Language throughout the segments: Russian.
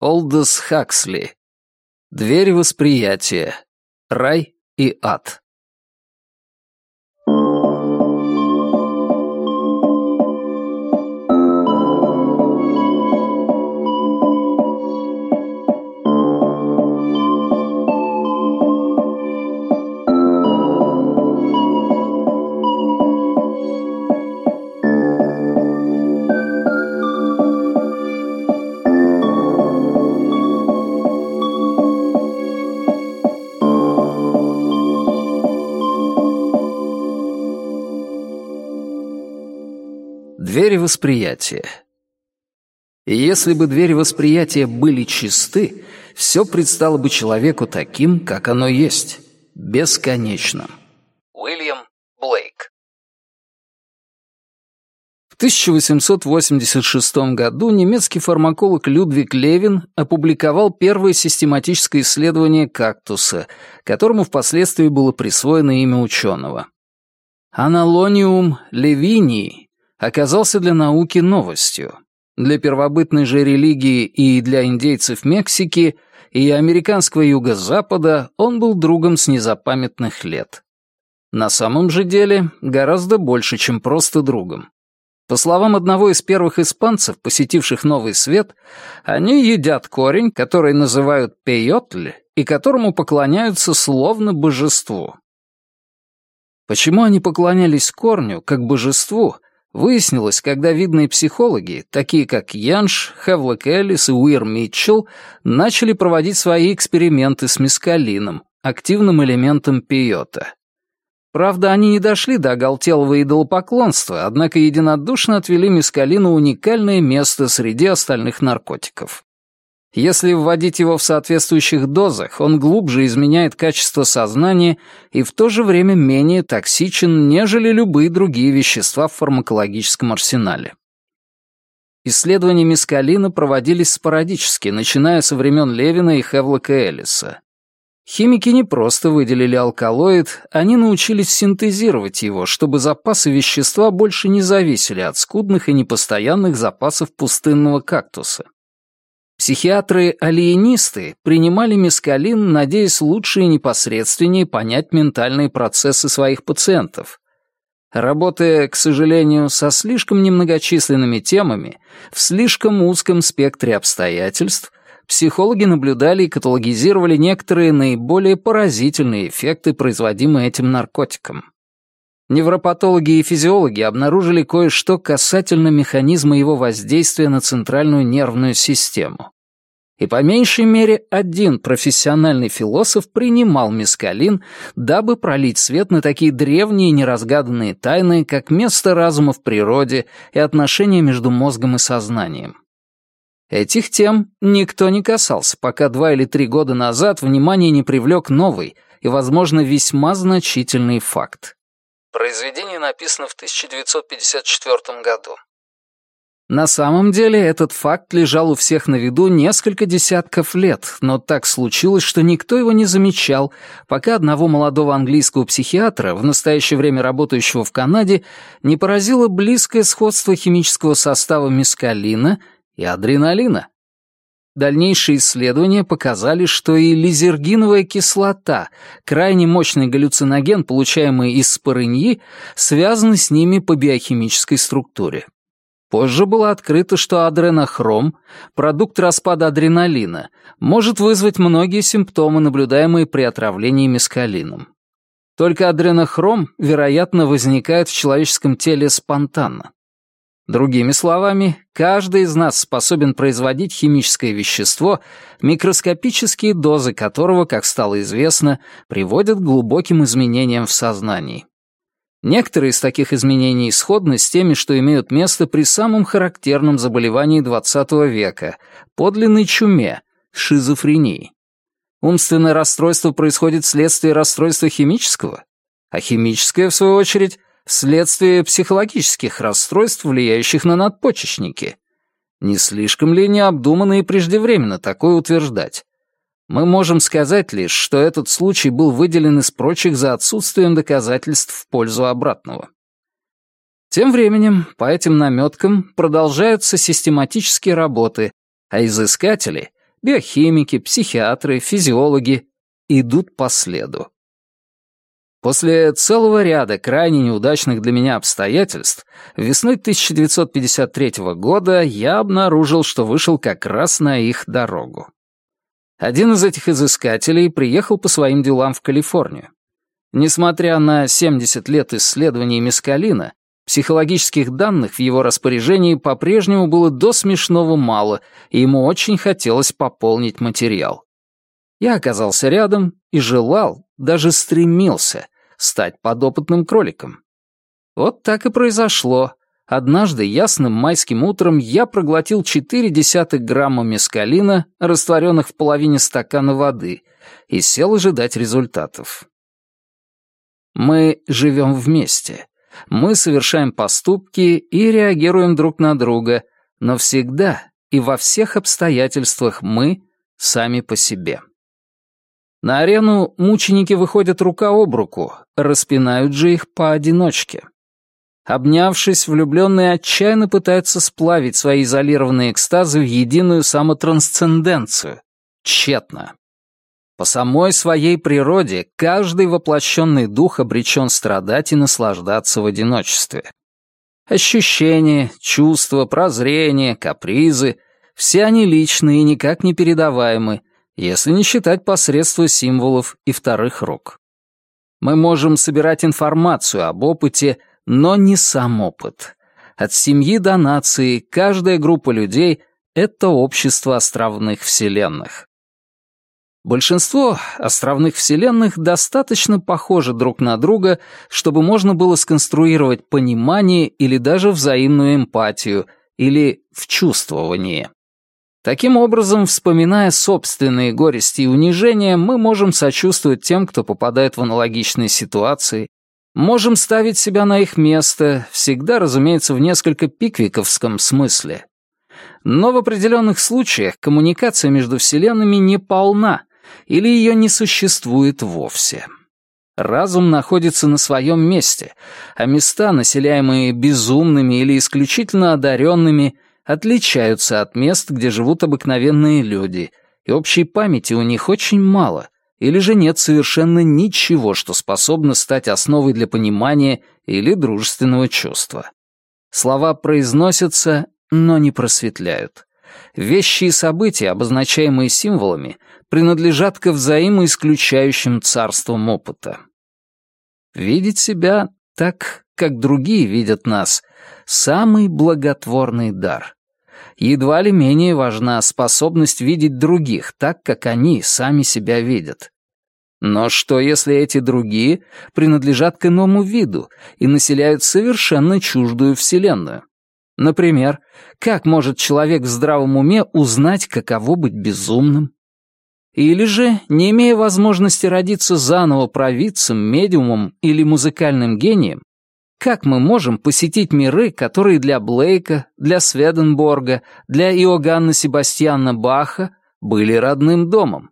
Олдос Хаксли. Дверь восприятия. Рай и ад. Двери восприятия. И если бы двери восприятия были чисты, все предстало бы человеку таким, как оно есть, бесконечным. Уильям Блейк В 1886 году немецкий фармаколог Людвиг Левин опубликовал первое систематическое исследование кактуса, которому впоследствии было присвоено имя ученого. Аналониум левинии оказался для науки новостью. Для первобытной же религии и для индейцев Мексики и американского юго-запада он был другом с незапамятных лет. На самом же деле гораздо больше, чем просто другом. По словам одного из первых испанцев, посетивших Новый Свет, они едят корень, который называют пейотль, и которому поклоняются словно божеству. Почему они поклонялись корню, как божеству, Выяснилось, когда видные психологи, такие как Янш, Хевлок Эллис и Уир Митчелл, начали проводить свои эксперименты с мескалином, активным элементом пиота. Правда, они не дошли до оголтелого идолопоклонства, однако единодушно отвели мескалину уникальное место среди остальных наркотиков. Если вводить его в соответствующих дозах, он глубже изменяет качество сознания и в то же время менее токсичен, нежели любые другие вещества в фармакологическом арсенале. Исследования мискалина проводились спорадически, начиная со времен Левина и Хевлока Эллиса. Химики не просто выделили алкалоид, они научились синтезировать его, чтобы запасы вещества больше не зависели от скудных и непостоянных запасов пустынного кактуса. Психиатры-алиенисты принимали мескалин, надеясь лучше и непосредственнее понять ментальные процессы своих пациентов. Работая, к сожалению, со слишком немногочисленными темами, в слишком узком спектре обстоятельств, психологи наблюдали и каталогизировали некоторые наиболее поразительные эффекты, производимые этим наркотиком. Невропатологи и физиологи обнаружили кое-что касательно механизма его воздействия на центральную нервную систему. И по меньшей мере один профессиональный философ принимал мескалин, дабы пролить свет на такие древние неразгаданные тайны, как место разума в природе и отношения между мозгом и сознанием. Этих тем никто не касался, пока два или три года назад внимание не привлек новый и, возможно, весьма значительный факт. Произведение написано в 1954 году. На самом деле этот факт лежал у всех на виду несколько десятков лет, но так случилось, что никто его не замечал, пока одного молодого английского психиатра, в настоящее время работающего в Канаде, не поразило близкое сходство химического состава мескалина и адреналина. Дальнейшие исследования показали, что и лизергиновая кислота, крайне мощный галлюциноген, получаемый из спорыньи, связаны с ними по биохимической структуре. Позже было открыто, что адренохром, продукт распада адреналина, может вызвать многие симптомы, наблюдаемые при отравлении мескалином. Только адренохром, вероятно, возникает в человеческом теле спонтанно. Другими словами, каждый из нас способен производить химическое вещество, микроскопические дозы которого, как стало известно, приводят к глубоким изменениям в сознании. Некоторые из таких изменений сходны с теми, что имеют место при самом характерном заболевании XX века — подлинной чуме, шизофрении. Умственное расстройство происходит вследствие расстройства химического, а химическое, в свою очередь, вследствие психологических расстройств, влияющих на надпочечники. Не слишком ли необдуманно и преждевременно такое утверждать? Мы можем сказать лишь, что этот случай был выделен из прочих за отсутствием доказательств в пользу обратного. Тем временем по этим наметкам продолжаются систематические работы, а изыскатели, биохимики, психиатры, физиологи идут по следу. После целого ряда крайне неудачных для меня обстоятельств, весной 1953 года я обнаружил, что вышел как раз на их дорогу. Один из этих изыскателей приехал по своим делам в Калифорнию. Несмотря на 70 лет исследований мескалина, психологических данных в его распоряжении по-прежнему было до смешного мало, и ему очень хотелось пополнить материал. Я оказался рядом и желал, даже стремился, стать подопытным кроликом. Вот так и произошло. Однажды ясным майским утром я проглотил 0,4 грамма мескалина, растворенных в половине стакана воды, и сел ожидать результатов. Мы живем вместе. Мы совершаем поступки и реагируем друг на друга, но всегда и во всех обстоятельствах мы сами по себе. На арену мученики выходят рука об руку, распинают же их поодиночке. Обнявшись, влюбленные отчаянно пытаются сплавить свои изолированные экстазы в единую самотрансценденцию. Тщетно. По самой своей природе каждый воплощенный дух обречен страдать и наслаждаться в одиночестве. Ощущения, чувства, прозрения, капризы — все они личные и никак не передаваемы, если не считать посредства символов и вторых рук. Мы можем собирать информацию об опыте, но не сам опыт. От семьи до нации каждая группа людей — это общество островных вселенных. Большинство островных вселенных достаточно похожи друг на друга, чтобы можно было сконструировать понимание или даже взаимную эмпатию, или вчувствование. Таким образом, вспоминая собственные горести и унижения, мы можем сочувствовать тем, кто попадает в аналогичные ситуации, можем ставить себя на их место, всегда, разумеется, в несколько пиквиковском смысле. Но в определенных случаях коммуникация между вселенными не полна, или ее не существует вовсе. Разум находится на своем месте, а места, населяемые безумными или исключительно одаренными – отличаются от мест, где живут обыкновенные люди, и общей памяти у них очень мало, или же нет совершенно ничего, что способно стать основой для понимания или дружественного чувства. Слова произносятся, но не просветляют. Вещи и события, обозначаемые символами, принадлежат ко взаимоисключающим царствам опыта. Видеть себя так, как другие видят нас, самый благотворный дар едва ли менее важна способность видеть других так, как они сами себя видят. Но что, если эти другие принадлежат к иному виду и населяют совершенно чуждую вселенную? Например, как может человек в здравом уме узнать, каково быть безумным? Или же, не имея возможности родиться заново провидцем, медиумом или музыкальным гением, как мы можем посетить миры, которые для Блейка, для Сведенборга, для Иоганна Себастьяна Баха были родным домом?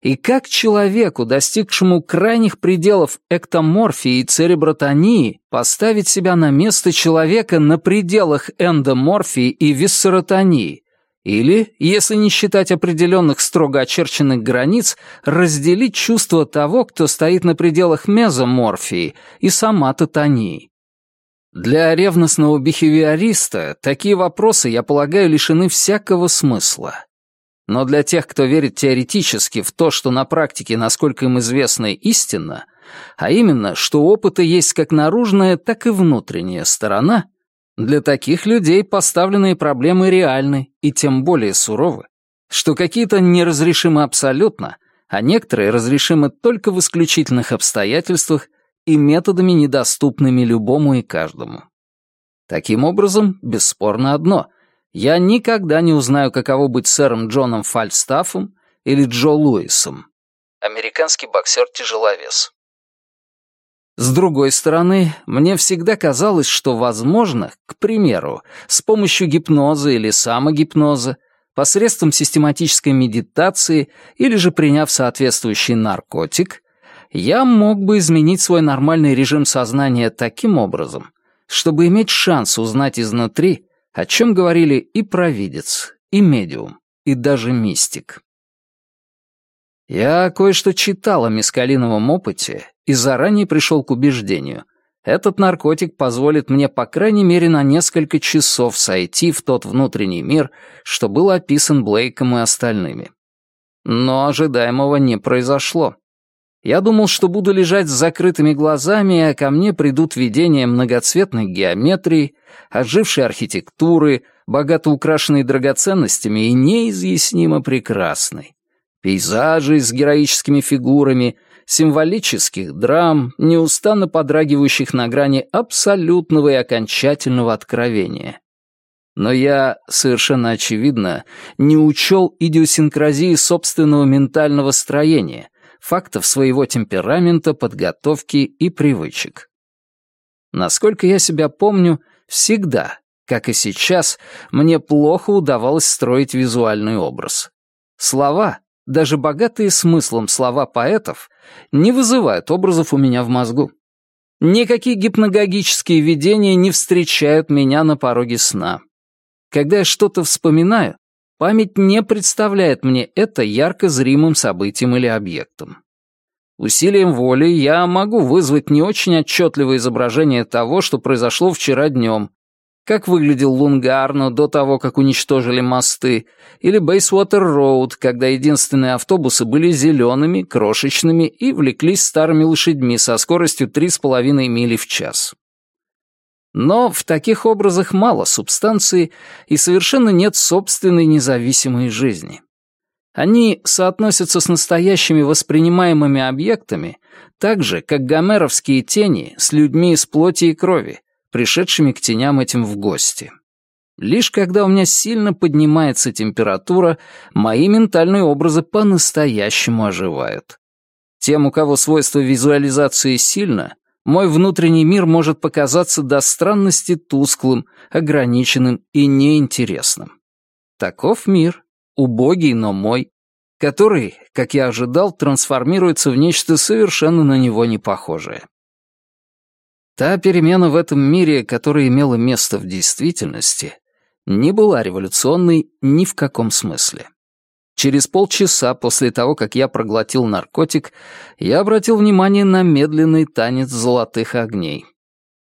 И как человеку, достигшему крайних пределов эктоморфии и церебротонии, поставить себя на место человека на пределах эндоморфии и виссеротонии, или, если не считать определенных строго очерченных границ, разделить чувство того, кто стоит на пределах мезоморфии и соматотонии. Для ревностного бихевиориста такие вопросы, я полагаю, лишены всякого смысла. Но для тех, кто верит теоретически в то, что на практике, насколько им известно, истинно, а именно, что опыта есть как наружная, так и внутренняя сторона — для таких людей поставленные проблемы реальны и тем более суровы, что какие-то неразрешимы абсолютно, а некоторые разрешимы только в исключительных обстоятельствах и методами, недоступными любому и каждому. Таким образом, бесспорно одно — я никогда не узнаю, каково быть сэром Джоном Фальстаффом или Джо Луисом. Американский боксер-тяжеловес. С другой стороны, мне всегда казалось, что возможно, к примеру, с помощью гипноза или самогипноза, посредством систематической медитации или же приняв соответствующий наркотик, я мог бы изменить свой нормальный режим сознания таким образом, чтобы иметь шанс узнать изнутри, о чем говорили и провидец, и медиум. и даже мистик. Я кое-что читал о мескалиновом опыте и заранее пришел к убеждению. Этот наркотик позволит мне, по крайней мере, на несколько часов сойти в тот внутренний мир, что был описан Блейком и остальными. Но ожидаемого не произошло. Я думал, что буду лежать с закрытыми глазами, а ко мне придут видения многоцветной геометрии, ожившей архитектуры, богато украшенной драгоценностями и неизъяснимо прекрасной. Пейзажи с героическими фигурами, символических драм, неустанно подрагивающих на грани абсолютного и окончательного откровения. Но я, совершенно очевидно, не учел идиосинкразии собственного ментального строения, фактов своего темперамента, подготовки и привычек. Насколько я себя помню, всегда, как и сейчас, мне плохо удавалось строить визуальный образ. Слова, даже богатые смыслом слова поэтов, не вызывают образов у меня в мозгу. Никакие гипногогические видения не встречают меня на пороге сна. Когда я что-то вспоминаю, память не представляет мне это ярко зримым событием или объектом. Усилием воли я могу вызвать не очень отчетливое изображение того, что произошло вчера днем, как выглядел Лунгарно до того, как уничтожили мосты, или Бейсуотер-Роуд, когда единственные автобусы были зелеными, крошечными и влеклись старыми лошадьми со скоростью 3,5 мили в час. Но в таких образах мало субстанции и совершенно нет собственной независимой жизни. Они соотносятся с настоящими воспринимаемыми объектами так же, как гомеровские тени с людьми из плоти и крови, пришедшими к теням этим в гости. Лишь когда у меня сильно поднимается температура, мои ментальные образы по-настоящему оживают. Тем, у кого свойство визуализации сильно, мой внутренний мир может показаться до странности тусклым, ограниченным и неинтересным. Таков мир, убогий, но мой, который, как я ожидал, трансформируется в нечто совершенно на него не похожее. Та перемена в этом мире, которая имела место в действительности, не была революционной ни в каком смысле. Через полчаса после того, как я проглотил наркотик, я обратил внимание на медленный танец золотых огней.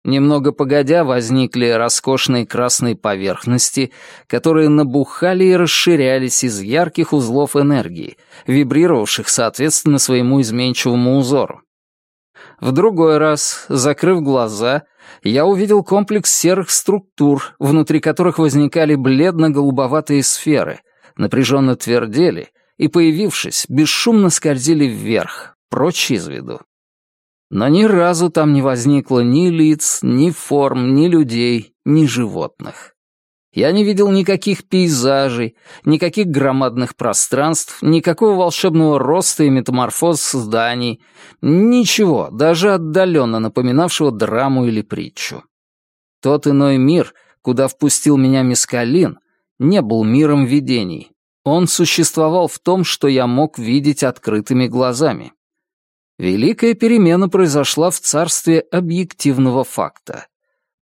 Немного погодя возникли роскошные красные поверхности, которые набухали и расширялись из ярких узлов энергии, вибрировавших соответственно своему изменчивому узору. В другой раз, закрыв глаза, я увидел комплекс серых структур, внутри которых возникали бледно-голубоватые сферы, напряженно твердели и, появившись, бесшумно скользили вверх, прочь из виду. Но ни разу там не возникло ни лиц, ни форм, ни людей, ни животных. Я не видел никаких пейзажей, никаких громадных пространств, никакого волшебного роста и метаморфоз зданий, ничего, даже отдаленно напоминавшего драму или притчу. Тот иной мир, куда впустил меня Мискалин, не был миром видений. Он существовал в том, что я мог видеть открытыми глазами. Великая перемена произошла в царстве объективного факта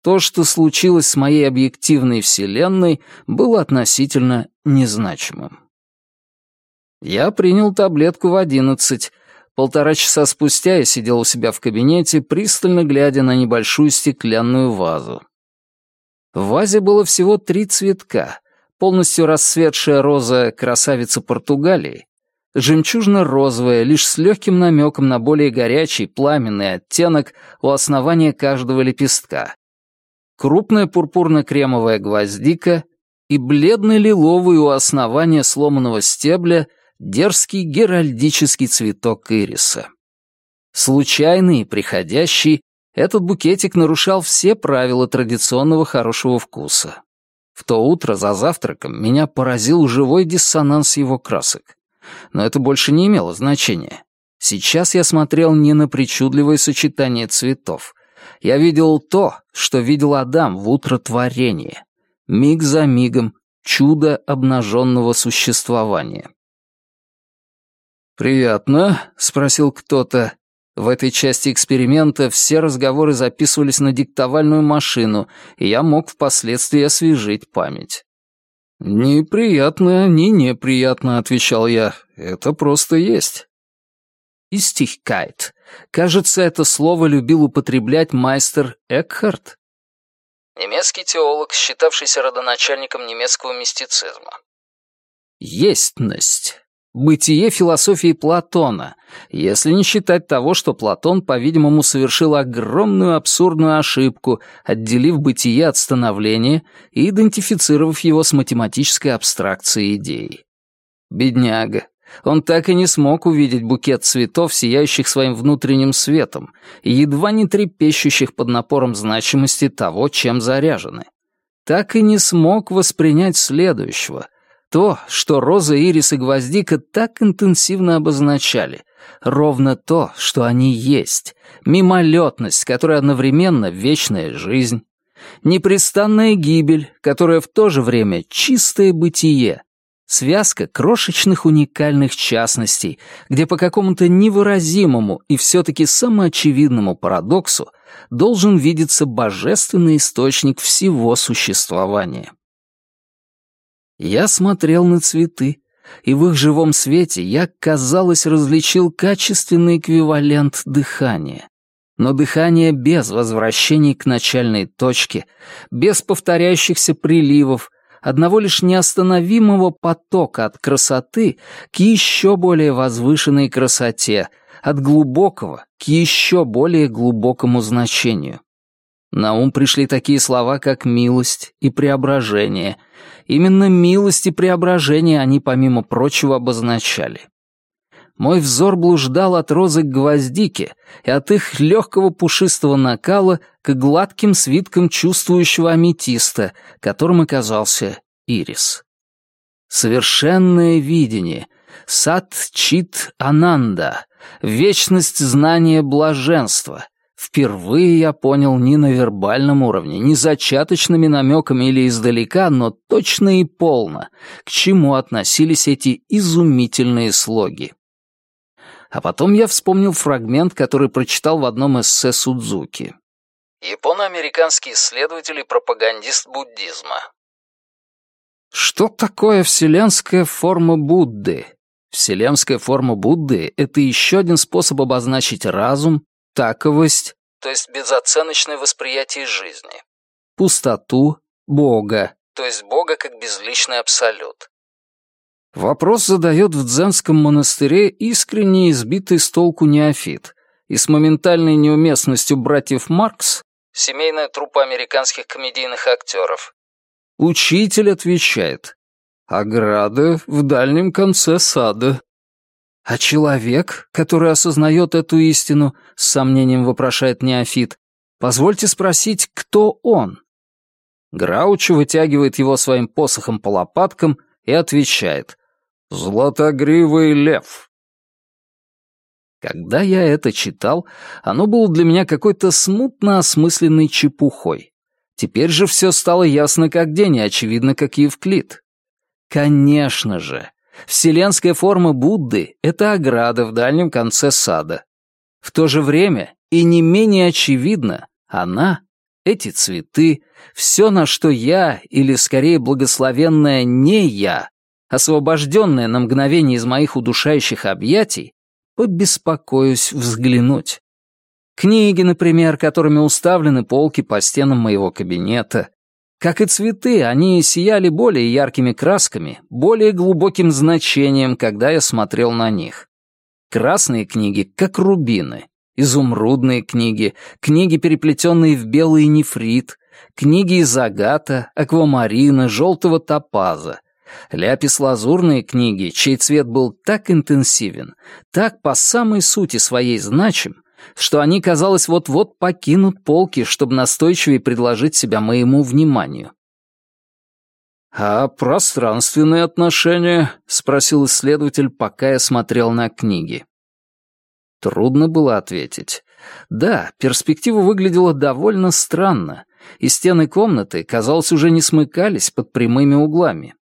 то, что случилось с моей объективной вселенной, было относительно незначимым. Я принял таблетку в одиннадцать. Полтора часа спустя я сидел у себя в кабинете, пристально глядя на небольшую стеклянную вазу. В вазе было всего три цветка. Полностью расцветшая роза красавицы Португалии, жемчужно-розовая, лишь с легким намеком на более горячий, пламенный оттенок у основания каждого лепестка, крупная пурпурно-кремовая гвоздика и бледно-лиловый у основания сломанного стебля дерзкий геральдический цветок ириса. Случайный и приходящий, этот букетик нарушал все правила традиционного хорошего вкуса. В то утро за завтраком меня поразил живой диссонанс его красок. Но это больше не имело значения. Сейчас я смотрел не на причудливое сочетание цветов, я видел то, что видел Адам в утро творения. Миг за мигом чудо обнаженного существования. «Приятно?» — спросил кто-то. В этой части эксперимента все разговоры записывались на диктовальную машину, и я мог впоследствии освежить память. «Неприятно, не неприятно», — отвечал я. «Это просто есть». «Истихкайт». Кажется, это слово любил употреблять майстер Экхарт. Немецкий теолог, считавшийся родоначальником немецкого мистицизма. Естьность. Бытие философии Платона, если не считать того, что Платон, по-видимому, совершил огромную абсурдную ошибку, отделив бытие от становления и идентифицировав его с математической абстракцией идеи. Бедняга. Он так и не смог увидеть букет цветов, сияющих своим внутренним светом, и едва не трепещущих под напором значимости того, чем заряжены. Так и не смог воспринять следующего — то, что роза, ирис и гвоздика так интенсивно обозначали, ровно то, что они есть, мимолетность, которая одновременно вечная жизнь, непрестанная гибель, которая в то же время чистое бытие, связка крошечных уникальных частностей, где по какому-то невыразимому и все-таки самоочевидному парадоксу должен видеться божественный источник всего существования. Я смотрел на цветы, и в их живом свете я, казалось, различил качественный эквивалент дыхания. Но дыхание без возвращений к начальной точке, без повторяющихся приливов, одного лишь неостановимого потока от красоты к еще более возвышенной красоте, от глубокого к еще более глубокому значению. На ум пришли такие слова, как «милость» и «преображение». Именно милость и преображение они, помимо прочего, обозначали. Мой взор блуждал от розы к гвоздике и от их легкого пушистого накала к гладким свиткам чувствующего аметиста, которым оказался ирис. Совершенное видение, сад чит ананда, вечность знания блаженства, Впервые я понял не на вербальном уровне, не зачаточными намеками или издалека, но точно и полно, к чему относились эти изумительные слоги. А потом я вспомнил фрагмент, который прочитал в одном эссе Судзуки. Японо-американский исследователь и пропагандист буддизма. Что такое вселенская форма Будды? Вселенская форма Будды — это еще один способ обозначить разум, таковость, то есть безоценочное восприятие жизни, пустоту, Бога, то есть Бога как безличный абсолют. Вопрос задает в дзенском монастыре искренне избитый с толку неофит, и с моментальной неуместностью братьев Маркс, семейная труппа американских комедийных актеров, учитель отвечает «Ограда в дальнем конце сада». А человек, который осознает эту истину, с сомнением вопрошает неофит, позвольте спросить, кто он? Граучо вытягивает его своим посохом по лопаткам и отвечает «Златогривый лев». Когда я это читал, оно было для меня какой-то смутно осмысленной чепухой. Теперь же все стало ясно как день и очевидно как Евклид. Конечно же, Вселенская форма Будды — это ограда в дальнем конце сада. В то же время, и не менее очевидно, она, эти цветы, все, на что я, или скорее благословенное не я, освобожденное на мгновение из моих удушающих объятий, побеспокоюсь взглянуть. Книги, например, которыми уставлены полки по стенам моего кабинета, как и цветы, они сияли более яркими красками, более глубоким значением, когда я смотрел на них. Красные книги, как рубины, изумрудные книги, книги, переплетенные в белый нефрит, книги из агата, аквамарина, желтого топаза, ляпис-лазурные книги, чей цвет был так интенсивен, так по самой сути своей значим, что они, казалось, вот-вот покинут полки, чтобы настойчивее предложить себя моему вниманию. «А пространственные отношения?» — спросил исследователь, пока я смотрел на книги. Трудно было ответить. Да, перспектива выглядела довольно странно, и стены комнаты, казалось, уже не смыкались под прямыми углами.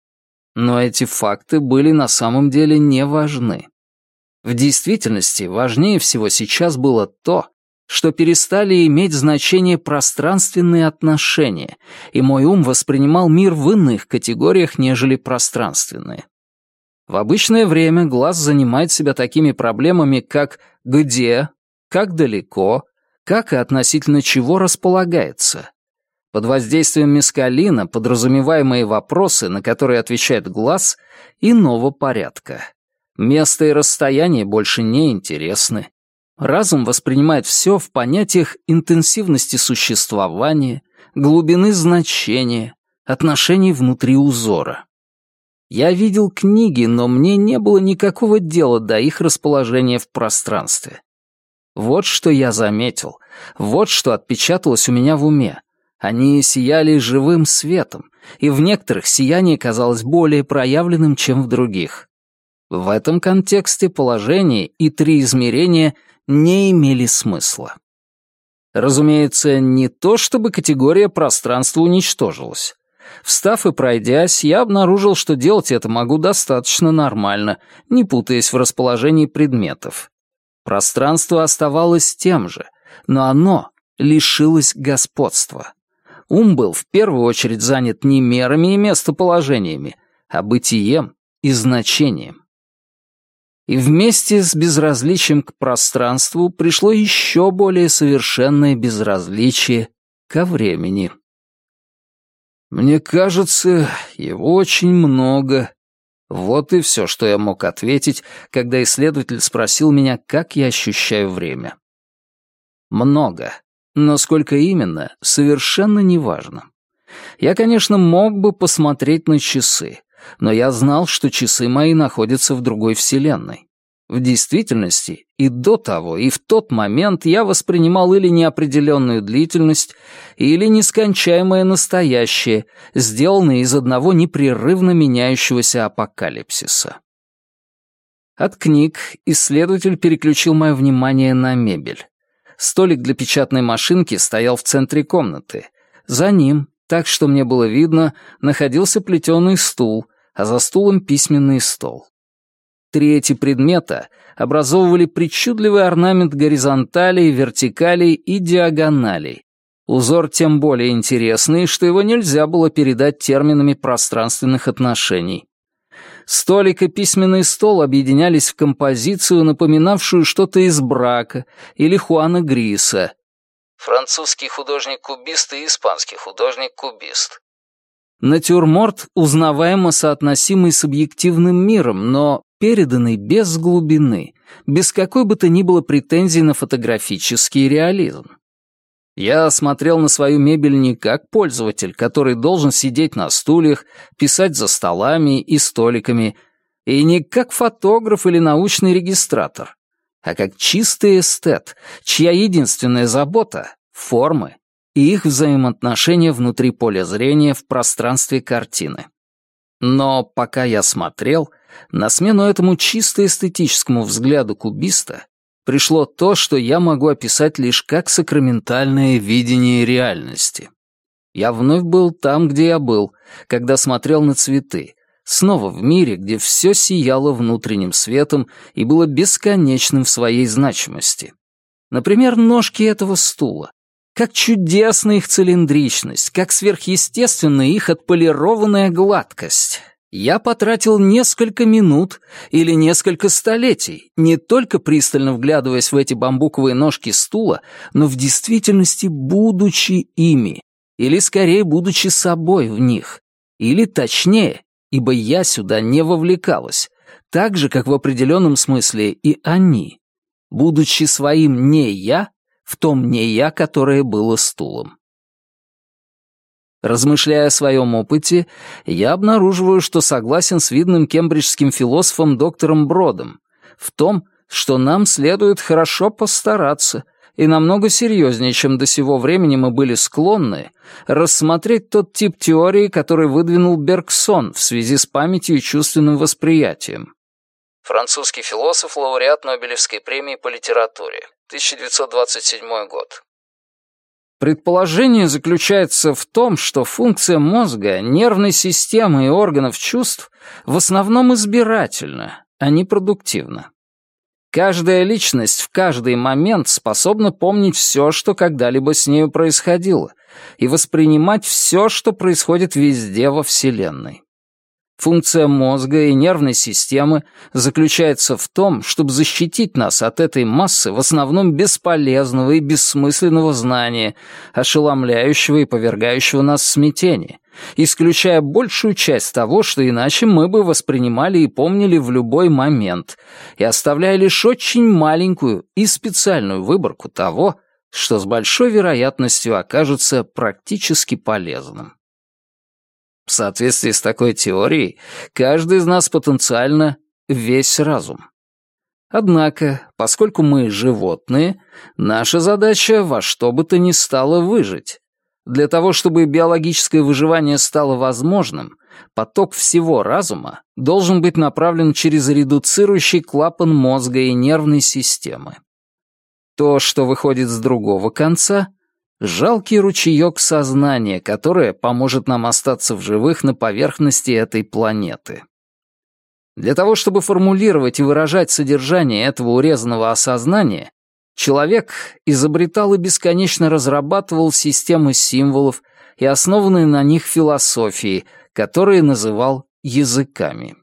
Но эти факты были на самом деле не важны. В действительности важнее всего сейчас было то, что перестали иметь значение пространственные отношения, и мой ум воспринимал мир в иных категориях, нежели пространственные. В обычное время глаз занимает себя такими проблемами, как «где», «как далеко», «как и относительно чего располагается». Под воздействием мескалина подразумеваемые вопросы, на которые отвечает глаз, иного порядка. Место и расстояние больше не интересны. Разум воспринимает все в понятиях интенсивности существования, глубины значения, отношений внутри узора. Я видел книги, но мне не было никакого дела до их расположения в пространстве. Вот что я заметил, вот что отпечаталось у меня в уме. Они сияли живым светом, и в некоторых сияние казалось более проявленным, чем в других. В этом контексте положение и три измерения не имели смысла. Разумеется, не то, чтобы категория пространства уничтожилась. Встав и пройдясь, я обнаружил, что делать это могу достаточно нормально, не путаясь в расположении предметов. Пространство оставалось тем же, но оно лишилось господства. Ум был в первую очередь занят не мерами и местоположениями, а бытием и значением. И вместе с безразличием к пространству пришло еще более совершенное безразличие ко времени. Мне кажется, его очень много. Вот и все, что я мог ответить, когда исследователь спросил меня, как я ощущаю время. Много. Но сколько именно, совершенно неважно. Я, конечно, мог бы посмотреть на часы, но я знал, что часы мои находятся в другой вселенной. В действительности и до того, и в тот момент я воспринимал или неопределенную длительность, или нескончаемое настоящее, сделанное из одного непрерывно меняющегося апокалипсиса. От книг исследователь переключил мое внимание на мебель. Столик для печатной машинки стоял в центре комнаты. За ним, так что мне было видно, находился плетеный стул, а за стулом письменный стол. Три эти предмета образовывали причудливый орнамент горизонталей, вертикалей и диагоналей. Узор тем более интересный, что его нельзя было передать терминами пространственных отношений. Столик и письменный стол объединялись в композицию, напоминавшую что-то из брака или Хуана Гриса. Французский художник-кубист и испанский художник-кубист. Натюрморт узнаваемо соотносимый с объективным миром, но переданный без глубины, без какой бы то ни было претензий на фотографический реализм. Я смотрел на свою мебель не как пользователь, который должен сидеть на стульях, писать за столами и столиками, и не как фотограф или научный регистратор, а как чистый эстет, чья единственная забота — формы и их взаимоотношения внутри поля зрения в пространстве картины. Но пока я смотрел, на смену этому чисто эстетическому взгляду кубиста пришло то, что я могу описать лишь как сакраментальное видение реальности. Я вновь был там, где я был, когда смотрел на цветы, снова в мире, где все сияло внутренним светом и было бесконечным в своей значимости. Например, ножки этого стула. Как чудесна их цилиндричность, как сверхъестественна их отполированная гладкость. Я потратил несколько минут или несколько столетий, не только пристально вглядываясь в эти бамбуковые ножки стула, но в действительности будучи ими, или скорее будучи собой в них, или точнее, ибо я сюда не вовлекалась, так же, как в определенном смысле и они, будучи своим «не я», в том «не я», которое было стулом. Размышляя о своем опыте, я обнаруживаю, что согласен с видным кембриджским философом доктором Бродом в том, что нам следует хорошо постараться и намного серьезнее, чем до сего времени мы были склонны, рассмотреть тот тип теории, который выдвинул Бергсон в связи с памятью и чувственным восприятием. Французский философ, лауреат Нобелевской премии по литературе, 1927 год. Предположение заключается в том, что функция мозга, нервной системы и органов чувств в основном избирательна, а не продуктивна. Каждая личность в каждый момент способна помнить все, что когда-либо с нею происходило, и воспринимать все, что происходит везде во Вселенной. Функция мозга и нервной системы заключается в том, чтобы защитить нас от этой массы в основном бесполезного и бессмысленного знания, ошеломляющего и повергающего нас в смятение, исключая большую часть того, что иначе мы бы воспринимали и помнили в любой момент, и оставляя лишь очень маленькую и специальную выборку того, что с большой вероятностью окажется практически полезным. В соответствии с такой теорией, каждый из нас потенциально весь разум. Однако, поскольку мы животные, наша задача во что бы то ни стало выжить. Для того, чтобы биологическое выживание стало возможным, поток всего разума должен быть направлен через редуцирующий клапан мозга и нервной системы. То, что выходит с другого конца, Жалкий ручеек сознания, которое поможет нам остаться в живых на поверхности этой планеты. Для того, чтобы формулировать и выражать содержание этого урезанного осознания, человек изобретал и бесконечно разрабатывал системы символов и основанные на них философии, которые называл языками.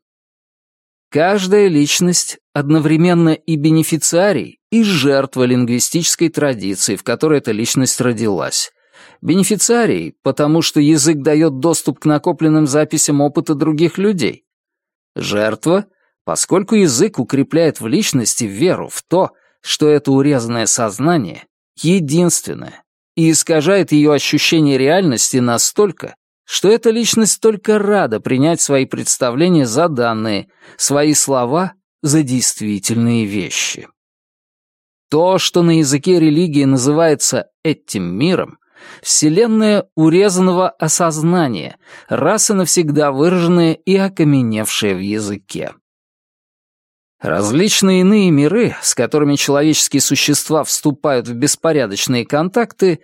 Каждая личность одновременно и бенефициарий, и жертва лингвистической традиции, в которой эта личность родилась. Бенефициарий, потому что язык дает доступ к накопленным записям опыта других людей. Жертва, поскольку язык укрепляет в личности веру в то, что это урезанное сознание единственное, и искажает ее ощущение реальности настолько, что эта личность только рада принять свои представления за данные, свои слова за действительные вещи. То, что на языке религии называется этим миром, вселенная урезанного осознания, раз и навсегда выраженная и окаменевшая в языке. Различные иные миры, с которыми человеческие существа вступают в беспорядочные контакты,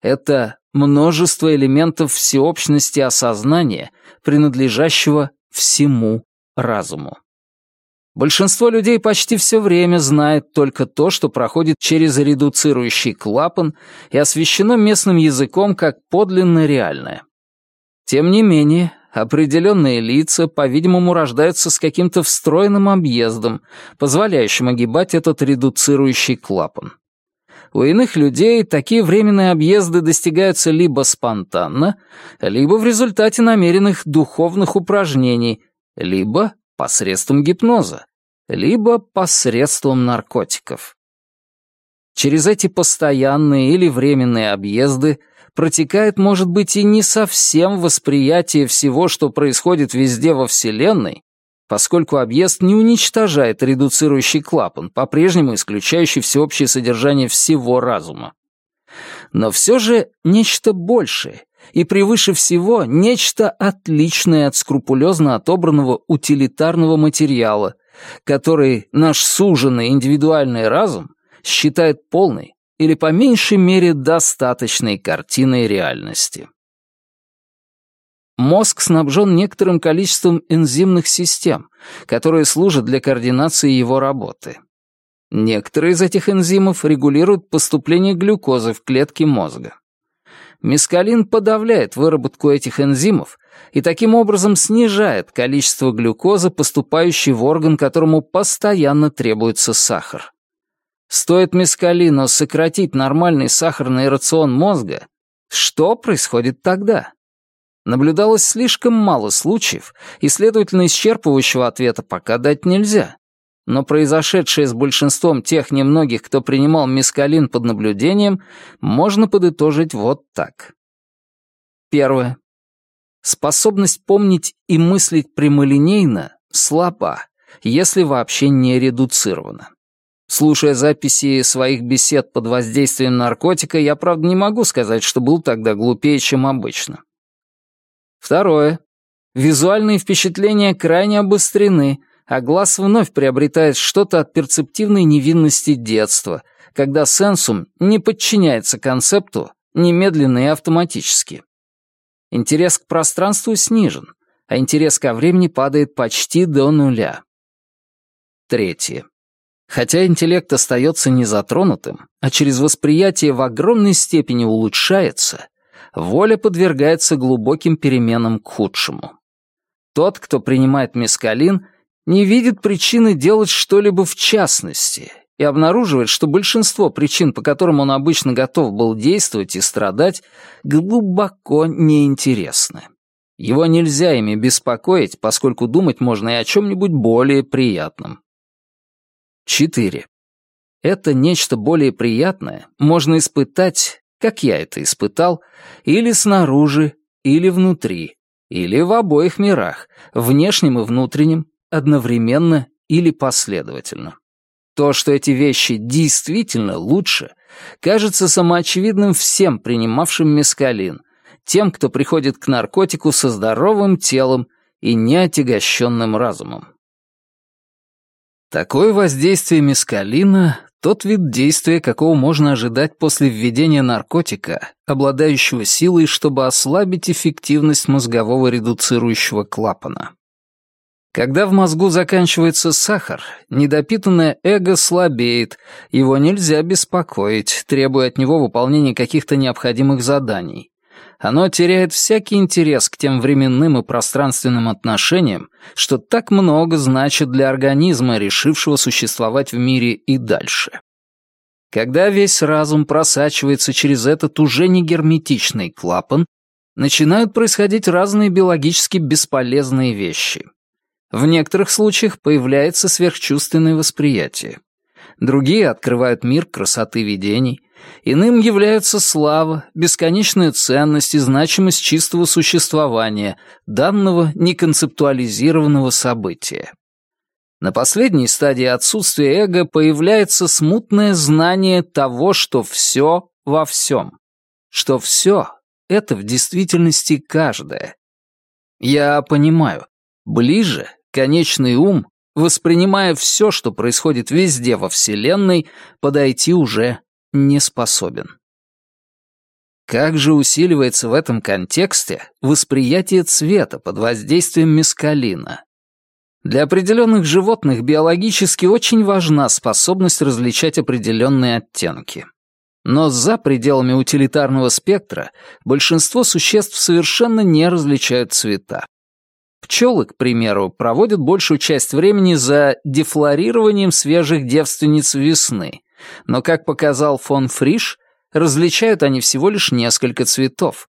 это множество элементов всеобщности осознания, принадлежащего всему разуму. Большинство людей почти все время знает только то, что проходит через редуцирующий клапан и освещено местным языком как подлинно реальное. Тем не менее, определенные лица, по-видимому, рождаются с каким-то встроенным объездом, позволяющим огибать этот редуцирующий клапан. У иных людей такие временные объезды достигаются либо спонтанно, либо в результате намеренных духовных упражнений, либо посредством гипноза, либо посредством наркотиков. Через эти постоянные или временные объезды протекает, может быть, и не совсем восприятие всего, что происходит везде во Вселенной, поскольку объезд не уничтожает редуцирующий клапан, по-прежнему исключающий всеобщее содержание всего разума. Но все же нечто большее, и превыше всего нечто отличное от скрупулезно отобранного утилитарного материала, который наш суженный индивидуальный разум считает полной или по меньшей мере достаточной картиной реальности. Мозг снабжен некоторым количеством энзимных систем, которые служат для координации его работы. Некоторые из этих энзимов регулируют поступление глюкозы в клетки мозга. Мескалин подавляет выработку этих энзимов и таким образом снижает количество глюкозы, поступающей в орган, которому постоянно требуется сахар. Стоит мескалину сократить нормальный сахарный рацион мозга, что происходит тогда? Наблюдалось слишком мало случаев, и, следовательно, исчерпывающего ответа пока дать нельзя но произошедшее с большинством тех немногих, кто принимал мискалин под наблюдением, можно подытожить вот так. Первое. Способность помнить и мыслить прямолинейно слаба, если вообще не редуцирована. Слушая записи своих бесед под воздействием наркотика, я, правда, не могу сказать, что был тогда глупее, чем обычно. Второе. Визуальные впечатления крайне обострены, а глаз вновь приобретает что-то от перцептивной невинности детства, когда сенсум не подчиняется концепту немедленно и автоматически. Интерес к пространству снижен, а интерес ко времени падает почти до нуля. Третье. Хотя интеллект остается незатронутым, а через восприятие в огромной степени улучшается, воля подвергается глубоким переменам к худшему. Тот, кто принимает мескалин, не видит причины делать что-либо в частности и обнаруживает, что большинство причин, по которым он обычно готов был действовать и страдать, глубоко неинтересны. Его нельзя ими беспокоить, поскольку думать можно и о чем-нибудь более приятном. 4. Это нечто более приятное можно испытать, как я это испытал, или снаружи, или внутри, или в обоих мирах, внешнем и внутреннем, одновременно или последовательно. То, что эти вещи действительно лучше, кажется самоочевидным всем принимавшим мескалин, тем, кто приходит к наркотику со здоровым телом и неотягощенным разумом. Такое воздействие мескалина — тот вид действия, какого можно ожидать после введения наркотика, обладающего силой, чтобы ослабить эффективность мозгового редуцирующего клапана. Когда в мозгу заканчивается сахар, недопитанное эго слабеет, его нельзя беспокоить, требуя от него выполнения каких-то необходимых заданий оно теряет всякий интерес к тем временным и пространственным отношениям, что так много значит для организма, решившего существовать в мире и дальше. Когда весь разум просачивается через этот уже не герметичный клапан, начинают происходить разные биологически бесполезные вещи. В некоторых случаях появляется сверхчувственное восприятие. Другие открывают мир красоты видений, Иным являются слава, бесконечная ценность и значимость чистого существования, данного неконцептуализированного события. На последней стадии отсутствия эго появляется смутное знание того, что все во всем, что все — это в действительности каждое. Я понимаю, ближе конечный ум, воспринимая все, что происходит везде во Вселенной, подойти уже не способен. Как же усиливается в этом контексте восприятие цвета под воздействием мескалина? Для определенных животных биологически очень важна способность различать определенные оттенки. Но за пределами утилитарного спектра большинство существ совершенно не различают цвета. Пчелы, к примеру, проводят большую часть времени за дефлорированием свежих девственниц весны, но, как показал фон Фриш, различают они всего лишь несколько цветов.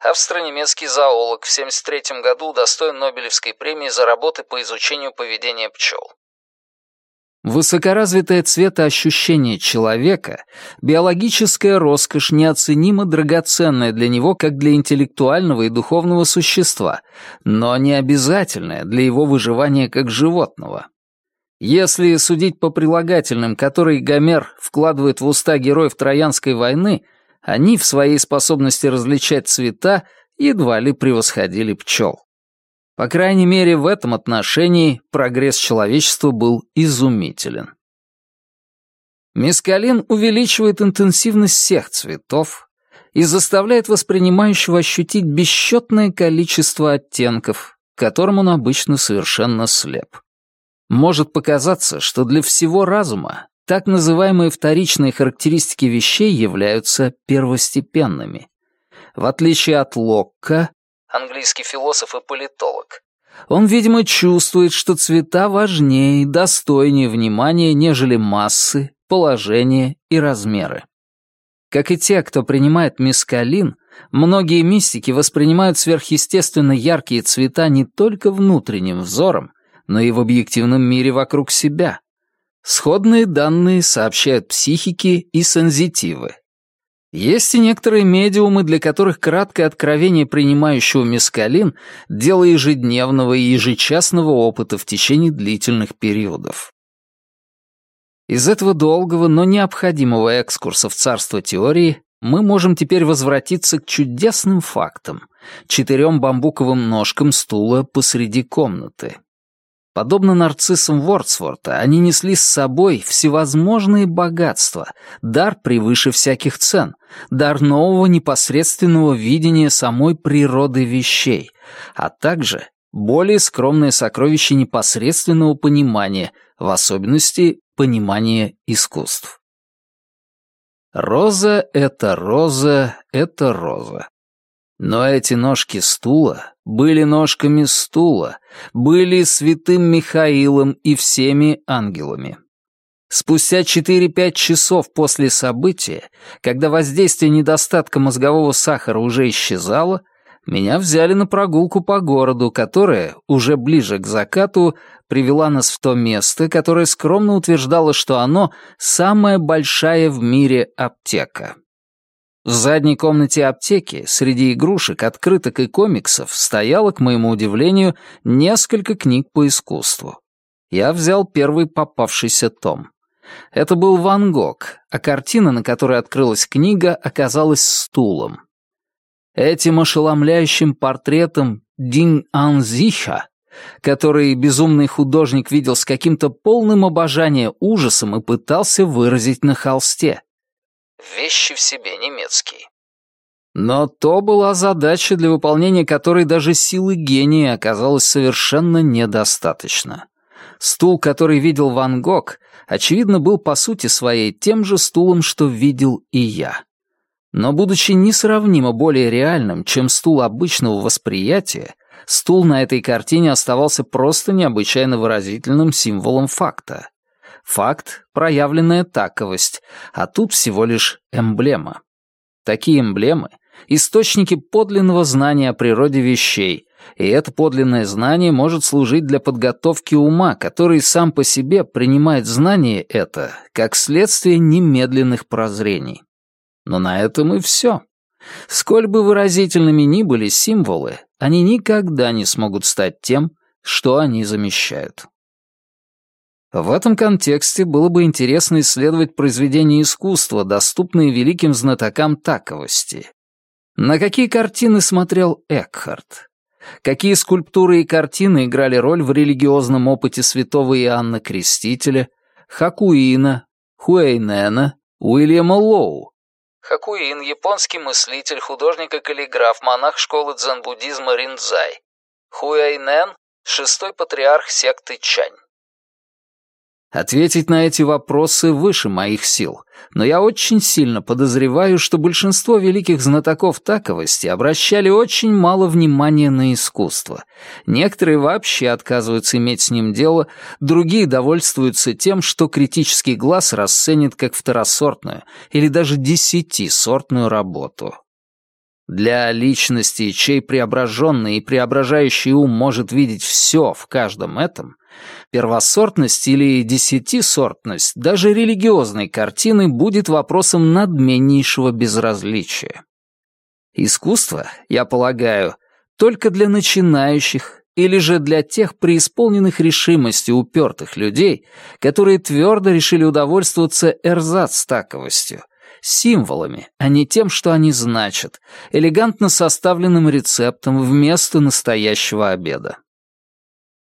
Австро-немецкий зоолог в 1973 году удостоен Нобелевской премии за работы по изучению поведения пчел. Высокоразвитое цветоощущение человека, биологическая роскошь неоценимо драгоценная для него как для интеллектуального и духовного существа, но не обязательная для его выживания как животного. Если судить по прилагательным, которые Гомер вкладывает в уста героев Троянской войны, они в своей способности различать цвета едва ли превосходили пчел. По крайней мере, в этом отношении прогресс человечества был изумителен. Мескалин увеличивает интенсивность всех цветов и заставляет воспринимающего ощутить бесчетное количество оттенков, которым он обычно совершенно слеп. Может показаться, что для всего разума так называемые вторичные характеристики вещей являются первостепенными. В отличие от Локка, английский философ и политолог, он, видимо, чувствует, что цвета важнее достойнее внимания, нежели массы, положение и размеры. Как и те, кто принимает мискалин, многие мистики воспринимают сверхъестественно яркие цвета не только внутренним взором, но и в объективном мире вокруг себя. Сходные данные сообщают психики и сензитивы. Есть и некоторые медиумы, для которых краткое откровение принимающего мескалин — дело ежедневного и ежечасного опыта в течение длительных периодов. Из этого долгого, но необходимого экскурса в царство теории мы можем теперь возвратиться к чудесным фактам, четырем бамбуковым ножкам стула посреди комнаты. Подобно нарциссам Вордсворта, они несли с собой всевозможные богатства, дар превыше всяких цен, дар нового непосредственного видения самой природы вещей, а также более скромное сокровище непосредственного понимания, в особенности понимания искусств. Роза — это роза, это роза. Но эти ножки стула были ножками стула, были святым Михаилом и всеми ангелами. Спустя 4-5 часов после события, когда воздействие недостатка мозгового сахара уже исчезало, меня взяли на прогулку по городу, которая, уже ближе к закату, привела нас в то место, которое скромно утверждало, что оно — самая большая в мире аптека. В задней комнате аптеки, среди игрушек, открыток и комиксов, стояло, к моему удивлению, несколько книг по искусству. Я взял первый попавшийся том. Это был Ван Гог, а картина, на которой открылась книга, оказалась стулом. Этим ошеломляющим портретом Дин Анзиха, который безумный художник видел с каким-то полным обожания ужасом и пытался выразить на холсте. Вещи в себе немецкий. Но то была задача, для выполнения которой даже силы гения оказалось совершенно недостаточно. Стул, который видел Ван Гог, очевидно, был по сути своей тем же стулом, что видел и я. Но будучи несравнимо более реальным, чем стул обычного восприятия, стул на этой картине оставался просто необычайно выразительным символом факта. Факт — проявленная таковость, а тут всего лишь эмблема. Такие эмблемы — источники подлинного знания о природе вещей, и это подлинное знание может служить для подготовки ума, который сам по себе принимает знание это как следствие немедленных прозрений. Но на этом и все. Сколь бы выразительными ни были символы, они никогда не смогут стать тем, что они замещают. В этом контексте было бы интересно исследовать произведения искусства, доступные великим знатокам таковости. На какие картины смотрел Экхарт? Какие скульптуры и картины играли роль в религиозном опыте святого Иоанна Крестителя, Хакуина, Хуэйнена, Уильяма Лоу? Хакуин — японский мыслитель, художник и каллиграф, монах школы дзен-буддизма Риндзай. Хуэйнен — шестой патриарх секты Чань. Ответить на эти вопросы выше моих сил, но я очень сильно подозреваю, что большинство великих знатоков таковости обращали очень мало внимания на искусство. Некоторые вообще отказываются иметь с ним дело, другие довольствуются тем, что критический глаз расценит как второсортную или даже десятисортную работу. Для личности, чей преображенный и преображающий ум может видеть все в каждом этом, первосортность или десятисортность даже религиозной картины будет вопросом надменнейшего безразличия. Искусство, я полагаю, только для начинающих или же для тех преисполненных решимости упертых людей, которые твердо решили удовольствоваться эрзац-таковостью, символами, а не тем, что они значат, элегантно составленным рецептом вместо настоящего обеда.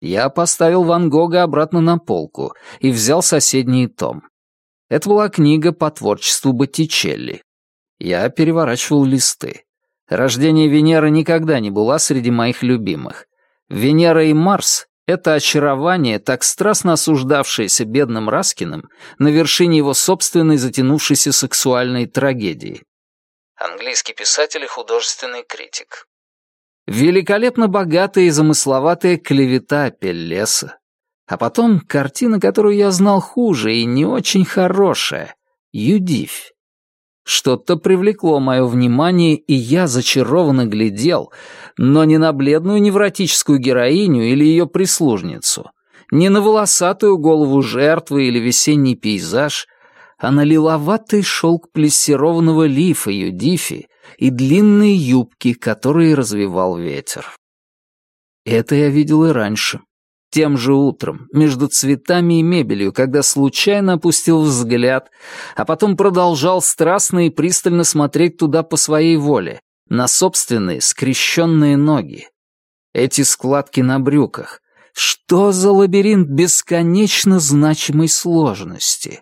Я поставил Ван Гога обратно на полку и взял соседний том. Это была книга по творчеству Боттичелли. Я переворачивал листы. «Рождение Венеры» никогда не была среди моих любимых. «Венера и Марс» Это очарование, так страстно осуждавшееся бедным Раскиным, на вершине его собственной затянувшейся сексуальной трагедии. Английский писатель и художественный критик. Великолепно богатая и замысловатая клевета Пеллеса. А потом картина, которую я знал хуже и не очень хорошая — Юдивь. Что-то привлекло мое внимание, и я зачарованно глядел, но не на бледную невротическую героиню или ее прислужницу, не на волосатую голову жертвы или весенний пейзаж, а на лиловатый шелк плессированного лифа Юдифи и длинные юбки, которые развивал ветер. Это я видел и раньше. Тем же утром, между цветами и мебелью, когда случайно опустил взгляд, а потом продолжал страстно и пристально смотреть туда по своей воле, на собственные скрещенные ноги. Эти складки на брюках. Что за лабиринт бесконечно значимой сложности?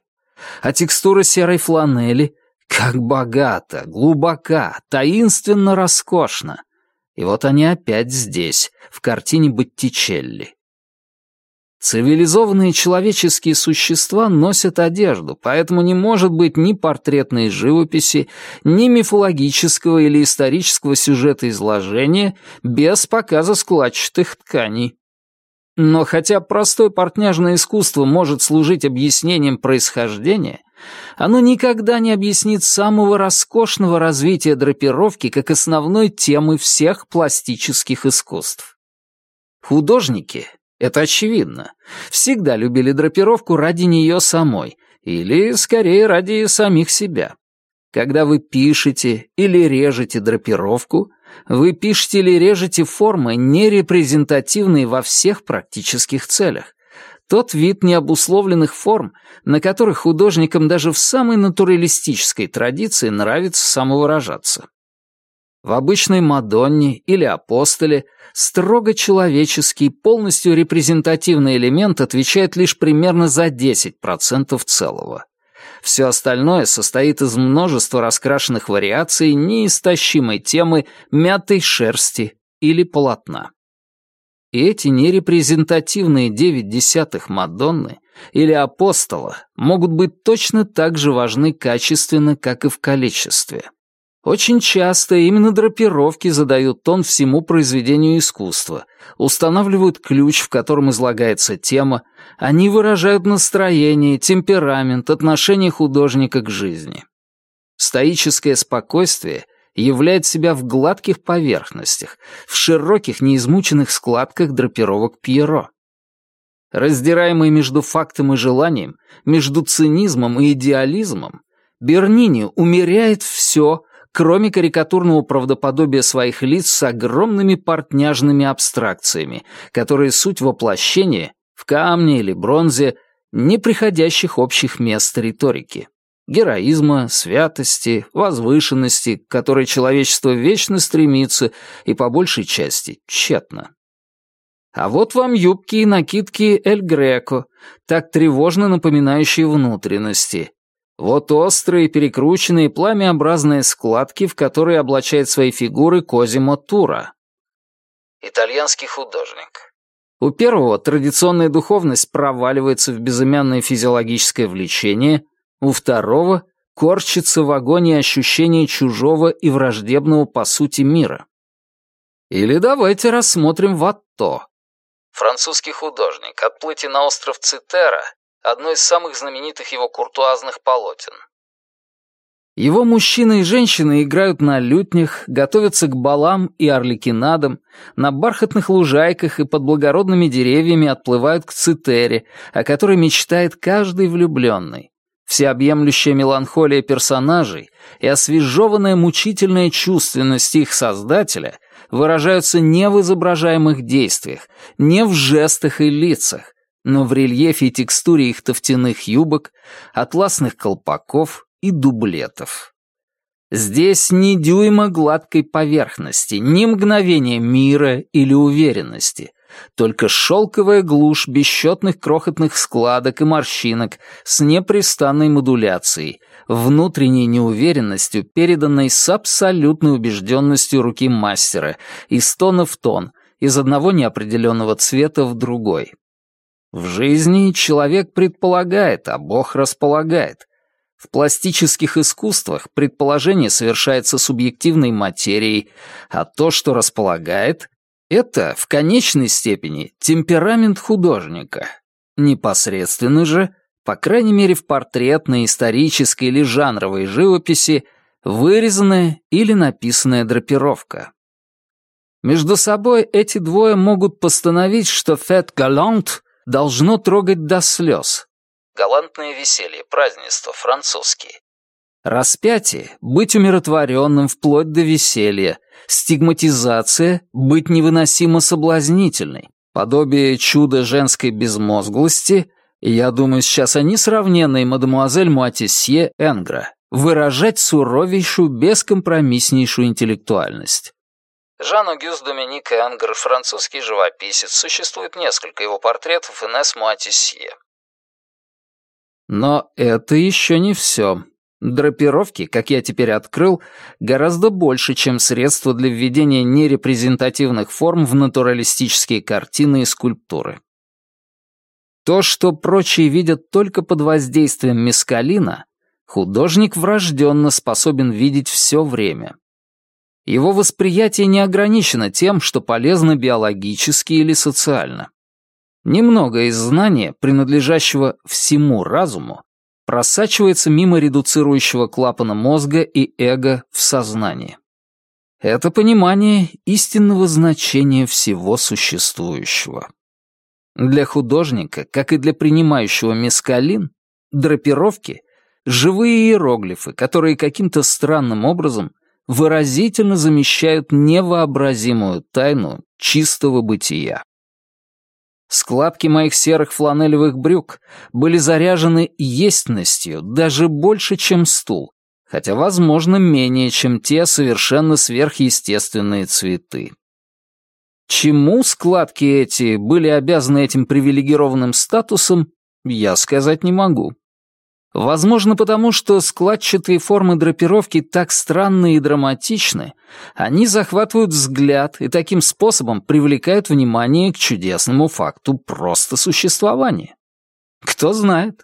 А текстура серой фланели как богато, глубока, таинственно роскошно. И вот они опять здесь, в картине Боттичелли. Цивилизованные человеческие существа носят одежду, поэтому не может быть ни портретной живописи, ни мифологического или исторического сюжета изложения без показа складчатых тканей. Но хотя простое портняжное искусство может служить объяснением происхождения, оно никогда не объяснит самого роскошного развития драпировки как основной темы всех пластических искусств. Художники это очевидно. Всегда любили драпировку ради нее самой, или, скорее, ради самих себя. Когда вы пишете или режете драпировку, вы пишете или режете формы, не репрезентативные во всех практических целях. Тот вид необусловленных форм, на которых художникам даже в самой натуралистической традиции нравится самовыражаться. В обычной Мадонне или Апостоле строго человеческий, полностью репрезентативный элемент отвечает лишь примерно за 10% целого. Все остальное состоит из множества раскрашенных вариаций неистощимой темы мятой шерсти или полотна. И эти нерепрезентативные девять десятых Мадонны или Апостола могут быть точно так же важны качественно, как и в количестве. Очень часто именно драпировки задают тон всему произведению искусства, устанавливают ключ, в котором излагается тема, они выражают настроение, темперамент, отношение художника к жизни. Стоическое спокойствие являет себя в гладких поверхностях, в широких неизмученных складках драпировок Пьеро. Раздираемый между фактом и желанием, между цинизмом и идеализмом, Бернини умеряет все, кроме карикатурного правдоподобия своих лиц с огромными портняжными абстракциями, которые суть воплощения в камне или бронзе неприходящих общих мест риторики. Героизма, святости, возвышенности, к которой человечество вечно стремится и по большей части тщетно. А вот вам юбки и накидки Эль Греко, так тревожно напоминающие внутренности, вот острые, перекрученные, пламяобразные складки, в которые облачает свои фигуры Козимо Тура. Итальянский художник. У первого традиционная духовность проваливается в безымянное физиологическое влечение, у второго корчится в агонии ощущение чужого и враждебного по сути мира. Или давайте рассмотрим Ватто. Французский художник, отплытие на остров Цитера одно из самых знаменитых его куртуазных полотен. Его мужчины и женщины играют на лютнях, готовятся к балам и орликинадам, на бархатных лужайках и под благородными деревьями отплывают к Цитере, о которой мечтает каждый влюбленный. Всеобъемлющая меланхолия персонажей и освежеванная мучительная чувственность их создателя выражаются не в изображаемых действиях, не в жестах и лицах, но в рельефе и текстуре их тофтяных юбок, атласных колпаков и дублетов. Здесь ни дюйма гладкой поверхности, ни мгновения мира или уверенности, только шелковая глушь бесчетных крохотных складок и морщинок с непрестанной модуляцией, внутренней неуверенностью, переданной с абсолютной убежденностью руки мастера, из тона в тон, из одного неопределенного цвета в другой. В жизни человек предполагает, а Бог располагает. В пластических искусствах предположение совершается субъективной материей, а то, что располагает, это, в конечной степени, темперамент художника. Непосредственно же, по крайней мере в портретной, исторической или жанровой живописи, вырезанная или написанная драпировка. Между собой эти двое могут постановить, что «фет галант» должно трогать до слез. Галантное веселье, празднество, французский. Распятие — быть умиротворенным вплоть до веселья. Стигматизация — быть невыносимо соблазнительной. Подобие чуда женской безмозглости — я думаю, сейчас они сравненные мадемуазель Муатисье Энгра — выражать суровейшую, бескомпромисснейшую интеллектуальность. Жан-Огюст Доминик Энгер, французский живописец. Существует несколько его портретов Инесс Муатисье. Но это еще не все. Драпировки, как я теперь открыл, гораздо больше, чем средство для введения нерепрезентативных форм в натуралистические картины и скульптуры. То, что прочие видят только под воздействием мескалина, художник врожденно способен видеть все время. Его восприятие не ограничено тем, что полезно биологически или социально. Немного из знания, принадлежащего всему разуму, просачивается мимо редуцирующего клапана мозга и эго в сознание. Это понимание истинного значения всего существующего. Для художника, как и для принимающего мескалин, драпировки — живые иероглифы, которые каким-то странным образом выразительно замещают невообразимую тайну чистого бытия. Складки моих серых фланелевых брюк были заряжены естностью даже больше, чем стул, хотя, возможно, менее, чем те совершенно сверхъестественные цветы. Чему складки эти были обязаны этим привилегированным статусом, я сказать не могу. Возможно, потому что складчатые формы драпировки так странны и драматичны, они захватывают взгляд и таким способом привлекают внимание к чудесному факту просто существования. Кто знает.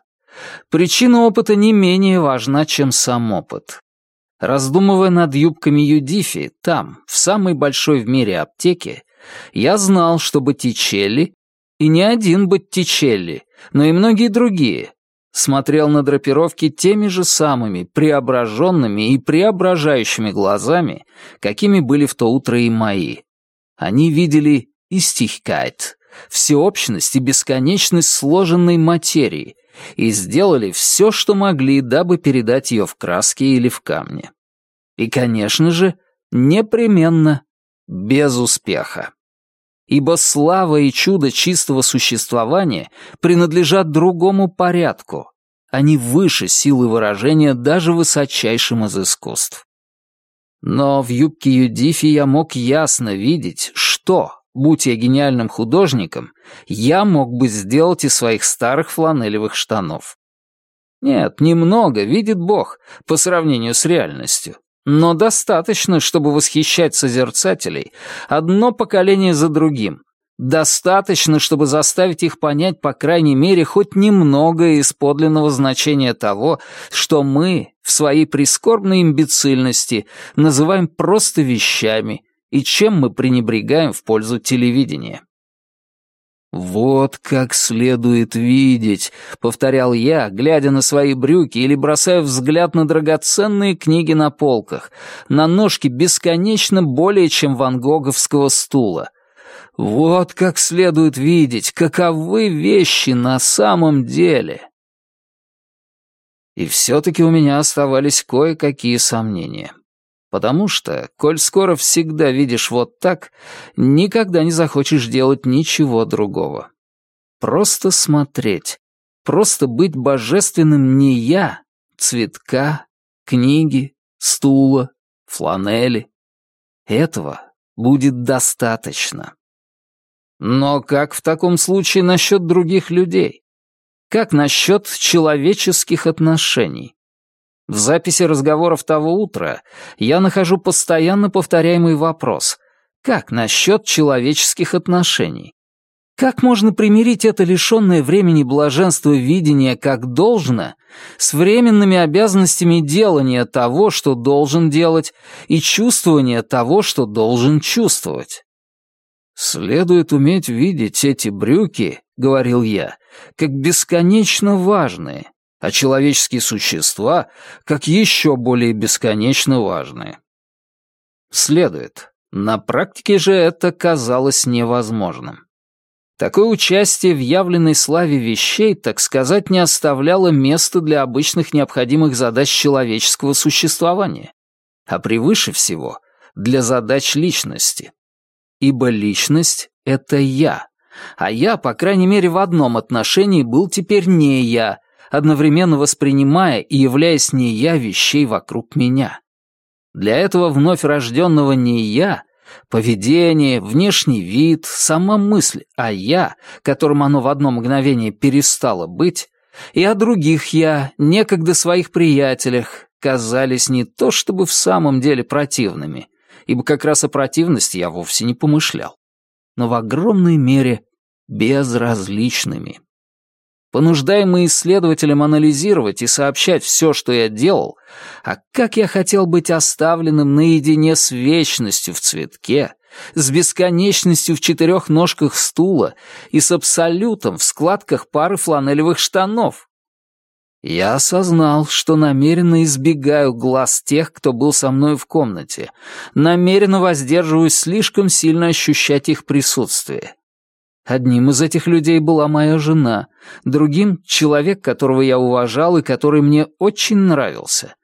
Причина опыта не менее важна, чем сам опыт. Раздумывая над юбками Юдифи, там, в самой большой в мире аптеке, я знал, что Боттичелли, и не один Боттичелли, но и многие другие, смотрел на драпировки теми же самыми преображенными и преображающими глазами, какими были в то утро и мои. Они видели истихкайт, всеобщность и бесконечность сложенной материи, и сделали все, что могли, дабы передать ее в краске или в камне. И, конечно же, непременно без успеха. Ибо слава и чудо чистого существования принадлежат другому порядку. Они выше силы выражения даже высочайшим из искусств. Но в юбке Юдифи я мог ясно видеть, что, будь я гениальным художником, я мог бы сделать из своих старых фланелевых штанов. Нет, немного, видит Бог, по сравнению с реальностью но достаточно, чтобы восхищать созерцателей одно поколение за другим. Достаточно, чтобы заставить их понять, по крайней мере, хоть немного из подлинного значения того, что мы в своей прискорбной имбецильности называем просто вещами и чем мы пренебрегаем в пользу телевидения. «Вот как следует видеть», — повторял я, глядя на свои брюки или бросая взгляд на драгоценные книги на полках, на ножки бесконечно более чем ван Гоговского стула. «Вот как следует видеть, каковы вещи на самом деле». И все-таки у меня оставались кое-какие сомнения. Потому что, коль скоро всегда видишь вот так, никогда не захочешь делать ничего другого. Просто смотреть, просто быть божественным не я, цветка, книги, стула, фланели. Этого будет достаточно. Но как в таком случае насчет других людей? Как насчет человеческих отношений? В записи разговоров того утра я нахожу постоянно повторяемый вопрос «Как насчет человеческих отношений?» Как можно примирить это лишенное времени блаженства видения как должно с временными обязанностями делания того, что должен делать, и чувствования того, что должен чувствовать? «Следует уметь видеть эти брюки», — говорил я, — «как бесконечно важные, а человеческие существа как еще более бесконечно важные. Следует, на практике же это казалось невозможным. Такое участие в явленной славе вещей, так сказать, не оставляло места для обычных необходимых задач человеческого существования, а превыше всего — для задач личности. Ибо личность — это я, а я, по крайней мере, в одном отношении был теперь не я, одновременно воспринимая и являясь не я вещей вокруг меня. Для этого вновь рожденного не я, поведение, внешний вид, сама мысль о я, которым оно в одно мгновение перестало быть, и о других я, некогда своих приятелях, казались не то чтобы в самом деле противными, ибо как раз о противности я вовсе не помышлял, но в огромной мере безразличными. Понуждаемый исследователем анализировать и сообщать все, что я делал, а как я хотел быть оставленным наедине с вечностью в цветке, с бесконечностью в четырех ножках стула и с абсолютом в складках пары фланелевых штанов. Я осознал, что намеренно избегаю глаз тех, кто был со мной в комнате, намеренно воздерживаюсь слишком сильно ощущать их присутствие. Одним из этих людей была моя жена, другим — человек, которого я уважал и который мне очень нравился.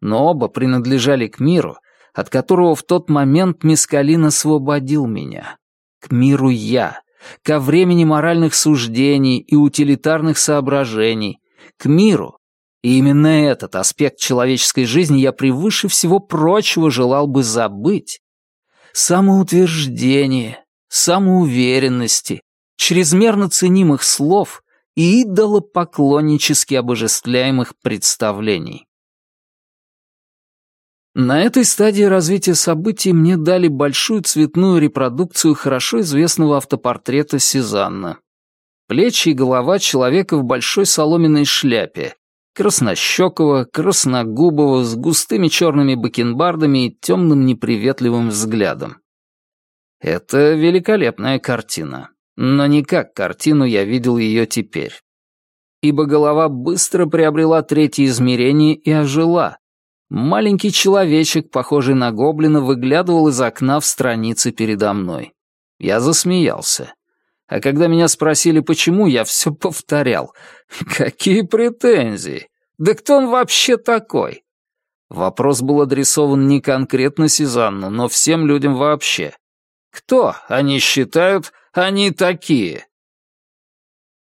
Но оба принадлежали к миру, от которого в тот момент Мискалин освободил меня. К миру я, ко времени моральных суждений и утилитарных соображений, к миру. И именно этот аспект человеческой жизни я превыше всего прочего желал бы забыть. Самоутверждение, самоуверенности, чрезмерно ценимых слов и идолопоклоннически обожествляемых представлений. На этой стадии развития событий мне дали большую цветную репродукцию хорошо известного автопортрета Сезанна. Плечи и голова человека в большой соломенной шляпе, краснощекого, красногубого, с густыми черными бакенбардами и темным неприветливым взглядом. Это великолепная картина но не как картину я видел ее теперь. Ибо голова быстро приобрела третье измерение и ожила. Маленький человечек, похожий на гоблина, выглядывал из окна в странице передо мной. Я засмеялся. А когда меня спросили, почему, я все повторял. Какие претензии? Да кто он вообще такой? Вопрос был адресован не конкретно Сезанну, но всем людям вообще. Кто, они считают, они такие?»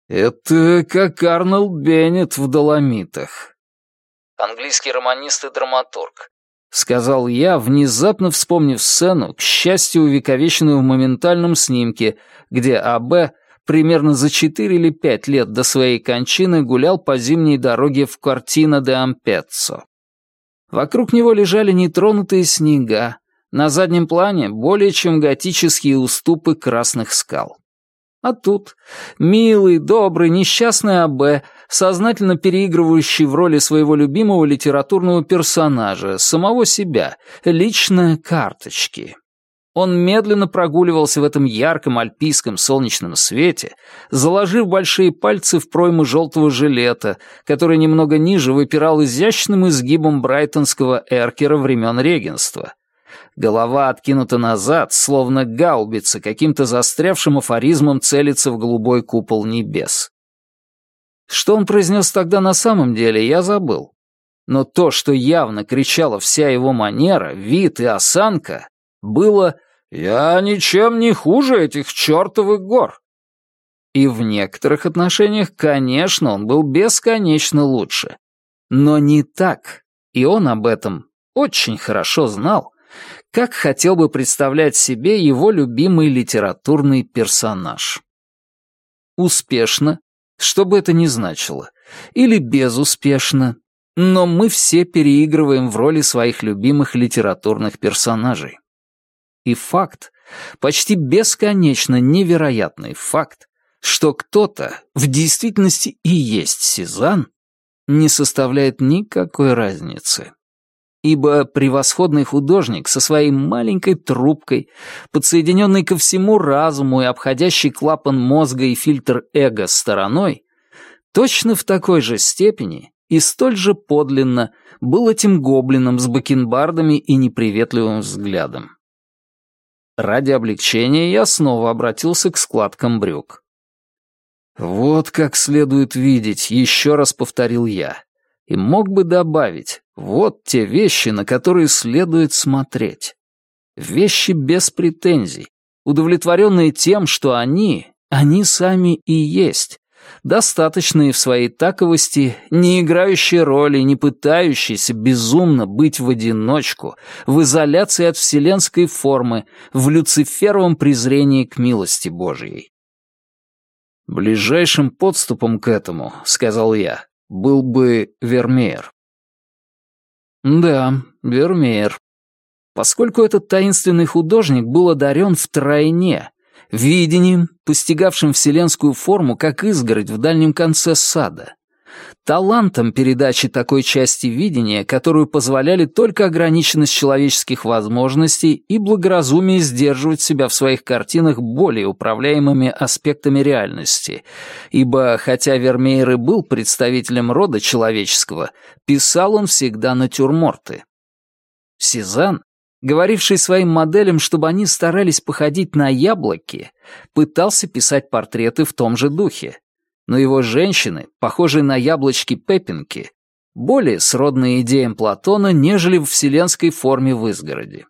«Это как Арнольд Беннет в «Доломитах». Английский романист и драматург. — сказал я, внезапно вспомнив сцену, к счастью, увековеченную в моментальном снимке, где А.Б. примерно за четыре или пять лет до своей кончины гулял по зимней дороге в Квартино де Ампеццо. Вокруг него лежали нетронутые снега, на заднем плане более чем готические уступы красных скал. А тут милый, добрый, несчастный А.Б., сознательно переигрывающий в роли своего любимого литературного персонажа, самого себя, лично карточки. Он медленно прогуливался в этом ярком альпийском солнечном свете, заложив большие пальцы в пройму желтого жилета, который немного ниже выпирал изящным изгибом брайтонского эркера времен регенства — Голова откинута назад, словно гаубица, каким-то застрявшим афоризмом целится в голубой купол небес. Что он произнес тогда на самом деле, я забыл. Но то, что явно кричала вся его манера, вид и осанка, было «Я ничем не хуже этих чертовых гор». И в некоторых отношениях, конечно, он был бесконечно лучше. Но не так, и он об этом очень хорошо знал, как хотел бы представлять себе его любимый литературный персонаж. Успешно, что бы это ни значило, или безуспешно, но мы все переигрываем в роли своих любимых литературных персонажей. И факт, почти бесконечно невероятный факт, что кто-то в действительности и есть Сезанн, не составляет никакой разницы ибо превосходный художник со своей маленькой трубкой, подсоединенной ко всему разуму и обходящий клапан мозга и фильтр эго стороной, точно в такой же степени и столь же подлинно был этим гоблином с бакенбардами и неприветливым взглядом. Ради облегчения я снова обратился к складкам брюк. «Вот как следует видеть», — еще раз повторил я и мог бы добавить «вот те вещи, на которые следует смотреть». Вещи без претензий, удовлетворенные тем, что они, они сами и есть, достаточные в своей таковости, не играющие роли, не пытающиеся безумно быть в одиночку, в изоляции от вселенской формы, в люциферовом презрении к милости Божьей. «Ближайшим подступом к этому, — сказал я, был бы Вермеер. Да, Вермеер. Поскольку этот таинственный художник был одарен втройне, видением, постигавшим вселенскую форму как изгородь в дальнем конце сада, талантом передачи такой части видения, которую позволяли только ограниченность человеческих возможностей и благоразумие сдерживать себя в своих картинах более управляемыми аспектами реальности, ибо, хотя Вермеер и был представителем рода человеческого, писал он всегда натюрморты. Сезанн, говоривший своим моделям, чтобы они старались походить на яблоки, пытался писать портреты в том же духе, но его женщины, похожие на яблочки-пеппинки, более сродные идеям Платона, нежели в вселенской форме в изгороди.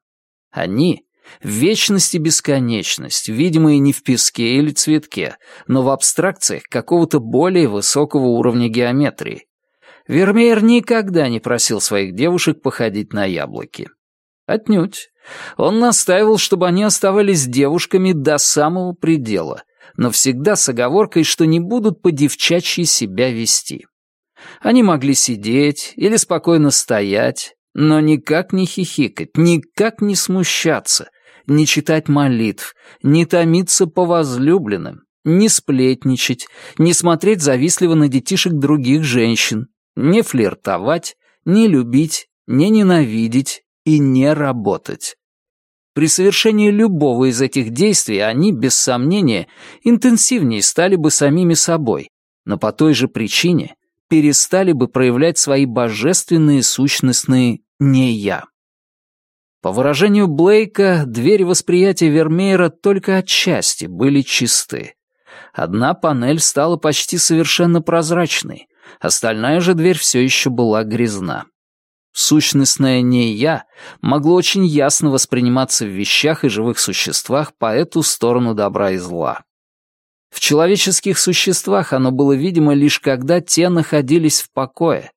Они — вечность и бесконечность, видимые не в песке или цветке, но в абстракциях какого-то более высокого уровня геометрии. Вермеер никогда не просил своих девушек походить на яблоки. Отнюдь. Он настаивал, чтобы они оставались девушками до самого предела — но всегда с оговоркой, что не будут по-девчачьи себя вести. Они могли сидеть или спокойно стоять, но никак не хихикать, никак не смущаться, не читать молитв, не томиться по возлюбленным, не сплетничать, не смотреть завистливо на детишек других женщин, не флиртовать, не любить, не ненавидеть и не работать. При совершении любого из этих действий они, без сомнения, интенсивнее стали бы самими собой, но по той же причине перестали бы проявлять свои божественные сущностные «не я». По выражению Блейка, двери восприятия Вермеера только отчасти были чисты. Одна панель стала почти совершенно прозрачной, остальная же дверь все еще была грязна. Сущностное «не я» могло очень ясно восприниматься в вещах и живых существах по эту сторону добра и зла. В человеческих существах оно было видимо лишь когда те находились в покое.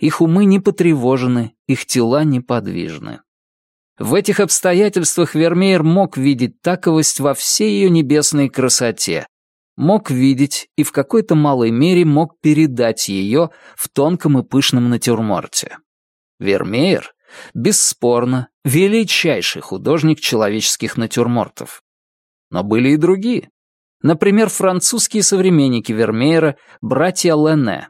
Их умы не потревожены, их тела неподвижны. В этих обстоятельствах Вермеер мог видеть таковость во всей ее небесной красоте, мог видеть и в какой-то малой мере мог передать ее в тонком и пышном натюрморте. Вермеер, бесспорно, величайший художник человеческих натюрмортов. Но были и другие. Например, французские современники Вермеера, братья Лене.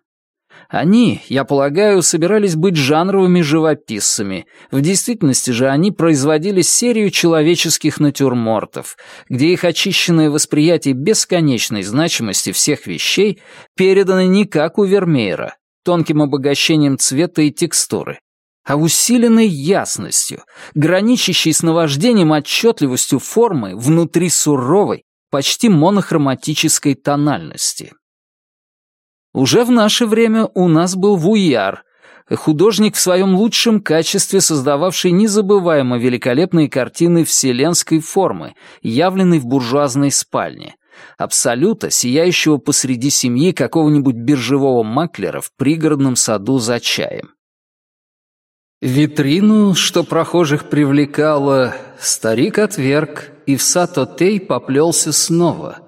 Они, я полагаю, собирались быть жанровыми живописцами. В действительности же они производили серию человеческих натюрмортов, где их очищенное восприятие бесконечной значимости всех вещей передано не как у Вермеера, тонким обогащением цвета и текстуры, а усиленной ясностью, граничащей с наваждением отчетливостью формы внутри суровой, почти монохроматической тональности. Уже в наше время у нас был Вуяр, художник в своем лучшем качестве, создававший незабываемо великолепные картины вселенской формы, явленной в буржуазной спальне, абсолюта, сияющего посреди семьи какого-нибудь биржевого маклера в пригородном саду за чаем. Витрину, что прохожих привлекало, старик отверг, и в Сатотей поплелся снова.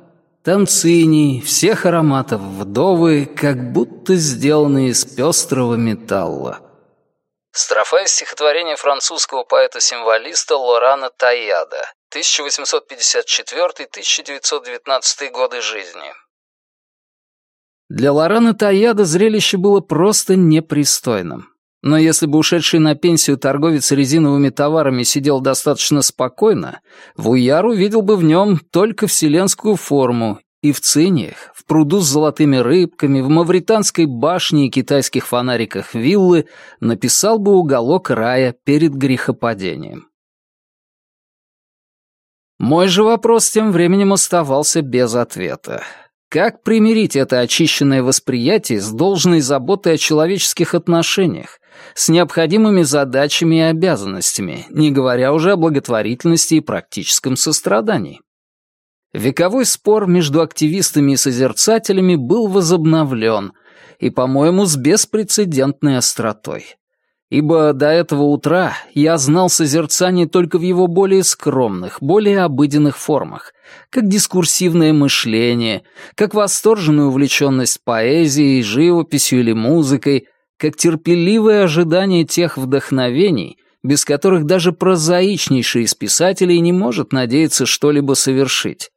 Танцини, всех ароматов вдовы, как будто сделанные из пестрого металла. Строфа из стихотворения французского поэта-символиста Лорана Таяда, 1854-1919 годы жизни. Для Лорана Таяда зрелище было просто непристойным. Но если бы ушедший на пенсию торговец резиновыми товарами сидел достаточно спокойно, Вуяр увидел бы в нем только вселенскую форму и в циниях, в пруду с золотыми рыбками, в мавританской башне и китайских фонариках виллы написал бы уголок рая перед грехопадением. Мой же вопрос тем временем оставался без ответа. Как примирить это очищенное восприятие с должной заботой о человеческих отношениях, с необходимыми задачами и обязанностями, не говоря уже о благотворительности и практическом сострадании. Вековой спор между активистами и созерцателями был возобновлен, и, по-моему, с беспрецедентной остротой. Ибо до этого утра я знал созерцание только в его более скромных, более обыденных формах, как дискурсивное мышление, как восторженную увлеченность поэзией, живописью или музыкой, как терпеливое ожидание тех вдохновений, без которых даже прозаичнейший из писателей не может надеяться что-либо совершить.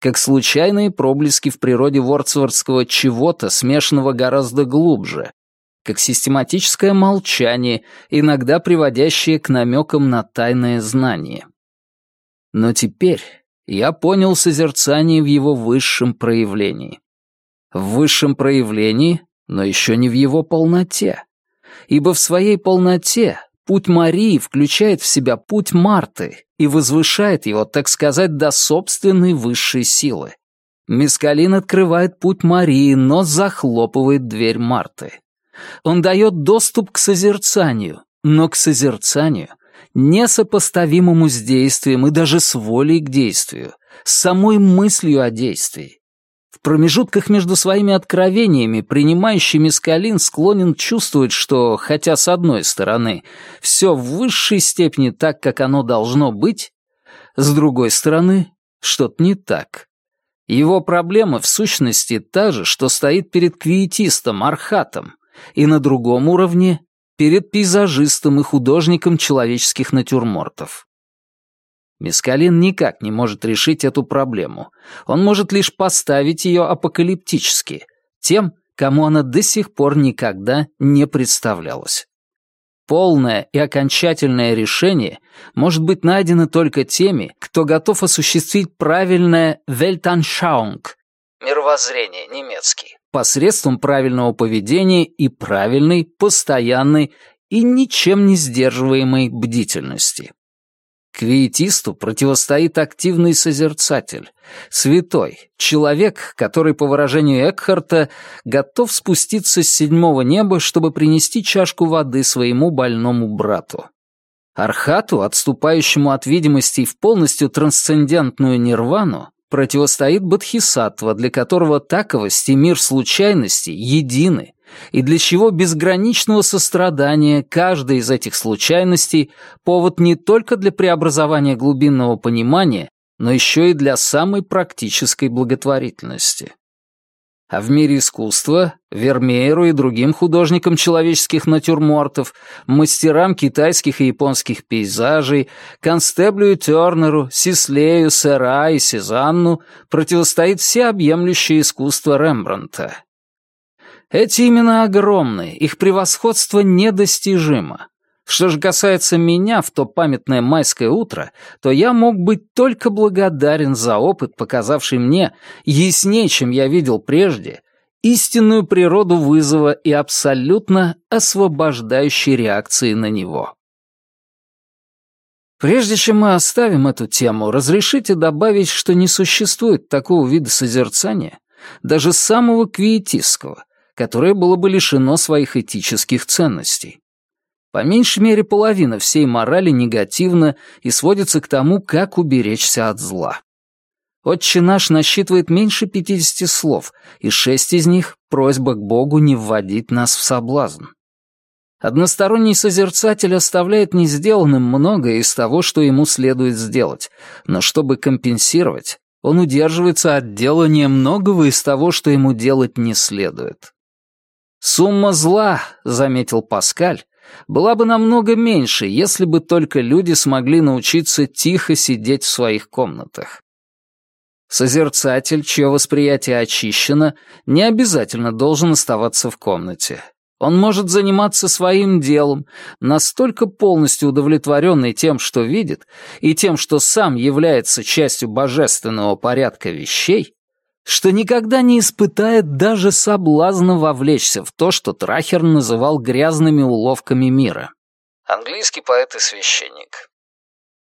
как случайные проблески в природе вордсвортского чего-то, смешанного гораздо глубже, как систематическое молчание, иногда приводящее к намекам на тайное знание. Но теперь я понял созерцание в его высшем проявлении. В высшем проявлении, но еще не в его полноте. Ибо в своей полноте путь Марии включает в себя путь Марты и возвышает его, так сказать, до собственной высшей силы. Мискалин открывает путь Марии, но захлопывает дверь Марты. Он дает доступ к созерцанию, но к созерцанию, несопоставимому с действием и даже с волей к действию, с самой мыслью о действии. В промежутках между своими откровениями принимающий мискалин склонен чувствовать, что, хотя с одной стороны, все в высшей степени так, как оно должно быть, с другой стороны, что-то не так. Его проблема в сущности та же, что стоит перед квиетистом, архатом, и на другом уровне — перед пейзажистом и художником человеческих натюрмортов. Мискалин никак не может решить эту проблему. Он может лишь поставить ее апокалиптически, тем, кому она до сих пор никогда не представлялась. Полное и окончательное решение может быть найдено только теми, кто готов осуществить правильное «Weltanschauung» — мировоззрение немецкий, посредством правильного поведения и правильной, постоянной и ничем не сдерживаемой бдительности. Квиетисту противостоит активный созерцатель, святой, человек, который, по выражению Экхарта, готов спуститься с седьмого неба, чтобы принести чашку воды своему больному брату. Архату, отступающему от видимости в полностью трансцендентную нирвану, противостоит Бодхисаттва, для которого таковость и мир случайностей едины, и для чего безграничного сострадания каждой из этих случайностей повод не только для преобразования глубинного понимания, но еще и для самой практической благотворительности. А в мире искусства Вермееру и другим художникам человеческих натюрмортов, мастерам китайских и японских пейзажей, Констеблю и Тернеру, Сислею, Сера и Сезанну противостоит всеобъемлющее искусство Рембрандта. Эти имена огромны, их превосходство недостижимо. Что же касается меня в то памятное майское утро, то я мог быть только благодарен за опыт, показавший мне, яснее, чем я видел прежде, истинную природу вызова и абсолютно освобождающей реакции на него. Прежде чем мы оставим эту тему, разрешите добавить, что не существует такого вида созерцания, даже самого квиетистского, которое было бы лишено своих этических ценностей. По меньшей мере половина всей морали негативна и сводится к тому, как уберечься от зла. Отче наш насчитывает меньше 50 слов, и шесть из них — просьба к Богу не вводить нас в соблазн. Односторонний созерцатель оставляет не сделанным многое из того, что ему следует сделать, но чтобы компенсировать, он удерживается от делания многого из того, что ему делать не следует. Сумма зла, заметил Паскаль, была бы намного меньше, если бы только люди смогли научиться тихо сидеть в своих комнатах. Созерцатель, чье восприятие очищено, не обязательно должен оставаться в комнате. Он может заниматься своим делом, настолько полностью удовлетворенный тем, что видит, и тем, что сам является частью божественного порядка вещей, что никогда не испытает даже соблазна вовлечься в то, что Трахер называл грязными уловками мира. Английский поэт и священник.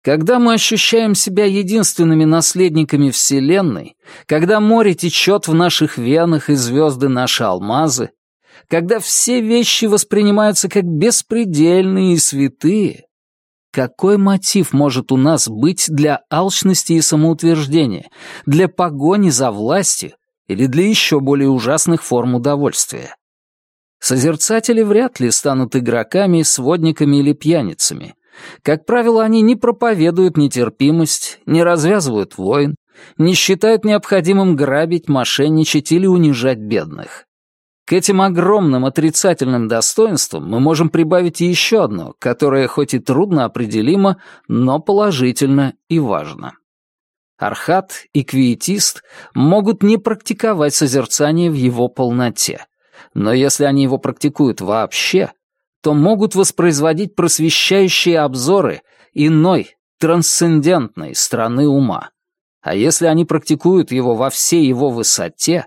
Когда мы ощущаем себя единственными наследниками Вселенной, когда море течет в наших венах и звезды наши алмазы, когда все вещи воспринимаются как беспредельные и святые, какой мотив может у нас быть для алчности и самоутверждения, для погони за властью или для еще более ужасных форм удовольствия? Созерцатели вряд ли станут игроками, сводниками или пьяницами. Как правило, они не проповедуют нетерпимость, не развязывают войн, не считают необходимым грабить, мошенничать или унижать бедных. К этим огромным отрицательным достоинствам мы можем прибавить еще одно, которое хоть и трудно определимо, но положительно и важно. Архат и квиетист могут не практиковать созерцание в его полноте, но если они его практикуют вообще, то могут воспроизводить просвещающие обзоры иной, трансцендентной страны ума. А если они практикуют его во всей его высоте,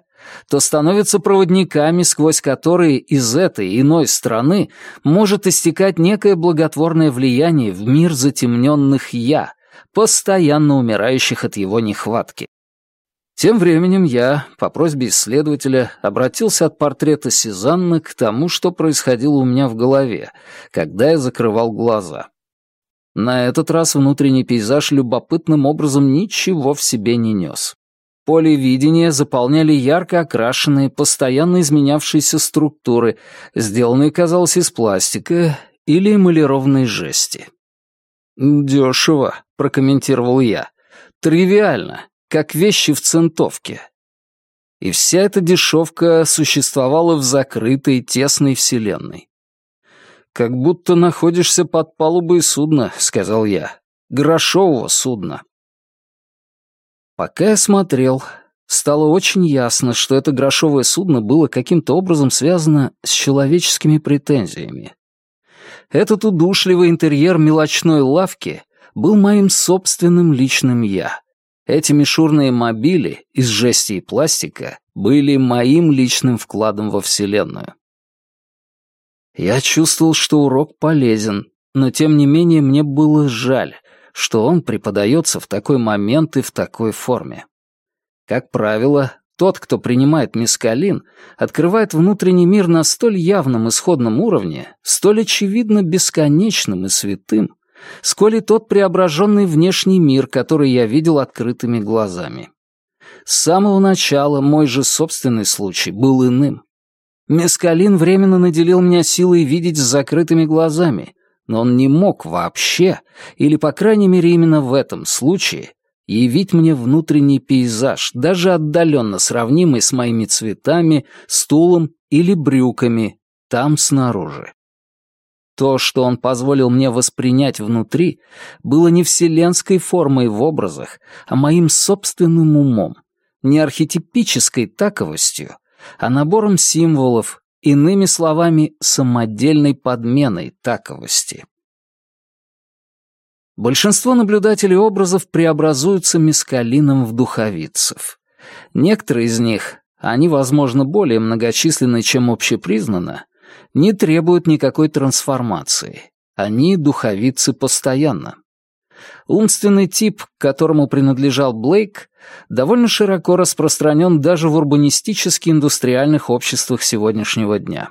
то становятся проводниками, сквозь которые из этой иной страны может истекать некое благотворное влияние в мир затемненных «я», постоянно умирающих от его нехватки. Тем временем я, по просьбе исследователя, обратился от портрета Сезанны к тому, что происходило у меня в голове, когда я закрывал глаза. На этот раз внутренний пейзаж любопытным образом ничего в себе не нес. Поле видения заполняли ярко окрашенные, постоянно изменявшиеся структуры, сделанные, казалось, из пластика или эмалированной жести. «Дешево», — прокомментировал я. «Тривиально, как вещи в центовке». И вся эта дешевка существовала в закрытой, тесной вселенной. «Как будто находишься под палубой судна», — сказал я. «Грошового судна». Пока я смотрел, стало очень ясно, что это грошовое судно было каким-то образом связано с человеческими претензиями. Этот удушливый интерьер мелочной лавки был моим собственным личным «я». Эти мишурные мобили из жести и пластика были моим личным вкладом во Вселенную. Я чувствовал, что урок полезен, но тем не менее мне было жаль, что он преподается в такой момент и в такой форме. Как правило, тот, кто принимает мискалин, открывает внутренний мир на столь явном исходном уровне, столь очевидно бесконечным и святым, сколь и тот преображенный внешний мир, который я видел открытыми глазами. С самого начала мой же собственный случай был иным. Мескалин временно наделил меня силой видеть с закрытыми глазами, но он не мог вообще, или, по крайней мере, именно в этом случае, явить мне внутренний пейзаж, даже отдаленно сравнимый с моими цветами, стулом или брюками, там снаружи. То, что он позволил мне воспринять внутри, было не вселенской формой в образах, а моим собственным умом, не архетипической таковостью, а набором символов, иными словами, самодельной подменой таковости. Большинство наблюдателей образов преобразуются мескалином в духовицев. Некоторые из них, они, возможно, более многочисленны, чем общепризнано, не требуют никакой трансформации. Они духовицы постоянно. Умственный тип, к которому принадлежал Блейк, довольно широко распространен даже в урбанистически-индустриальных обществах сегодняшнего дня.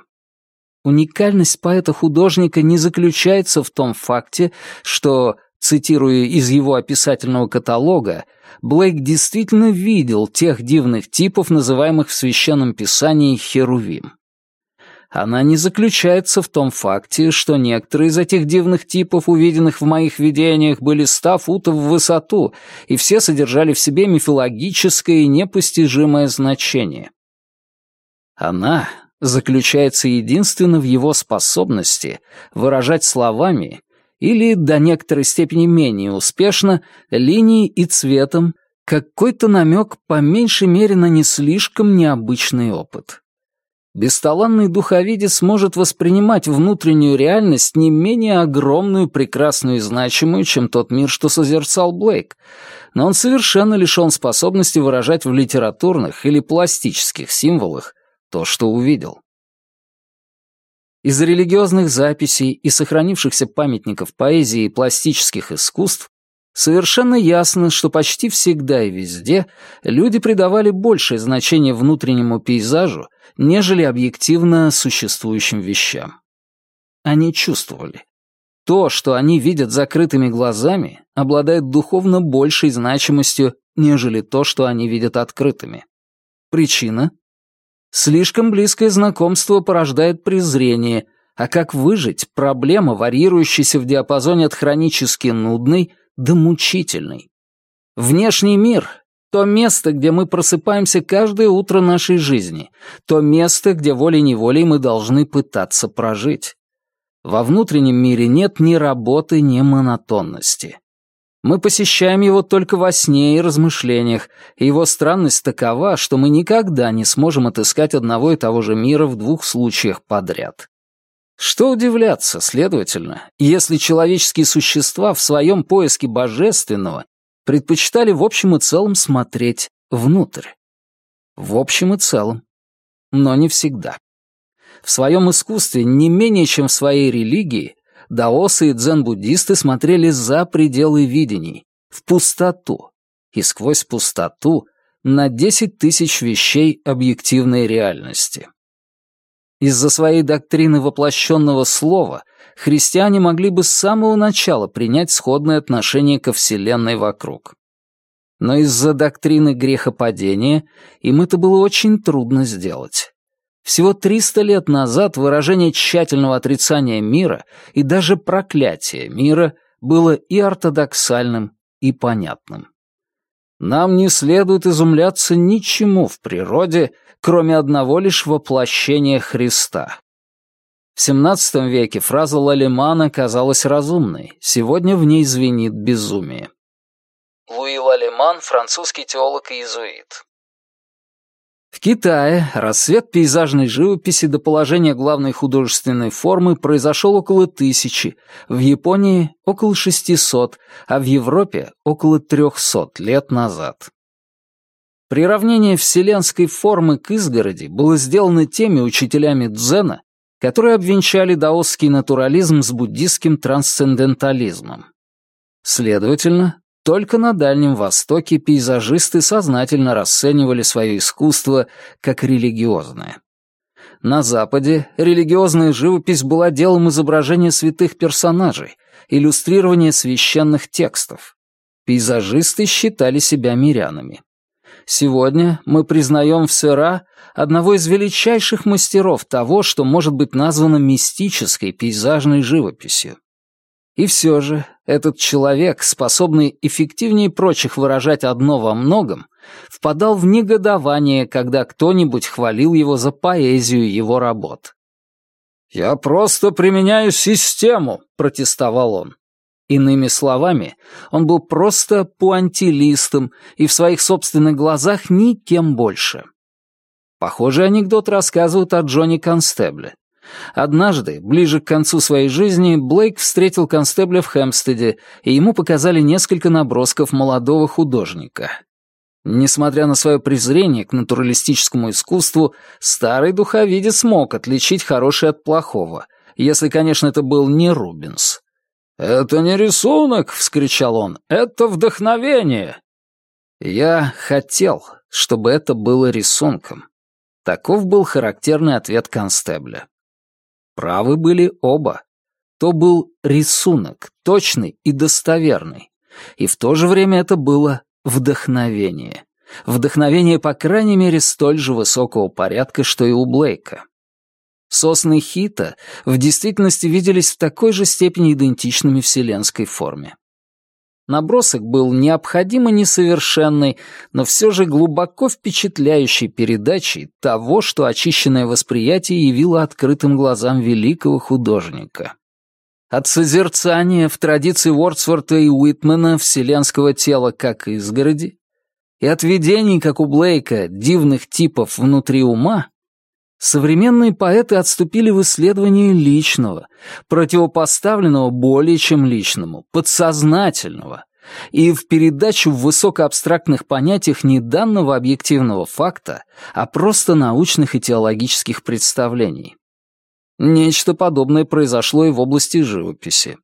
Уникальность поэта-художника не заключается в том факте, что, цитируя из его описательного каталога, Блейк действительно видел тех дивных типов, называемых в Священном Писании херувим она не заключается в том факте, что некоторые из этих дивных типов, увиденных в моих видениях, были ста футов в высоту, и все содержали в себе мифологическое и непостижимое значение. Она заключается единственно в его способности выражать словами или, до некоторой степени менее успешно, линией и цветом какой-то намек по меньшей мере на не слишком необычный опыт. Бесталанный духовидец может воспринимать внутреннюю реальность не менее огромную, прекрасную и значимую, чем тот мир, что созерцал Блейк, но он совершенно лишен способности выражать в литературных или пластических символах то, что увидел. Из религиозных записей и сохранившихся памятников поэзии и пластических искусств Совершенно ясно, что почти всегда и везде люди придавали большее значение внутреннему пейзажу, нежели объективно существующим вещам. Они чувствовали. То, что они видят закрытыми глазами, обладает духовно большей значимостью, нежели то, что они видят открытыми. Причина? Слишком близкое знакомство порождает презрение, а как выжить — проблема, варьирующаяся в диапазоне от хронически нудной да мучительный. Внешний мир — то место, где мы просыпаемся каждое утро нашей жизни, то место, где волей-неволей мы должны пытаться прожить. Во внутреннем мире нет ни работы, ни монотонности. Мы посещаем его только во сне и размышлениях, и его странность такова, что мы никогда не сможем отыскать одного и того же мира в двух случаях подряд. Что удивляться, следовательно, если человеческие существа в своем поиске божественного предпочитали в общем и целом смотреть внутрь. В общем и целом. Но не всегда. В своем искусстве, не менее чем в своей религии, даосы и дзен-буддисты смотрели за пределы видений, в пустоту, и сквозь пустоту на 10 тысяч вещей объективной реальности. Из-за своей доктрины воплощенного слова христиане могли бы с самого начала принять сходное отношение ко Вселенной вокруг. Но из-за доктрины грехопадения им это было очень трудно сделать. Всего 300 лет назад выражение тщательного отрицания мира и даже проклятия мира было и ортодоксальным, и понятным. Нам не следует изумляться ничему в природе, кроме одного лишь воплощения Христа. В XVII веке фраза Лалемана казалась разумной, сегодня в ней звенит безумие. Луи Лалеман, французский теолог и иезуит. В Китае рассвет пейзажной живописи до положения главной художественной формы произошел около тысячи, в Японии — около шестисот, а в Европе — около трехсот лет назад. Приравнение вселенской формы к изгороди было сделано теми учителями дзена, которые обвенчали даосский натурализм с буддистским трансцендентализмом. Следовательно, только на Дальнем Востоке пейзажисты сознательно расценивали свое искусство как религиозное. На Западе религиозная живопись была делом изображения святых персонажей, иллюстрирования священных текстов. Пейзажисты считали себя мирянами. Сегодня мы признаем в Сера одного из величайших мастеров того, что может быть названо мистической пейзажной живописью. И все же этот человек, способный эффективнее прочих выражать одно во многом, впадал в негодование, когда кто-нибудь хвалил его за поэзию его работ. «Я просто применяю систему», — протестовал он. Иными словами, он был просто пуантилистом и в своих собственных глазах никем больше. Похожий анекдот рассказывают о Джонни Констебле. Однажды, ближе к концу своей жизни, Блейк встретил констебля в Хэмпстеде, и ему показали несколько набросков молодого художника. Несмотря на свое презрение к натуралистическому искусству, старый духовидец смог отличить хорошее от плохого, если, конечно, это был не Рубинс. «Это не рисунок!» — вскричал он. «Это вдохновение!» Я хотел, чтобы это было рисунком. Таков был характерный ответ констебля. Правы были оба. То был рисунок, точный и достоверный. И в то же время это было вдохновение. Вдохновение, по крайней мере, столь же высокого порядка, что и у Блейка. Сосны Хита в действительности виделись в такой же степени идентичными вселенской форме. Набросок был необходимо несовершенный, но все же глубоко впечатляющей передачей того, что очищенное восприятие явило открытым глазам великого художника. От созерцания в традиции Уордсворта и Уитмена вселенского тела как изгороди, и от видений, как у Блейка, дивных типов внутри ума, современные поэты отступили в исследование личного, противопоставленного более чем личному, подсознательного, и в передачу в высокоабстрактных понятиях не данного объективного факта, а просто научных и теологических представлений. Нечто подобное произошло и в области живописи.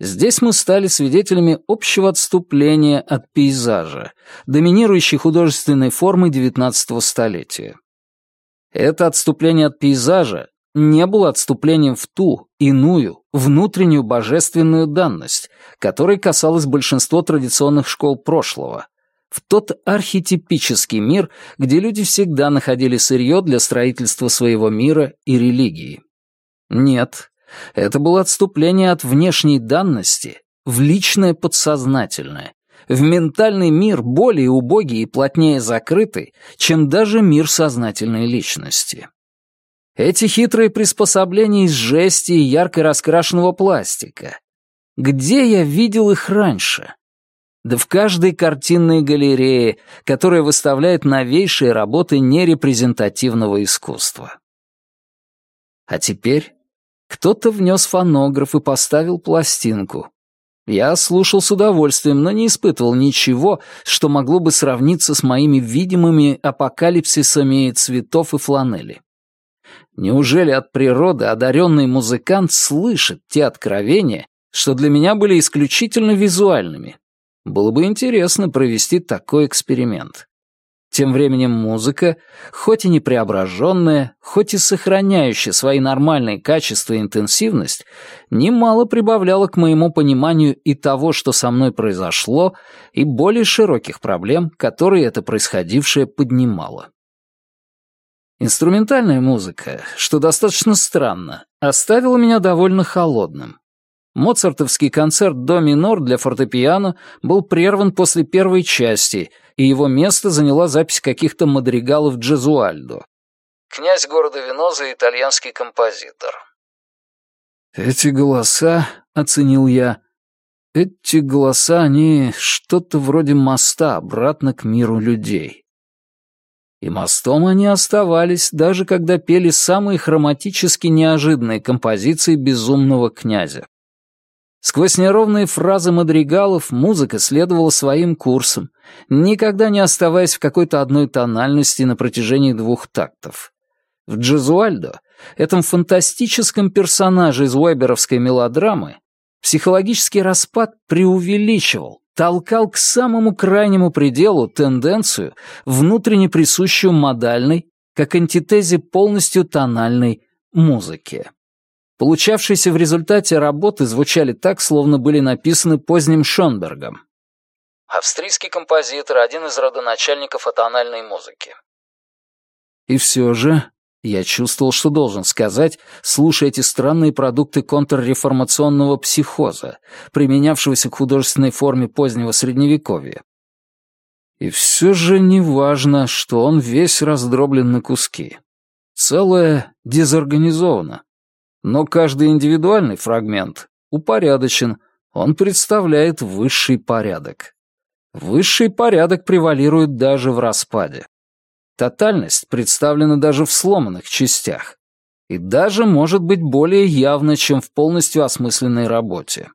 Здесь мы стали свидетелями общего отступления от пейзажа, доминирующей художественной формы XIX столетия. Это отступление от пейзажа не было отступлением в ту, иную, внутреннюю божественную данность, которой касалось большинство традиционных школ прошлого, в тот архетипический мир, где люди всегда находили сырье для строительства своего мира и религии. Нет, это было отступление от внешней данности в личное подсознательное, в ментальный мир более убогий и плотнее закрытый, чем даже мир сознательной личности. Эти хитрые приспособления из жести и ярко раскрашенного пластика. Где я видел их раньше? да в каждой картинной галерее, которая выставляет новейшие работы нерепрезентативного искусства. А теперь кто-то внес фонограф и поставил пластинку. Я слушал с удовольствием, но не испытывал ничего, что могло бы сравниться с моими видимыми апокалипсисами цветов и фланели. Неужели от природы одаренный музыкант слышит те откровения, что для меня были исключительно визуальными? Было бы интересно провести такой эксперимент. Тем временем музыка, хоть и не преображенная, хоть и сохраняющая свои нормальные качества и интенсивность, немало прибавляла к моему пониманию и того, что со мной произошло, и более широких проблем, которые это происходившее поднимало. Инструментальная музыка, что достаточно странно, оставила меня довольно холодным. Моцартовский концерт «До минор» для фортепиано был прерван после первой части, и его место заняла запись каких-то мадригалов Джезуальдо. Князь города Веноза — итальянский композитор. «Эти голоса», — оценил я, — «эти голоса, они что-то вроде моста обратно к миру людей». И мостом они оставались, даже когда пели самые хроматически неожиданные композиции безумного князя. Сквозь неровные фразы мадригалов музыка следовала своим курсом, никогда не оставаясь в какой-то одной тональности на протяжении двух тактов. В Джезуальдо, этом фантастическом персонаже из Уэберовской мелодрамы, психологический распад преувеличивал, толкал к самому крайнему пределу тенденцию, внутренне присущую модальной, как антитезе полностью тональной музыки. Получавшиеся в результате работы звучали так, словно были написаны поздним Шонбергом. Австрийский композитор, один из родоначальников атональной музыки. И все же я чувствовал, что должен сказать, слушая эти странные продукты контрреформационного психоза, применявшегося к художественной форме позднего Средневековья. И все же не важно, что он весь раздроблен на куски. Целое дезорганизовано. Но каждый индивидуальный фрагмент упорядочен, он представляет высший порядок. Высший порядок превалирует даже в распаде. Тотальность представлена даже в сломанных частях. И даже может быть более явно, чем в полностью осмысленной работе.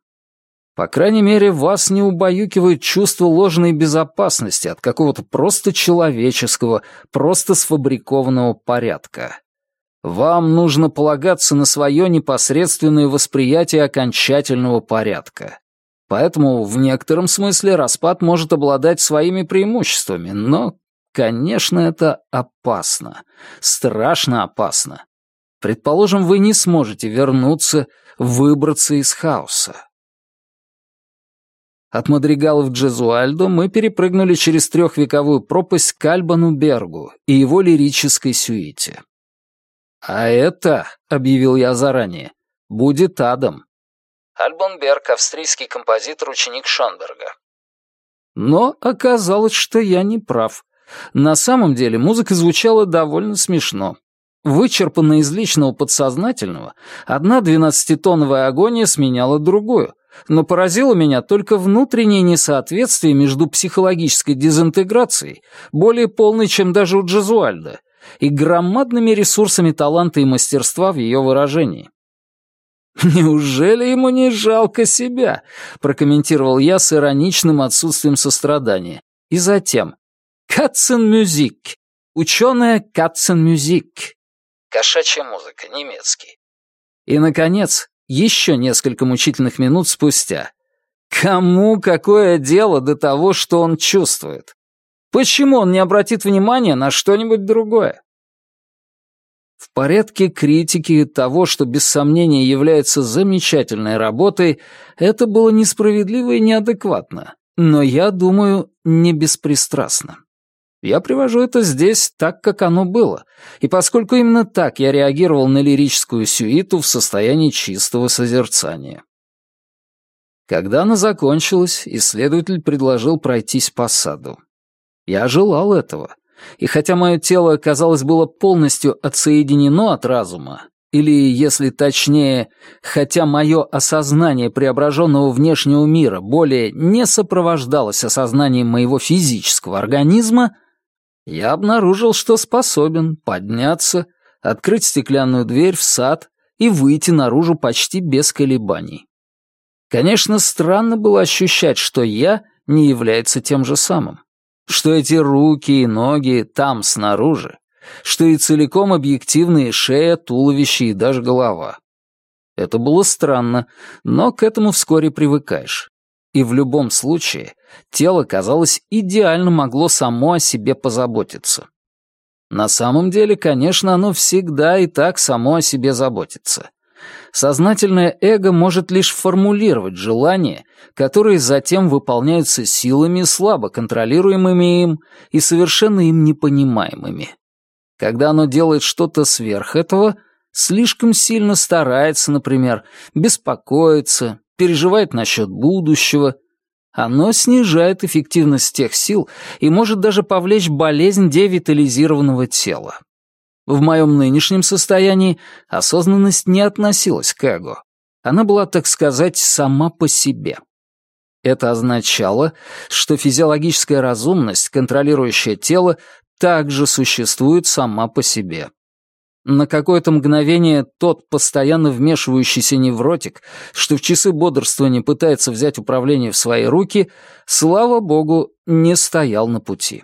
По крайней мере, вас не убаюкивает чувство ложной безопасности от какого-то просто человеческого, просто сфабрикованного порядка. Вам нужно полагаться на свое непосредственное восприятие окончательного порядка. Поэтому в некотором смысле распад может обладать своими преимуществами, но Конечно, это опасно. Страшно опасно. Предположим, вы не сможете вернуться, выбраться из хаоса. От Мадригалов Джезуальдо мы перепрыгнули через трехвековую пропасть к Альбану Бергу и его лирической сюите. «А это, — объявил я заранее, — будет адом». Альбан Берг — австрийский композитор, ученик Шонберга. Но оказалось, что я не прав. На самом деле музыка звучала довольно смешно. Вычерпанная из личного подсознательного, одна двенадцатитоновая агония сменяла другую, но поразило меня только внутреннее несоответствие между психологической дезинтеграцией, более полной, чем даже у Джезуальда, и громадными ресурсами таланта и мастерства в ее выражении. «Неужели ему не жалко себя?» — прокомментировал я с ироничным отсутствием сострадания. И затем, Катценмюзик. Ученая Катценмюзик. Кошачья музыка, немецкий. И, наконец, еще несколько мучительных минут спустя. Кому какое дело до того, что он чувствует? Почему он не обратит внимания на что-нибудь другое? В порядке критики того, что без сомнения является замечательной работой, это было несправедливо и неадекватно, но, я думаю, не беспристрастно. Я привожу это здесь так, как оно было, и поскольку именно так я реагировал на лирическую сюиту в состоянии чистого созерцания. Когда она закончилась, исследователь предложил пройтись по саду. Я желал этого, и хотя мое тело, казалось, было полностью отсоединено от разума, или, если точнее, хотя мое осознание преображенного внешнего мира более не сопровождалось осознанием моего физического организма, я обнаружил, что способен подняться, открыть стеклянную дверь в сад и выйти наружу почти без колебаний. Конечно, странно было ощущать, что я не является тем же самым, что эти руки и ноги там снаружи, что и целиком объективные шея, туловище и даже голова. Это было странно, но к этому вскоре привыкаешь. И в любом случае, тело, казалось, идеально могло само о себе позаботиться. На самом деле, конечно, оно всегда и так само о себе заботится. Сознательное эго может лишь формулировать желания, которые затем выполняются силами, слабо контролируемыми им и совершенно им непонимаемыми. Когда оно делает что-то сверх этого, слишком сильно старается, например, беспокоится, переживает насчет будущего, оно снижает эффективность тех сил и может даже повлечь болезнь девитализированного тела. В моем нынешнем состоянии осознанность не относилась к эго. Она была, так сказать, сама по себе. Это означало, что физиологическая разумность, контролирующая тело, также существует сама по себе. На какое-то мгновение тот постоянно вмешивающийся невротик, что в часы бодрствования пытается взять управление в свои руки, слава богу, не стоял на пути.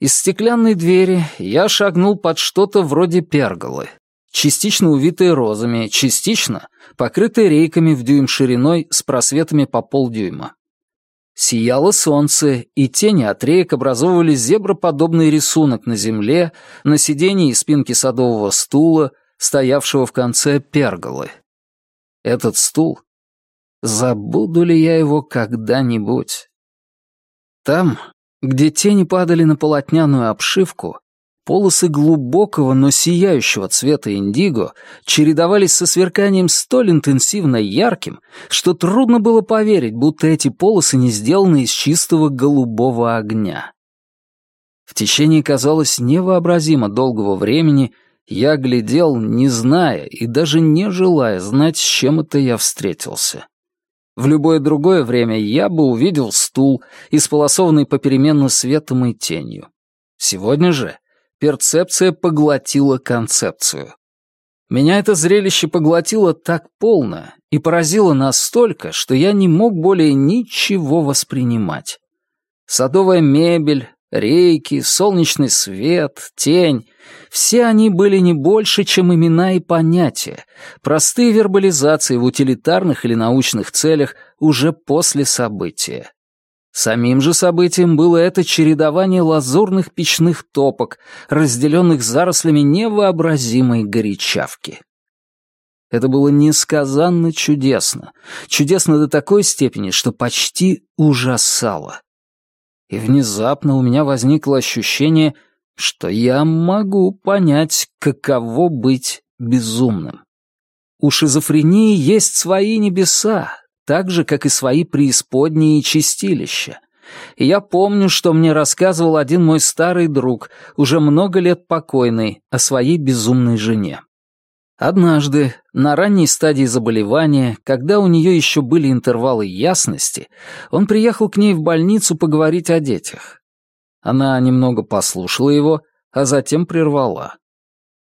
Из стеклянной двери я шагнул под что-то вроде перголы, частично увитые розами, частично покрытые рейками в дюйм шириной с просветами по полдюйма. Сияло солнце, и тени от рек образовывали зеброподобный рисунок на земле, на сиденье и спинке садового стула, стоявшего в конце перголы. Этот стул... Забуду ли я его когда-нибудь? Там, где тени падали на полотняную обшивку, Полосы глубокого, но сияющего цвета индиго чередовались со сверканием столь интенсивно ярким, что трудно было поверить, будто эти полосы не сделаны из чистого голубого огня. В течение, казалось, невообразимо долгого времени я глядел, не зная и даже не желая знать, с чем это я встретился. В любое другое время я бы увидел стул, исполосованный попеременно светом и тенью. Сегодня же перцепция поглотила концепцию. Меня это зрелище поглотило так полно и поразило настолько, что я не мог более ничего воспринимать. Садовая мебель, рейки, солнечный свет, тень — все они были не больше, чем имена и понятия, простые вербализации в утилитарных или научных целях уже после события. Самим же событием было это чередование лазурных печных топок, разделенных зарослями невообразимой горячавки. Это было несказанно чудесно, чудесно до такой степени, что почти ужасало. И внезапно у меня возникло ощущение, что я могу понять, каково быть безумным. У шизофрении есть свои небеса, так же, как и свои преисподние и чистилища. И я помню, что мне рассказывал один мой старый друг, уже много лет покойный, о своей безумной жене. Однажды, на ранней стадии заболевания, когда у нее еще были интервалы ясности, он приехал к ней в больницу поговорить о детях. Она немного послушала его, а затем прервала.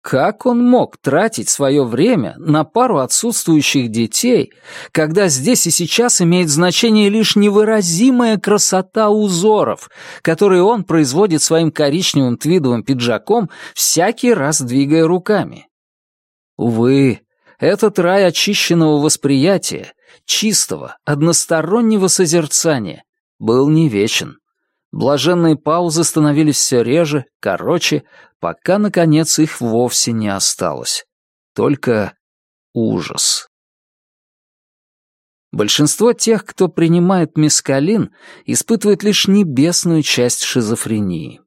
Как он мог тратить свое время на пару отсутствующих детей, когда здесь и сейчас имеет значение лишь невыразимая красота узоров, которые он производит своим коричневым твидовым пиджаком, всякий раз двигая руками? Увы, этот рай очищенного восприятия, чистого, одностороннего созерцания, был не вечен. Блаженные паузы становились все реже, короче, пока, наконец, их вовсе не осталось. Только ужас. Большинство тех, кто принимает мескалин, испытывает лишь небесную часть шизофрении.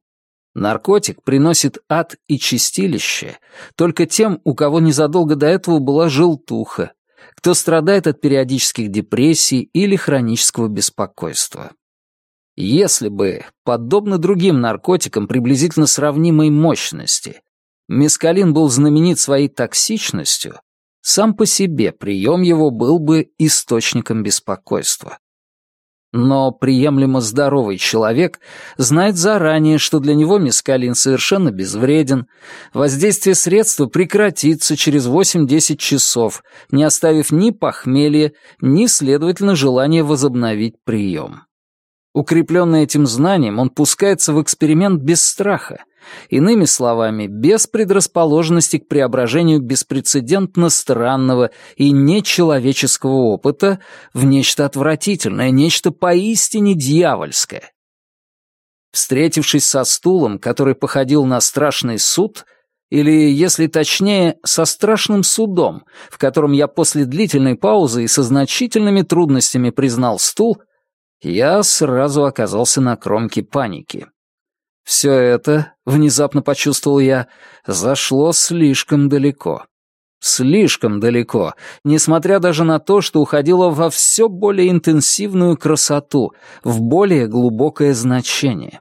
Наркотик приносит ад и чистилище только тем, у кого незадолго до этого была желтуха, кто страдает от периодических депрессий или хронического беспокойства. Если бы, подобно другим наркотикам приблизительно сравнимой мощности, мескалин был знаменит своей токсичностью, сам по себе прием его был бы источником беспокойства. Но приемлемо здоровый человек знает заранее, что для него мескалин совершенно безвреден, воздействие средства прекратится через 8-10 часов, не оставив ни похмелья, ни, следовательно, желания возобновить прием. Укрепленный этим знанием, он пускается в эксперимент без страха, иными словами, без предрасположенности к преображению беспрецедентно странного и нечеловеческого опыта в нечто отвратительное, нечто поистине дьявольское. Встретившись со стулом, который походил на страшный суд, или, если точнее, со страшным судом, в котором я после длительной паузы и со значительными трудностями признал стул — я сразу оказался на кромке паники. Все это, внезапно почувствовал я, зашло слишком далеко. Слишком далеко, несмотря даже на то, что уходило во все более интенсивную красоту, в более глубокое значение.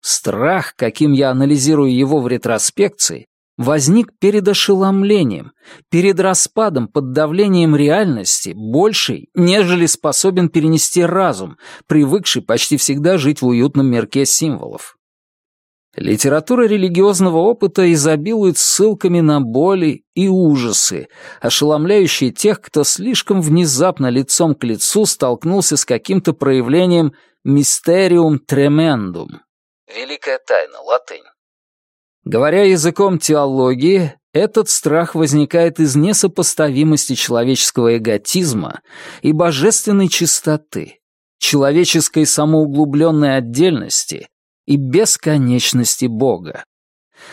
Страх, каким я анализирую его в ретроспекции, возник перед ошеломлением, перед распадом под давлением реальности, большей, нежели способен перенести разум, привыкший почти всегда жить в уютном мерке символов. Литература религиозного опыта изобилует ссылками на боли и ужасы, ошеломляющие тех, кто слишком внезапно лицом к лицу столкнулся с каким-то проявлением «mysterium tremendum» — «великая тайна», латынь. Говоря языком теологии, этот страх возникает из несопоставимости человеческого эготизма и божественной чистоты, человеческой самоуглубленной отдельности и бесконечности Бога.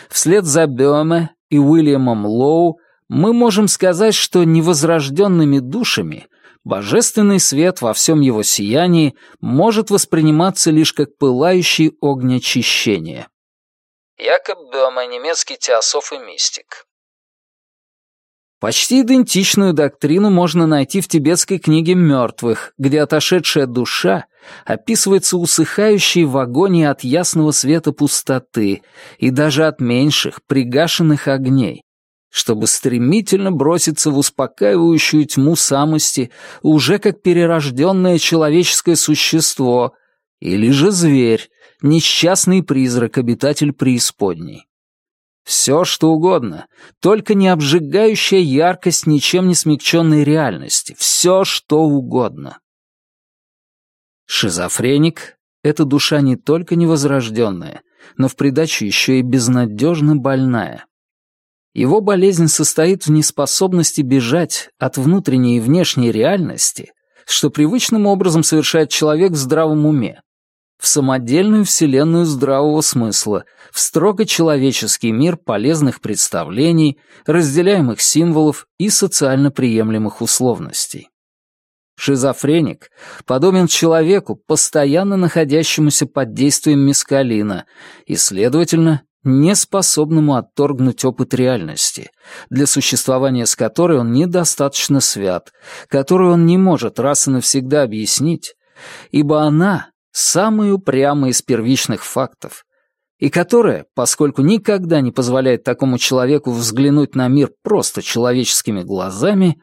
Вслед за Бёме и Уильямом Лоу мы можем сказать, что невозрожденными душами божественный свет во всем его сиянии может восприниматься лишь как пылающий огня очищения. Якоб Бёме, немецкий теософ и мистик. Почти идентичную доктрину можно найти в тибетской книге «Мертвых», где отошедшая душа описывается усыхающей в агонии от ясного света пустоты и даже от меньших, пригашенных огней, чтобы стремительно броситься в успокаивающую тьму самости уже как перерожденное человеческое существо или же зверь, несчастный призрак, обитатель преисподней. Все, что угодно, только не обжигающая яркость ничем не смягченной реальности. Все, что угодно. Шизофреник — это душа не только невозрожденная, но в придачу еще и безнадежно больная. Его болезнь состоит в неспособности бежать от внутренней и внешней реальности, что привычным образом совершает человек в здравом уме, в самодельную вселенную здравого смысла, в строго человеческий мир полезных представлений, разделяемых символов и социально приемлемых условностей. Шизофреник подобен человеку, постоянно находящемуся под действием мескалина и, следовательно, неспособному отторгнуть опыт реальности, для существования с которой он недостаточно свят, которую он не может раз и навсегда объяснить, ибо она самый упрямый из первичных фактов, и которая, поскольку никогда не позволяет такому человеку взглянуть на мир просто человеческими глазами,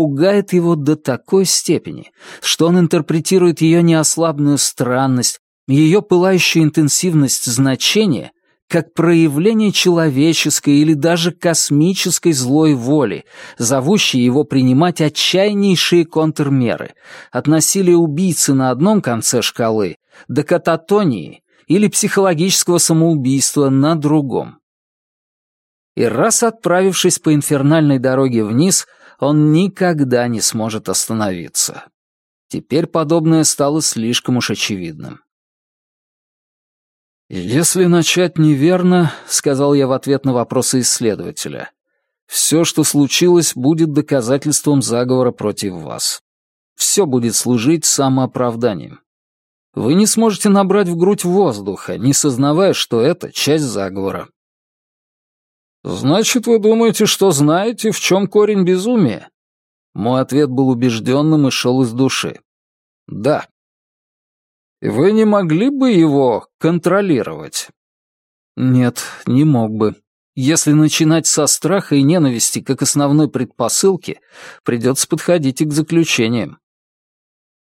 пугает его до такой степени, что он интерпретирует ее неослабную странность, ее пылающую интенсивность значения как проявление человеческой или даже космической злой воли, зовущей его принимать отчаяннейшие контрмеры, от насилия убийцы на одном конце шкалы до кататонии или психологического самоубийства на другом. И раз отправившись по инфернальной дороге вниз, он никогда не сможет остановиться. Теперь подобное стало слишком уж очевидным. «Если начать неверно», — сказал я в ответ на вопросы исследователя, «все, что случилось, будет доказательством заговора против вас. Все будет служить самооправданием. Вы не сможете набрать в грудь воздуха, не сознавая, что это часть заговора». «Значит, вы думаете, что знаете, в чем корень безумия?» Мой ответ был убежденным и шел из души. «Да». Вы не могли бы его контролировать? Нет, не мог бы. Если начинать со страха и ненависти как основной предпосылки, придется подходить и к заключениям.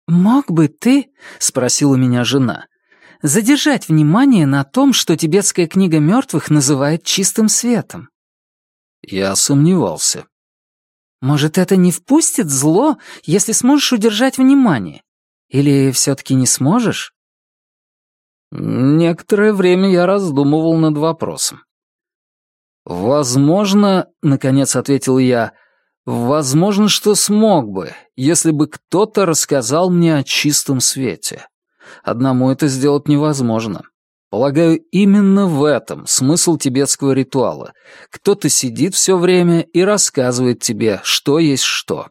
«Мог бы ты, — спросила меня жена, — задержать внимание на том, что тибетская книга мертвых называет чистым светом?» Я сомневался. «Может, это не впустит зло, если сможешь удержать внимание? Или все-таки не сможешь?» Некоторое время я раздумывал над вопросом. «Возможно, — наконец ответил я, — возможно, что смог бы, если бы кто-то рассказал мне о чистом свете. Одному это сделать невозможно. Полагаю, именно в этом смысл тибетского ритуала. Кто-то сидит все время и рассказывает тебе, что есть что».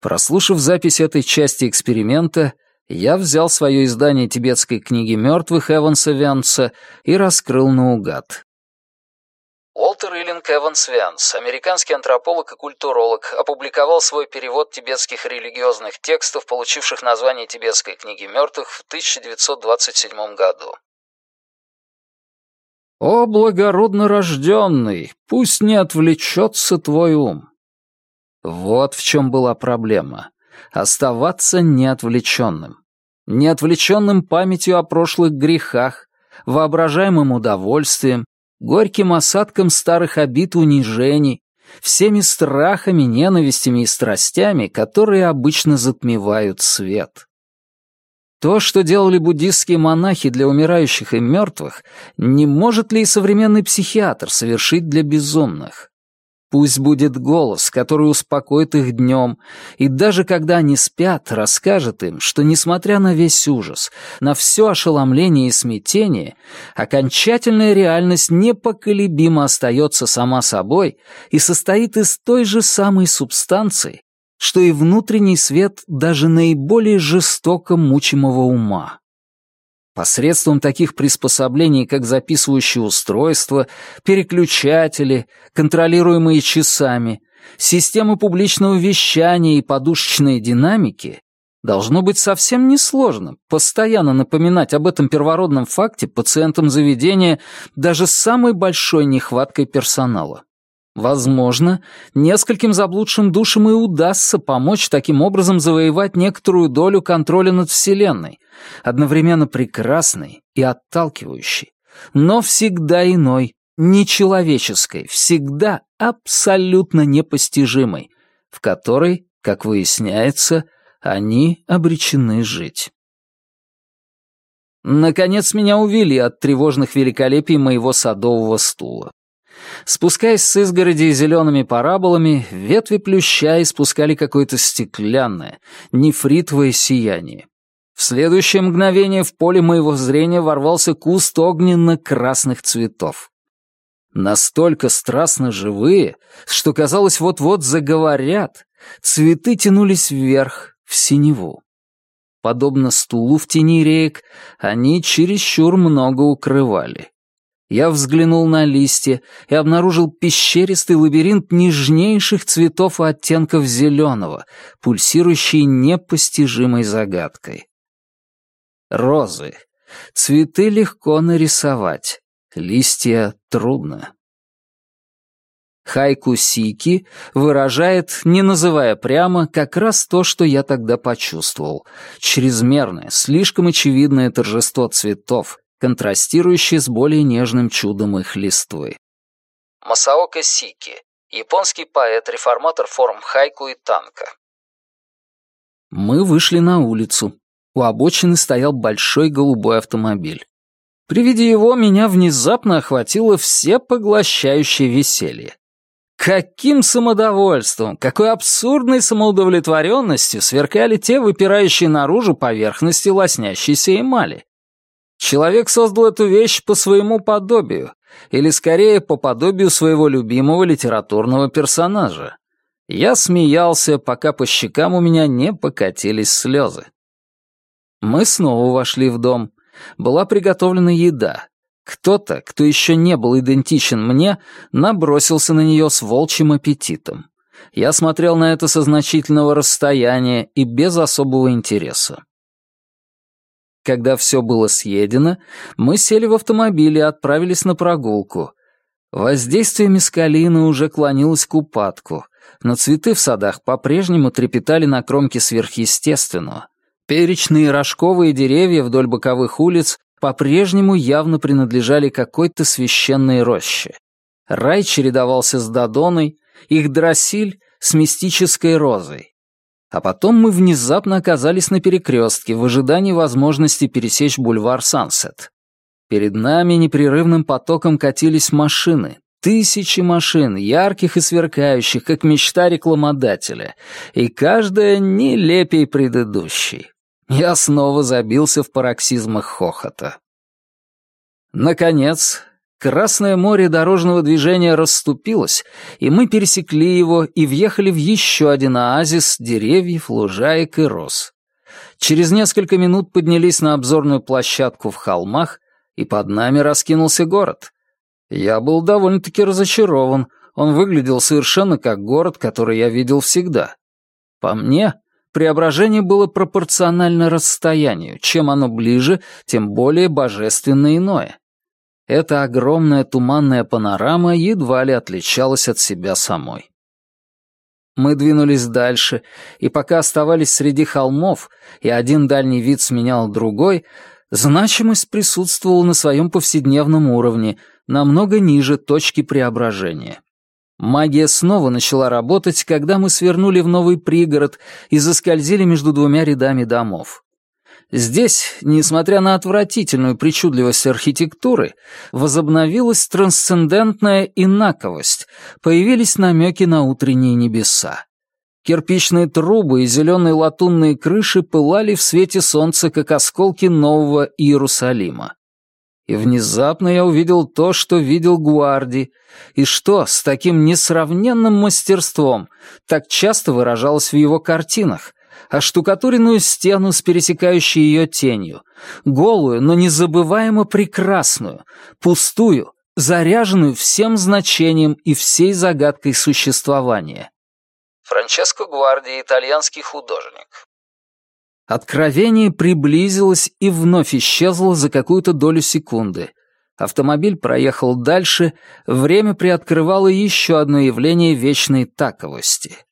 Прослушав запись этой части эксперимента, я взял свое издание тибетской книги мертвых Эванса Вянца и раскрыл наугад. Уолтер Иллинг Эванс Вянс, американский антрополог и культуролог, опубликовал свой перевод тибетских религиозных текстов, получивших название тибетской книги мертвых в 1927 году. «О, благородно рожденный, пусть не отвлечется твой ум». Вот в чем была проблема. Оставаться неотвлеченным. Неотвлеченным памятью о прошлых грехах, воображаемым удовольствием, горьким осадком старых обид унижений, всеми страхами, ненавистями и страстями, которые обычно затмевают свет. То, что делали буддистские монахи для умирающих и мертвых, не может ли и современный психиатр совершить для безумных? Пусть будет голос, который успокоит их днем, и даже когда они спят, расскажет им, что, несмотря на весь ужас, на все ошеломление и смятение, окончательная реальность непоколебимо остается сама собой и состоит из той же самой субстанции, что и внутренний свет даже наиболее жестоко мучимого ума. Посредством таких приспособлений, как записывающие устройства, переключатели, контролируемые часами, системы публичного вещания и подушечные динамики, должно быть совсем несложно постоянно напоминать об этом первородном факте пациентам заведения даже с самой большой нехваткой персонала. Возможно, нескольким заблудшим душам и удастся помочь таким образом завоевать некоторую долю контроля над Вселенной, одновременно прекрасной и отталкивающей, но всегда иной, нечеловеческой, всегда абсолютно непостижимой, в которой, как выясняется, они обречены жить. Наконец меня увели от тревожных великолепий моего садового стула. Спускаясь с изгороди зелеными параболами, ветви плюща испускали какое-то стеклянное, нефритовое сияние. В следующее мгновение в поле моего зрения ворвался куст огненно-красных цветов. Настолько страстно живые, что казалось вот-вот заговорят, цветы тянулись вверх, в синеву. Подобно стулу в тени реек, они чересчур много укрывали. Я взглянул на листья и обнаружил пещеристый лабиринт нежнейших цветов и оттенков зеленого, пульсирующий непостижимой загадкой. Розы. Цветы легко нарисовать, листья трудно. Хайку Сики выражает, не называя прямо, как раз то, что я тогда почувствовал. Чрезмерное, слишком очевидное торжество цветов, контрастирующие с более нежным чудом их листвы. Масаока Сики, японский поэт, реформатор форм хайку и танка. Мы вышли на улицу. У обочины стоял большой голубой автомобиль. При виде его меня внезапно охватило всепоглощающее веселье. Каким самодовольством, какой абсурдной самоудовлетворенностью сверкали те выпирающие наружу поверхности лоснящейся эмали. Человек создал эту вещь по своему подобию, или скорее по подобию своего любимого литературного персонажа. Я смеялся, пока по щекам у меня не покатились слезы. Мы снова вошли в дом. Была приготовлена еда. Кто-то, кто еще не был идентичен мне, набросился на нее с волчьим аппетитом. Я смотрел на это со значительного расстояния и без особого интереса. Когда все было съедено, мы сели в автомобиль и отправились на прогулку. Воздействие мескалина уже клонилось к упадку, но цветы в садах по-прежнему трепетали на кромке сверхъестественного. Перечные рожковые деревья вдоль боковых улиц по-прежнему явно принадлежали какой-то священной роще. Рай чередовался с Додоной, их дросиль с мистической розой. А потом мы внезапно оказались на перекрестке в ожидании возможности пересечь бульвар Сансет. Перед нами непрерывным потоком катились машины, тысячи машин, ярких и сверкающих, как мечта рекламодателя, и каждая нелепей предыдущей. Я снова забился в пароксизмах хохота. Наконец, Красное море дорожного движения расступилось, и мы пересекли его и въехали в еще один оазис деревьев, лужаек и роз. Через несколько минут поднялись на обзорную площадку в холмах, и под нами раскинулся город. Я был довольно-таки разочарован, он выглядел совершенно как город, который я видел всегда. По мне, преображение было пропорционально расстоянию. Чем оно ближе, тем более божественно иное. Эта огромная туманная панорама едва ли отличалась от себя самой. Мы двинулись дальше, и пока оставались среди холмов, и один дальний вид сменял другой, значимость присутствовала на своем повседневном уровне, намного ниже точки преображения. Магия снова начала работать, когда мы свернули в новый пригород и заскользили между двумя рядами домов. Здесь, несмотря на отвратительную причудливость архитектуры, возобновилась трансцендентная инаковость, появились намеки на утренние небеса. Кирпичные трубы и зеленые латунные крыши пылали в свете солнца, как осколки нового Иерусалима. И внезапно я увидел то, что видел Гуарди, и что с таким несравненным мастерством так часто выражалось в его картинах, оштукатуренную стену с пересекающей ее тенью, голую, но незабываемо прекрасную, пустую, заряженную всем значением и всей загадкой существования. Франческо Гварди, итальянский художник. Откровение приблизилось и вновь исчезло за какую-то долю секунды. Автомобиль проехал дальше, время приоткрывало еще одно явление вечной таковости —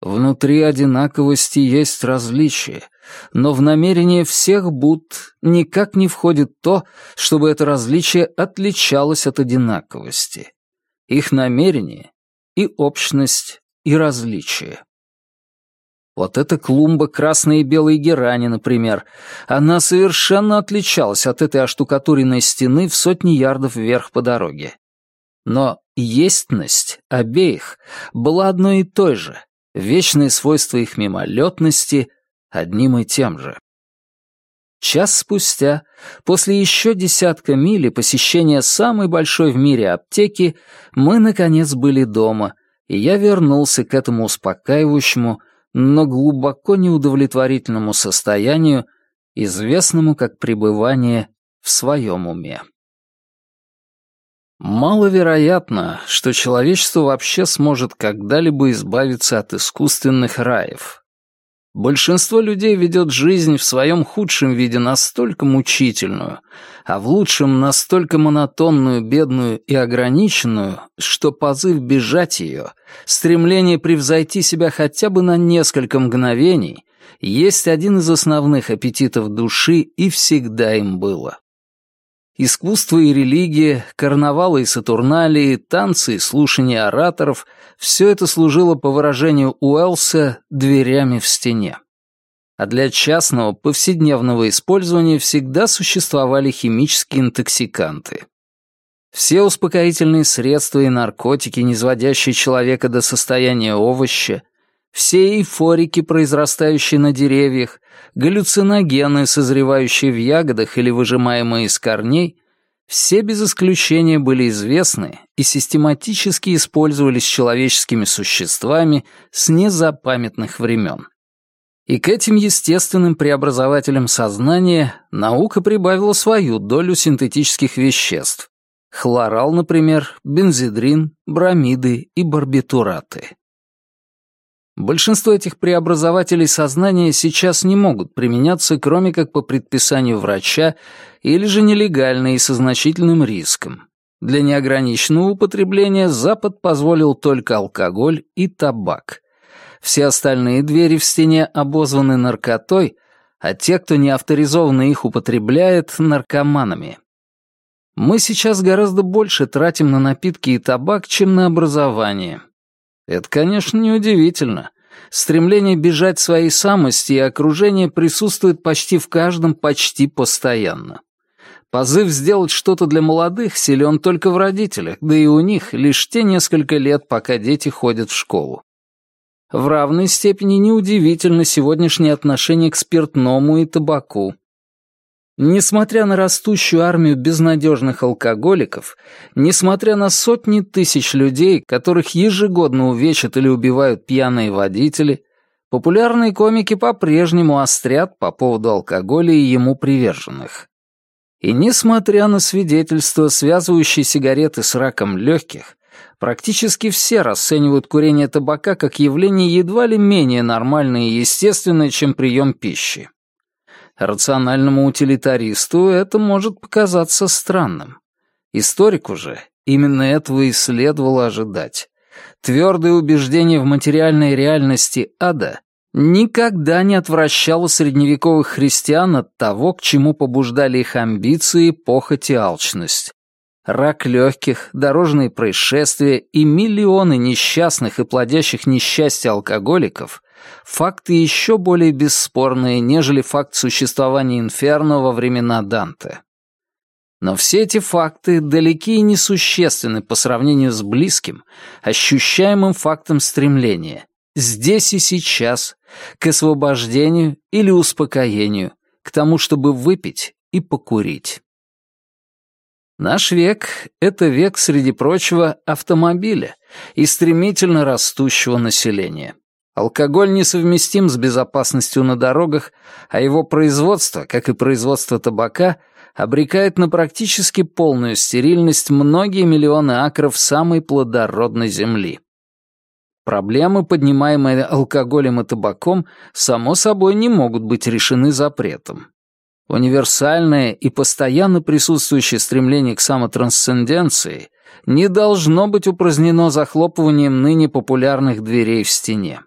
Внутри одинаковости есть различия, но в намерение всех Будд никак не входит то, чтобы это различие отличалось от одинаковости. Их намерение и общность, и различие. Вот эта клумба красной и белой герани, например, она совершенно отличалась от этой оштукатуренной стены в сотни ярдов вверх по дороге. Но естьность обеих была одной и той же, вечные свойства их мимолетности одним и тем же. Час спустя, после еще десятка миль посещения самой большой в мире аптеки, мы, наконец, были дома, и я вернулся к этому успокаивающему, но глубоко неудовлетворительному состоянию, известному как пребывание в своем уме. Маловероятно, что человечество вообще сможет когда-либо избавиться от искусственных раев. Большинство людей ведет жизнь в своем худшем виде настолько мучительную, а в лучшем настолько монотонную, бедную и ограниченную, что позыв бежать ее, стремление превзойти себя хотя бы на несколько мгновений, есть один из основных аппетитов души и всегда им было. Искусство и религия, карнавалы и сатурналии, танцы и слушание ораторов — все это служило, по выражению Уэллса, дверями в стене. А для частного, повседневного использования всегда существовали химические интоксиканты. Все успокоительные средства и наркотики, не сводящие человека до состояния овоща, все эйфорики, произрастающие на деревьях, галлюциногены, созревающие в ягодах или выжимаемые из корней, все без исключения были известны и систематически использовались человеческими существами с незапамятных времен. И к этим естественным преобразователям сознания наука прибавила свою долю синтетических веществ. Хлорал, например, бензидрин, бромиды и барбитураты. Большинство этих преобразователей сознания сейчас не могут применяться, кроме как по предписанию врача или же нелегально и со значительным риском. Для неограниченного употребления Запад позволил только алкоголь и табак. Все остальные двери в стене обозваны наркотой, а те, кто неавторизованно их употребляет, — наркоманами. Мы сейчас гораздо больше тратим на напитки и табак, чем на образование. Это, конечно, неудивительно. Стремление бежать своей самости и окружение присутствует почти в каждом почти постоянно. Позыв сделать что-то для молодых силен только в родителях, да и у них лишь те несколько лет, пока дети ходят в школу. В равной степени неудивительно сегодняшнее отношение к спиртному и табаку. Несмотря на растущую армию безнадежных алкоголиков, несмотря на сотни тысяч людей, которых ежегодно увечат или убивают пьяные водители, популярные комики по-прежнему острят по поводу алкоголя и ему приверженных. И несмотря на свидетельства, связывающие сигареты с раком легких, практически все расценивают курение табака как явление едва ли менее нормальное и естественное, чем прием пищи. Рациональному утилитаристу это может показаться странным. Историку же именно этого и следовало ожидать. Твердое убеждение в материальной реальности ада никогда не отвращало средневековых христиан от того, к чему побуждали их амбиции, похоть и алчность. Рак легких, дорожные происшествия и миллионы несчастных и плодящих несчастья алкоголиков факты еще более бесспорные, нежели факт существования инферно во времена Данте. Но все эти факты далеки и несущественны по сравнению с близким, ощущаемым фактом стремления, здесь и сейчас, к освобождению или успокоению, к тому, чтобы выпить и покурить. Наш век — это век, среди прочего, автомобиля и стремительно растущего населения. Алкоголь несовместим с безопасностью на дорогах, а его производство, как и производство табака, обрекает на практически полную стерильность многие миллионы акров самой плодородной земли. Проблемы, поднимаемые алкоголем и табаком, само собой не могут быть решены запретом. Универсальное и постоянно присутствующее стремление к самотрансценденции не должно быть упразднено захлопыванием ныне популярных дверей в стене.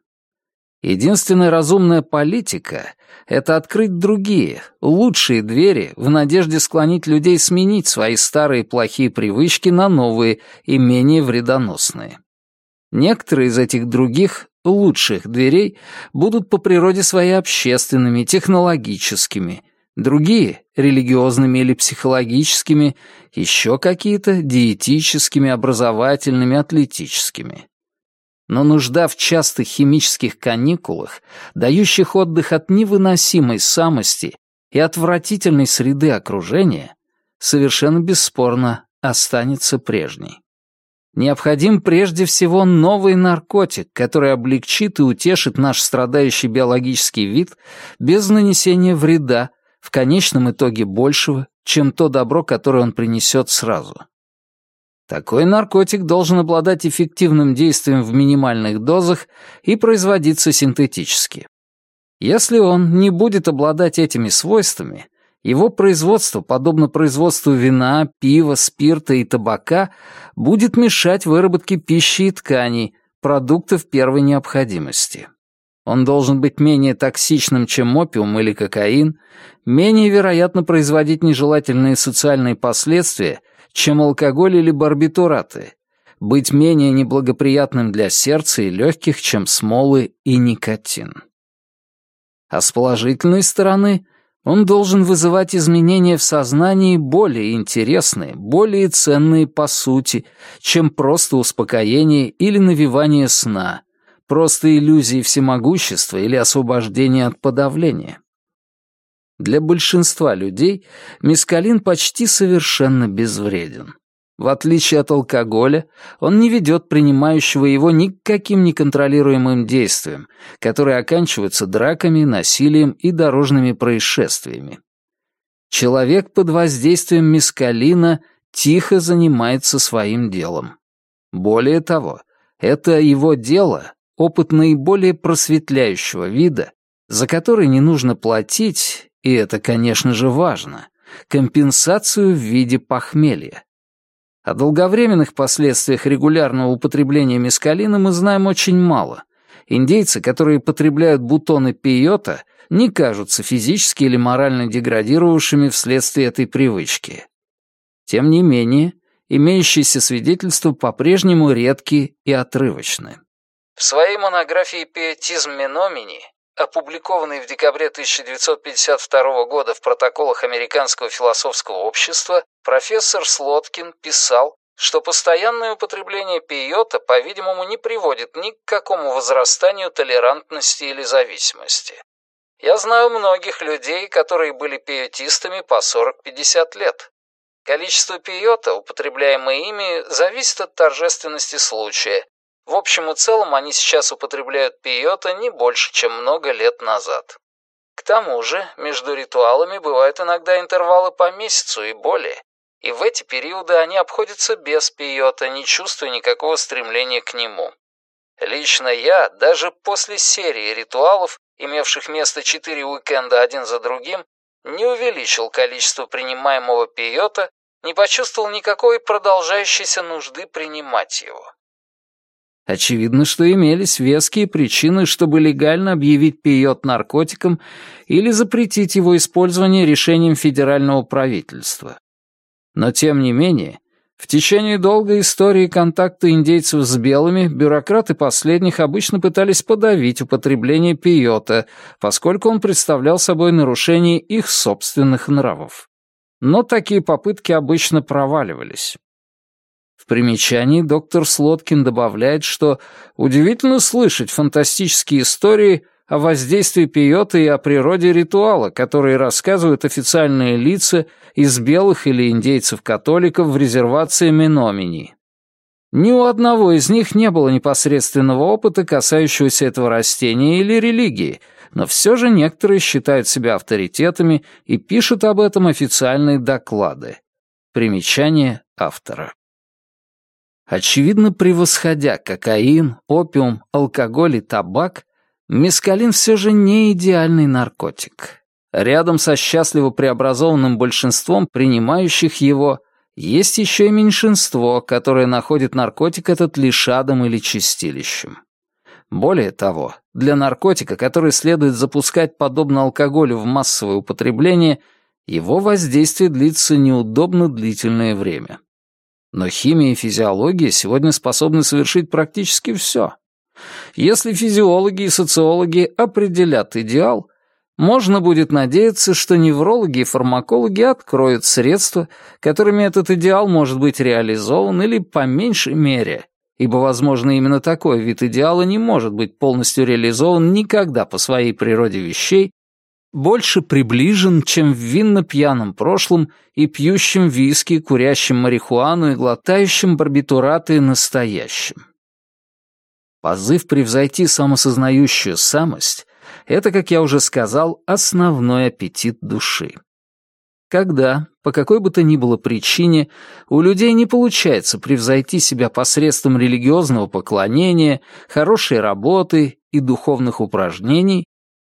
Единственная разумная политика — это открыть другие, лучшие двери в надежде склонить людей сменить свои старые плохие привычки на новые и менее вредоносные. Некоторые из этих других, лучших дверей будут по природе своей общественными, технологическими, другие — религиозными или психологическими, еще какие-то — диетическими, образовательными, атлетическими но нужда в частых химических каникулах, дающих отдых от невыносимой самости и отвратительной среды окружения, совершенно бесспорно останется прежней. Необходим прежде всего новый наркотик, который облегчит и утешит наш страдающий биологический вид без нанесения вреда, в конечном итоге большего, чем то добро, которое он принесет сразу. Такой наркотик должен обладать эффективным действием в минимальных дозах и производиться синтетически. Если он не будет обладать этими свойствами, его производство, подобно производству вина, пива, спирта и табака, будет мешать выработке пищи и тканей, продуктов первой необходимости. Он должен быть менее токсичным, чем опиум или кокаин, менее вероятно производить нежелательные социальные последствия чем алкоголь или барбитураты, быть менее неблагоприятным для сердца и легких, чем смолы и никотин. А с положительной стороны, он должен вызывать изменения в сознании более интересные, более ценные по сути, чем просто успокоение или навевание сна, просто иллюзии всемогущества или освобождение от подавления. Для большинства людей мескалин почти совершенно безвреден. В отличие от алкоголя, он не ведет принимающего его никаким неконтролируемым действием, которые оканчиваются драками, насилием и дорожными происшествиями. Человек под воздействием мескалина тихо занимается своим делом. Более того, это его дело опыт наиболее просветляющего вида, за который не нужно платить, и это, конечно же, важно, компенсацию в виде похмелья. О долговременных последствиях регулярного употребления мескалина мы знаем очень мало. Индейцы, которые потребляют бутоны пейота, не кажутся физически или морально деградировавшими вследствие этой привычки. Тем не менее, имеющиеся свидетельства по-прежнему редки и отрывочны. В своей монографии «Пиетизм Меномини», опубликованной в декабре 1952 года в протоколах Американского философского общества, профессор Слоткин писал, что постоянное употребление пиота, по-видимому, не приводит ни к какому возрастанию толерантности или зависимости. Я знаю многих людей, которые были пиотистами по 40-50 лет. Количество пиота, употребляемое ими, зависит от торжественности случая. В общем и целом они сейчас употребляют пиота не больше, чем много лет назад. К тому же, между ритуалами бывают иногда интервалы по месяцу и более, и в эти периоды они обходятся без пиота, не чувствуя никакого стремления к нему. Лично я, даже после серии ритуалов, имевших место четыре уикенда один за другим, не увеличил количество принимаемого пиота, не почувствовал никакой продолжающейся нужды принимать его. Очевидно, что имелись веские причины, чтобы легально объявить пиот наркотиком или запретить его использование решением федерального правительства. Но тем не менее, в течение долгой истории контакта индейцев с белыми бюрократы последних обычно пытались подавить употребление пиота, поскольку он представлял собой нарушение их собственных нравов. Но такие попытки обычно проваливались. Примечании доктор Слоткин добавляет, что удивительно слышать фантастические истории о воздействии пиота и о природе ритуала, которые рассказывают официальные лица из белых или индейцев-католиков в резервации Меномини. Ни у одного из них не было непосредственного опыта, касающегося этого растения или религии, но все же некоторые считают себя авторитетами и пишут об этом официальные доклады. Примечание автора. Очевидно, превосходя кокаин, опиум, алкоголь и табак, Мескалин все же не идеальный наркотик. Рядом со счастливо преобразованным большинством принимающих его есть еще и меньшинство, которое находит наркотик этот лишь адом или чистилищем. Более того, для наркотика, который следует запускать подобно алкоголю в массовое употребление, его воздействие длится неудобно длительное время. Но химия и физиология сегодня способны совершить практически все. Если физиологи и социологи определят идеал, можно будет надеяться, что неврологи и фармакологи откроют средства, которыми этот идеал может быть реализован или по меньшей мере, ибо, возможно, именно такой вид идеала не может быть полностью реализован никогда по своей природе вещей, больше приближен, чем в винно-пьяном прошлом и пьющем виски, курящем марихуану и глотающем барбитураты настоящим. Позыв превзойти самосознающую самость — это, как я уже сказал, основной аппетит души. Когда, по какой бы то ни было причине, у людей не получается превзойти себя посредством религиозного поклонения, хорошей работы и духовных упражнений,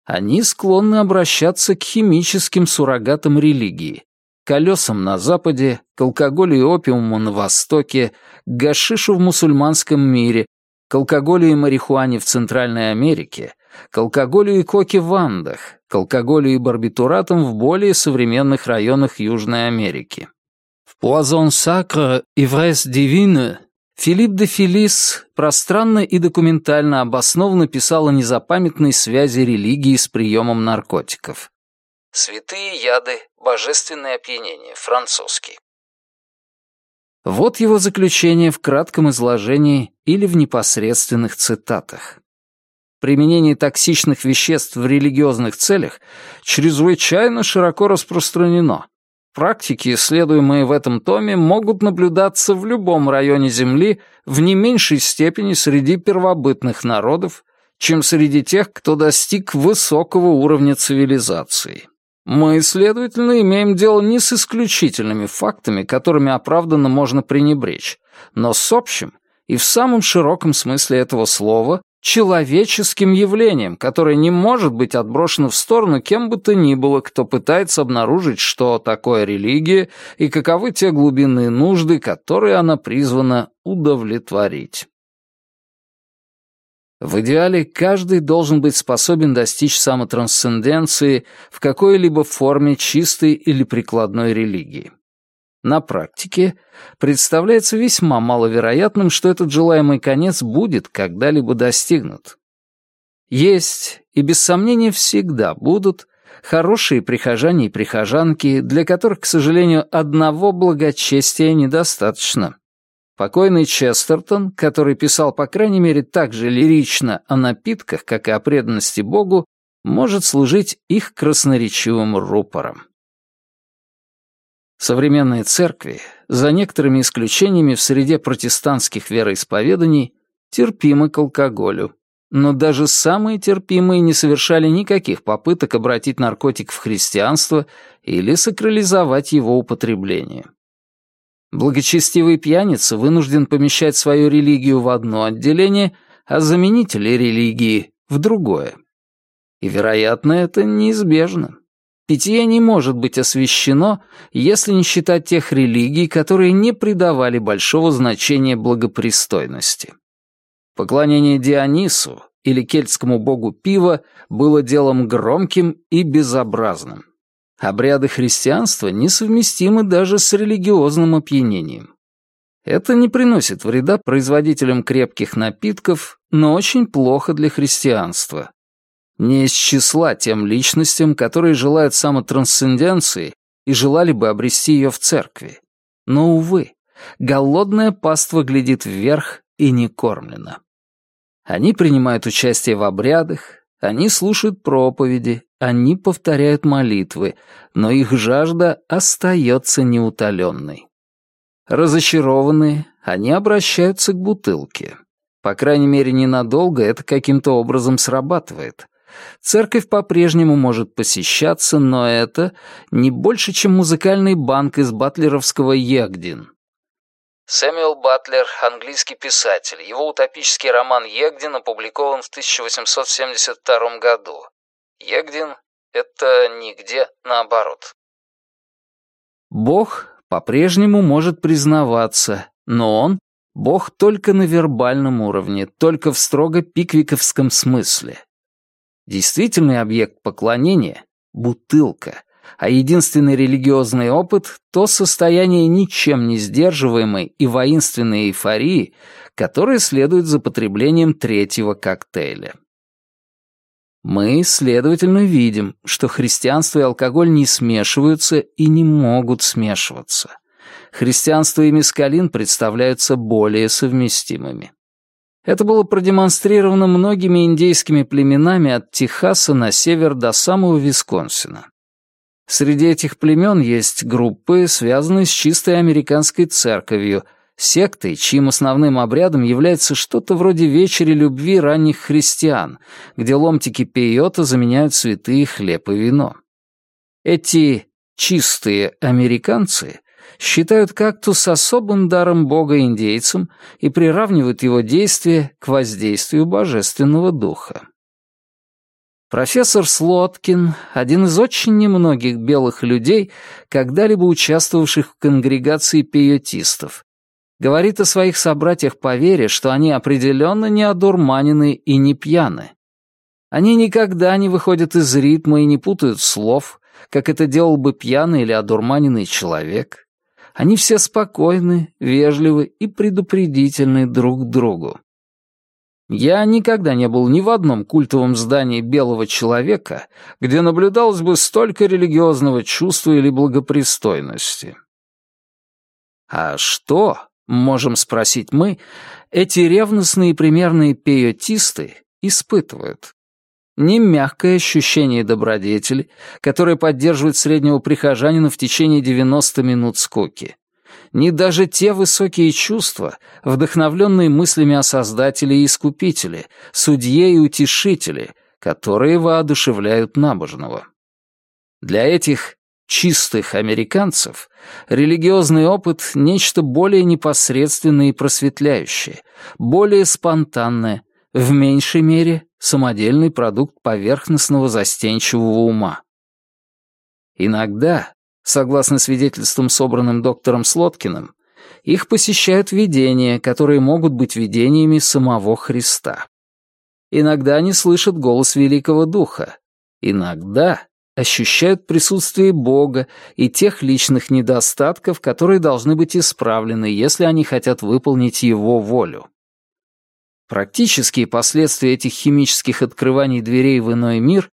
они склонны обращаться к химическим суррогатам религии, колесам на Западе, к алкоголю и опиуму на Востоке, к гашишу в мусульманском мире, к алкоголю и марихуане в Центральной Америке, к алкоголю и коке в Андах, к алкоголю и барбитуратам в более современных районах Южной Америки. В «Poison sacre, ivresse divine» Филипп де Филис пространно и документально обоснованно писал о незапамятной связи религии с приемом наркотиков. «Святые яды, божественное опьянение», французский. Вот его заключение в кратком изложении или в непосредственных цитатах. Применение токсичных веществ в религиозных целях чрезвычайно широко распространено. Практики, исследуемые в этом томе, могут наблюдаться в любом районе Земли в не меньшей степени среди первобытных народов, чем среди тех, кто достиг высокого уровня цивилизации. Мы, следовательно, имеем дело не с исключительными фактами, которыми оправданно можно пренебречь, но с общим и в самом широком смысле этого слова человеческим явлением, которое не может быть отброшено в сторону кем бы то ни было, кто пытается обнаружить, что такое религия и каковы те глубинные нужды, которые она призвана удовлетворить. В идеале каждый должен быть способен достичь самотрансценденции в какой-либо форме чистой или прикладной религии. На практике представляется весьма маловероятным, что этот желаемый конец будет когда-либо достигнут. Есть, и без сомнения всегда будут, хорошие прихожане и прихожанки, для которых, к сожалению, одного благочестия недостаточно. Покойный Честертон, который писал, по крайней мере, так же лирично о напитках, как и о преданности Богу, может служить их красноречивым рупором. Современные церкви, за некоторыми исключениями в среде протестантских вероисповеданий, терпимы к алкоголю, но даже самые терпимые не совершали никаких попыток обратить наркотик в христианство или сакрализовать его употребление. Благочестивый пьяница вынужден помещать свою религию в одно отделение, а заменители религии — в другое. И, вероятно, это неизбежно. Питье не может быть освящено, если не считать тех религий, которые не придавали большого значения благопристойности. Поклонение Дионису или кельтскому богу пива было делом громким и безобразным. Обряды христианства несовместимы даже с религиозным опьянением. Это не приносит вреда производителям крепких напитков, но очень плохо для христианства. Не из числа тем личностям, которые желают самотрансценденции и желали бы обрести ее в церкви. Но, увы, голодная паства глядит вверх и не кормлена. Они принимают участие в обрядах, они слушают проповеди, они повторяют молитвы, но их жажда остается неутоленной. Разочарованные, они обращаются к бутылке. По крайней мере, ненадолго это каким-то образом срабатывает. Церковь по-прежнему может посещаться, но это не больше, чем музыкальный банк из батлеровского Егдин. Сэмюэл Батлер, английский писатель. Его утопический роман «Егдин» опубликован в 1872 году. Егдин — это нигде наоборот. Бог по-прежнему может признаваться, но он — Бог только на вербальном уровне, только в строго пиквиковском смысле. Действительный объект поклонения — бутылка, а единственный религиозный опыт — то состояние ничем не сдерживаемой и воинственной эйфории, которое следует за потреблением третьего коктейля. Мы, следовательно, видим, что христианство и алкоголь не смешиваются и не могут смешиваться. Христианство и мескалин представляются более совместимыми. Это было продемонстрировано многими индейскими племенами от Техаса на север до самого Висконсина. Среди этих племен есть группы, связанные с чистой американской церковью, сектой, чьим основным обрядом является что-то вроде вечери любви ранних христиан, где ломтики пейота заменяют святые хлеб и вино. Эти чистые американцы считают кактус особым даром бога индейцам и приравнивают его действие к воздействию божественного духа. Профессор Слоткин — один из очень немногих белых людей, когда-либо участвовавших в конгрегации пиетистов. Говорит о своих собратьях по вере, что они определенно не одурманены и не пьяны. Они никогда не выходят из ритма и не путают слов, как это делал бы пьяный или одурманенный человек. Они все спокойны, вежливы и предупредительны друг другу. Я никогда не был ни в одном культовом здании белого человека, где наблюдалось бы столько религиозного чувства или благопристойности. А что, можем спросить мы, эти ревностные примерные пейотисты испытывают? Не мягкое ощущение добродетели, которое поддерживает среднего прихожанина в течение 90 минут скуки ни даже те высокие чувства, вдохновленные мыслями о Создателе и Искупителе, Судье и Утешителе, которые воодушевляют набожного. Для этих чистых американцев религиозный опыт — нечто более непосредственное и просветляющее, более спонтанное, в меньшей мере самодельный продукт поверхностного застенчивого ума. Иногда, согласно свидетельствам, собранным доктором Слоткиным, их посещают видения, которые могут быть видениями самого Христа. Иногда они слышат голос Великого Духа. Иногда ощущают присутствие Бога и тех личных недостатков, которые должны быть исправлены, если они хотят выполнить Его волю. Практические последствия этих химических открываний дверей в иной мир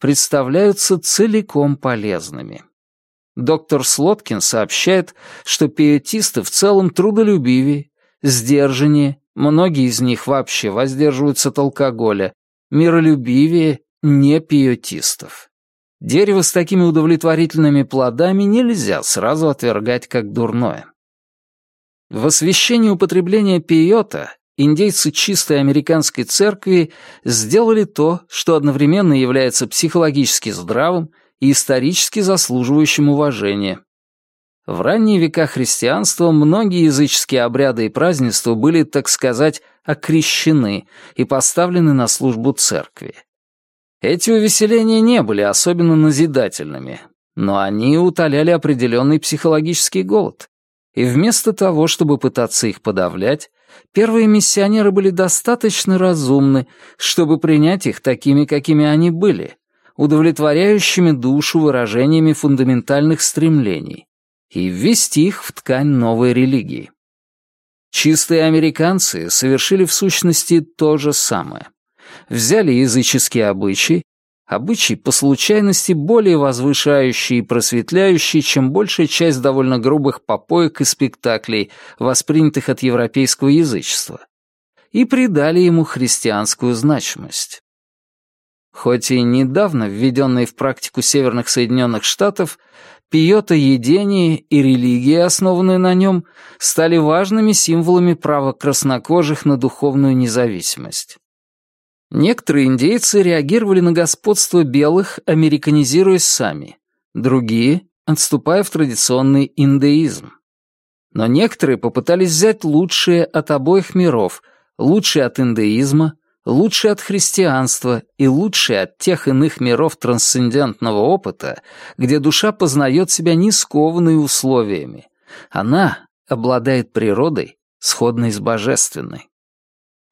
представляются целиком полезными. Доктор Слоткин сообщает, что пиетисты в целом трудолюбивее, сдержаннее, многие из них вообще воздерживаются от алкоголя, миролюбивее не пиетистов. Дерево с такими удовлетворительными плодами нельзя сразу отвергать как дурное. В освещении употребления пиота индейцы чистой американской церкви сделали то, что одновременно является психологически здравым и исторически заслуживающим уважения. В ранние века христианства многие языческие обряды и празднества были, так сказать, окрещены и поставлены на службу церкви. Эти увеселения не были особенно назидательными, но они утоляли определенный психологический голод. И вместо того, чтобы пытаться их подавлять, первые миссионеры были достаточно разумны, чтобы принять их такими, какими они были, удовлетворяющими душу выражениями фундаментальных стремлений, и ввести их в ткань новой религии. Чистые американцы совершили в сущности то же самое взяли языческие обычаи, обычай по случайности более возвышающий и просветляющий, чем большая часть довольно грубых попоек и спектаклей, воспринятых от европейского язычества, и придали ему христианскую значимость. Хоть и недавно введенные в практику Северных Соединенных Штатов, пиото-едение и религия, основанные на нем, стали важными символами права краснокожих на духовную независимость. Некоторые индейцы реагировали на господство белых, американизируясь сами, другие — отступая в традиционный индеизм. Но некоторые попытались взять лучшее от обоих миров, лучшее от индеизма, лучшее от христианства и лучшее от тех иных миров трансцендентного опыта, где душа познает себя не скованной условиями. Она обладает природой, сходной с божественной.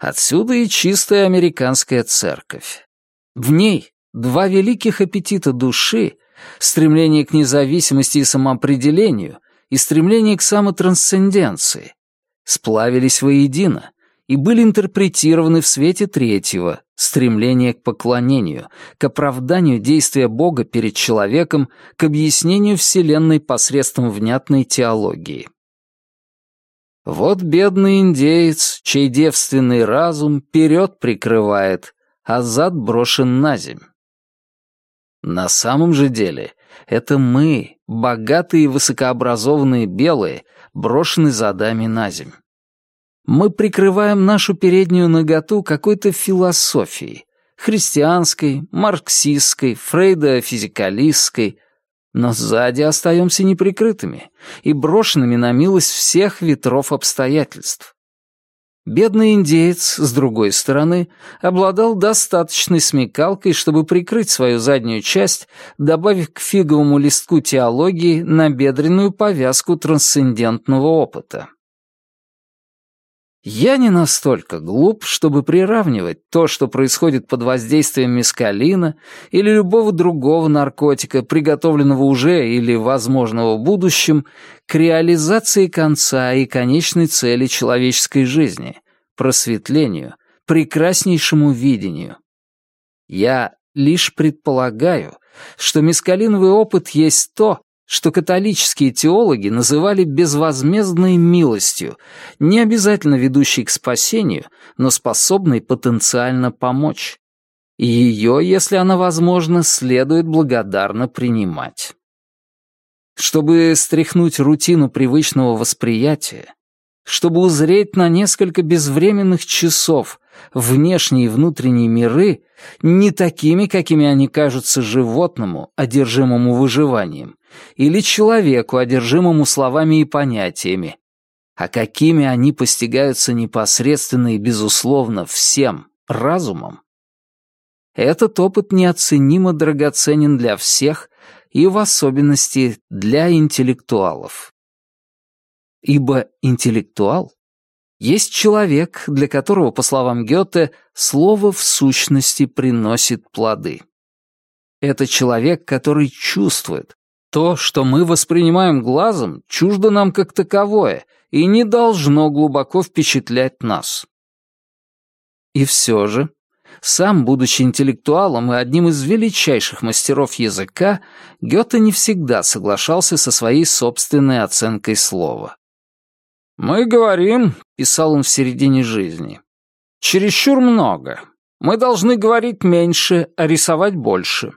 Отсюда и чистая американская церковь. В ней два великих аппетита души, стремление к независимости и самоопределению и стремление к самотрансценденции, сплавились воедино и были интерпретированы в свете третьего, стремления к поклонению, к оправданию действия Бога перед человеком, к объяснению Вселенной посредством внятной теологии. Вот бедный индеец, чей девственный разум вперед прикрывает, а зад брошен на земь. На самом же деле это мы, богатые и высокообразованные белые, брошены задами на земь. Мы прикрываем нашу переднюю наготу какой-то философией, христианской, марксистской, фрейдо-физикалистской, но сзади остаемся неприкрытыми и брошенными на милость всех ветров обстоятельств. Бедный индеец, с другой стороны, обладал достаточной смекалкой, чтобы прикрыть свою заднюю часть, добавив к фиговому листку теологии набедренную повязку трансцендентного опыта. Я не настолько глуп, чтобы приравнивать то, что происходит под воздействием мескалина или любого другого наркотика, приготовленного уже или возможного в будущем, к реализации конца и конечной цели человеческой жизни — просветлению, прекраснейшему видению. Я лишь предполагаю, что мескалиновый опыт есть то, что католические теологи называли безвозмездной милостью, не обязательно ведущей к спасению, но способной потенциально помочь. И ее, если она возможна, следует благодарно принимать. Чтобы стряхнуть рутину привычного восприятия, чтобы узреть на несколько безвременных часов внешние и внутренние миры не такими, какими они кажутся животному, одержимому выживанием, или человеку, одержимому словами и понятиями, а какими они постигаются непосредственно и безусловно всем разумом. Этот опыт неоценимо драгоценен для всех и в особенности для интеллектуалов. Ибо интеллектуал есть человек, для которого, по словам Гёте, слово в сущности приносит плоды. Это человек, который чувствует. То, что мы воспринимаем глазом, чуждо нам как таковое и не должно глубоко впечатлять нас. И все же, сам, будучи интеллектуалом и одним из величайших мастеров языка, Гёте не всегда соглашался со своей собственной оценкой слова. «Мы говорим», — писал он в середине жизни, — «чересчур много. Мы должны говорить меньше, а рисовать больше.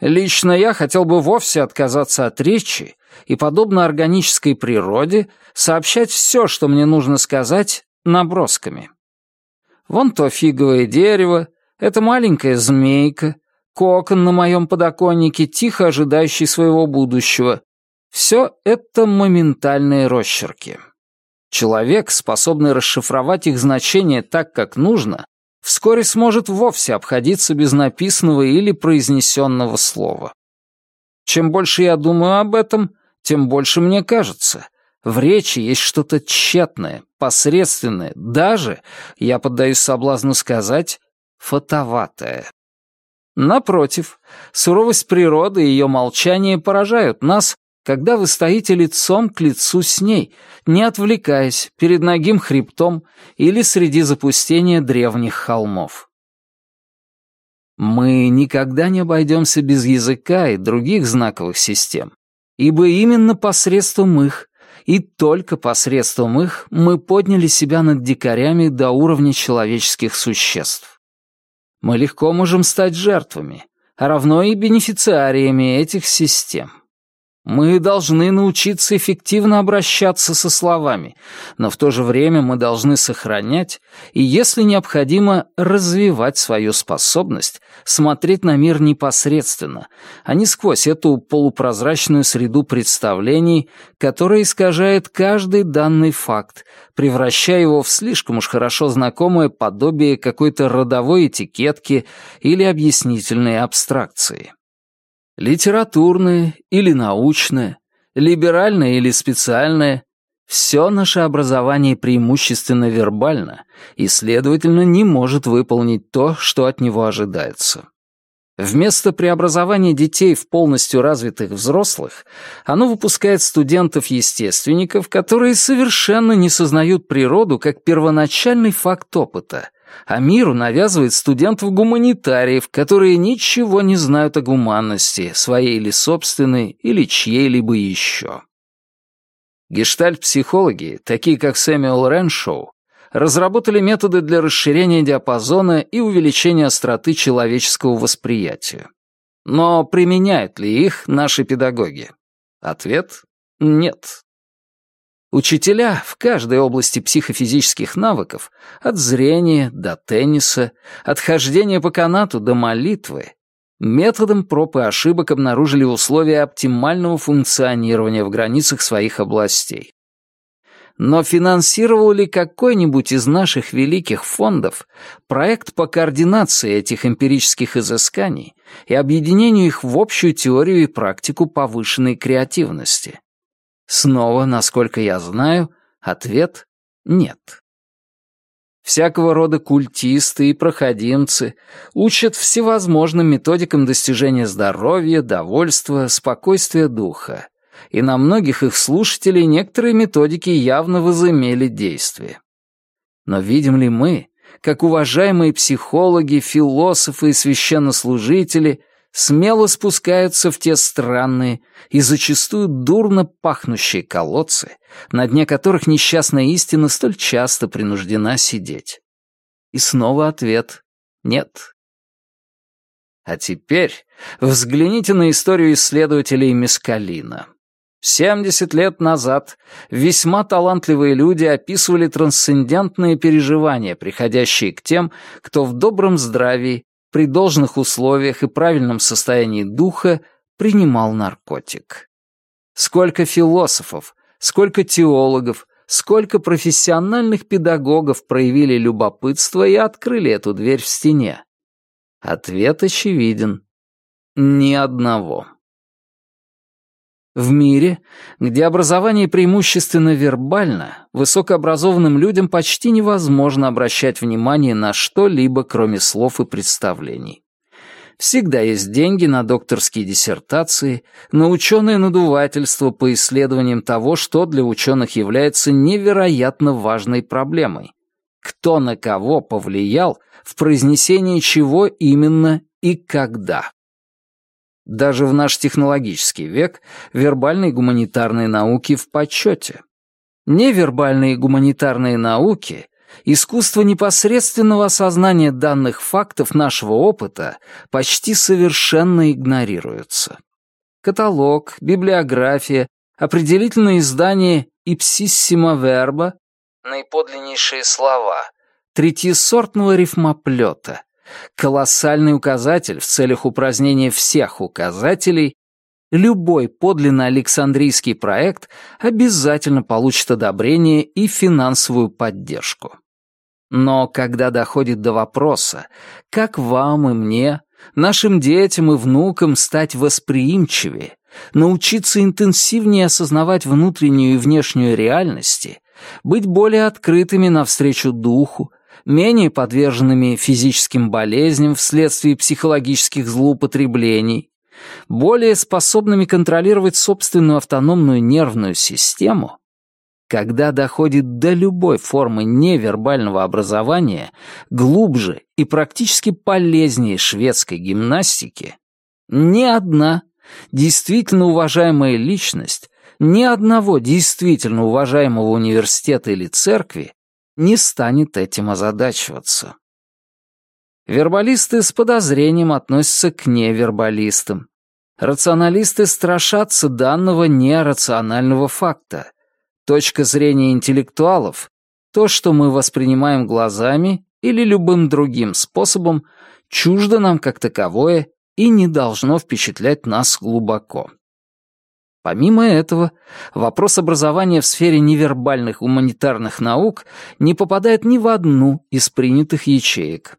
Лично я хотел бы вовсе отказаться от речи и, подобно органической природе, сообщать все, что мне нужно сказать, набросками. Вон то фиговое дерево, это маленькая змейка, кокон на моем подоконнике, тихо ожидающий своего будущего. Все это моментальные росчерки. Человек, способный расшифровать их значение так, как нужно, вскоре сможет вовсе обходиться без написанного или произнесенного слова. Чем больше я думаю об этом, тем больше мне кажется. В речи есть что-то тщетное, посредственное, даже, я поддаюсь соблазну сказать, фотоватое. Напротив, суровость природы и ее молчание поражают нас, когда вы стоите лицом к лицу с ней, не отвлекаясь, перед ногим хребтом или среди запустения древних холмов. Мы никогда не обойдемся без языка и других знаковых систем, ибо именно посредством их и только посредством их мы подняли себя над дикарями до уровня человеческих существ. Мы легко можем стать жертвами, а равно и бенефициариями этих систем. Мы должны научиться эффективно обращаться со словами, но в то же время мы должны сохранять и, если необходимо, развивать свою способность смотреть на мир непосредственно, а не сквозь эту полупрозрачную среду представлений, которая искажает каждый данный факт, превращая его в слишком уж хорошо знакомое подобие какой-то родовой этикетки или объяснительной абстракции литературное или научное, либеральное или специальное, все наше образование преимущественно вербально и, следовательно, не может выполнить то, что от него ожидается. Вместо преобразования детей в полностью развитых взрослых, оно выпускает студентов-естественников, которые совершенно не сознают природу как первоначальный факт опыта, а миру навязывает студентов-гуманитариев, которые ничего не знают о гуманности, своей или собственной, или чьей-либо еще. Гештальт-психологи, такие как Сэмюэл Реншоу, разработали методы для расширения диапазона и увеличения остроты человеческого восприятия. Но применяют ли их наши педагоги? Ответ — нет. Учителя в каждой области психофизических навыков, от зрения до тенниса, от хождения по канату до молитвы, методом проб и ошибок обнаружили условия оптимального функционирования в границах своих областей. Но финансировал ли какой-нибудь из наших великих фондов проект по координации этих эмпирических изысканий и объединению их в общую теорию и практику повышенной креативности? Снова, насколько я знаю, ответ — нет. Всякого рода культисты и проходимцы учат всевозможным методикам достижения здоровья, довольства, спокойствия духа, и на многих их слушателей некоторые методики явно возымели действие. Но видим ли мы, как уважаемые психологи, философы и священнослужители смело спускаются в те странные и зачастую дурно пахнущие колодцы, на дне которых несчастная истина столь часто принуждена сидеть. И снова ответ «нет». А теперь взгляните на историю исследователей Мескалина. 70 лет назад весьма талантливые люди описывали трансцендентные переживания, приходящие к тем, кто в добром здравии при должных условиях и правильном состоянии духа принимал наркотик. Сколько философов, сколько теологов, сколько профессиональных педагогов проявили любопытство и открыли эту дверь в стене? Ответ очевиден. Ни одного. В мире, где образование преимущественно вербально, высокообразованным людям почти невозможно обращать внимание на что-либо, кроме слов и представлений. Всегда есть деньги на докторские диссертации, на ученое надувательство по исследованиям того, что для ученых является невероятно важной проблемой. Кто на кого повлиял в произнесении чего именно и когда. Даже в наш технологический век вербальные гуманитарные науки в почете. Невербальные гуманитарные науки искусство непосредственного осознания данных фактов нашего опыта почти совершенно игнорируются. Каталог, библиография, определительные издания «ипсиссимо верба» — наиподлиннейшие слова, третьесортного рифмоплета, колоссальный указатель в целях упразднения всех указателей, любой подлинно Александрийский проект обязательно получит одобрение и финансовую поддержку. Но когда доходит до вопроса, как вам и мне, нашим детям и внукам стать восприимчивее, научиться интенсивнее осознавать внутреннюю и внешнюю реальности, быть более открытыми навстречу духу, менее подверженными физическим болезням вследствие психологических злоупотреблений, более способными контролировать собственную автономную нервную систему, когда доходит до любой формы невербального образования, глубже и практически полезнее шведской гимнастики, ни одна действительно уважаемая личность, ни одного действительно уважаемого университета или церкви не станет этим озадачиваться. Вербалисты с подозрением относятся к невербалистам. Рационалисты страшатся данного нерационального факта. Точка зрения интеллектуалов — то, что мы воспринимаем глазами или любым другим способом, чуждо нам как таковое и не должно впечатлять нас глубоко. Помимо этого, вопрос образования в сфере невербальных гуманитарных наук не попадает ни в одну из принятых ячеек.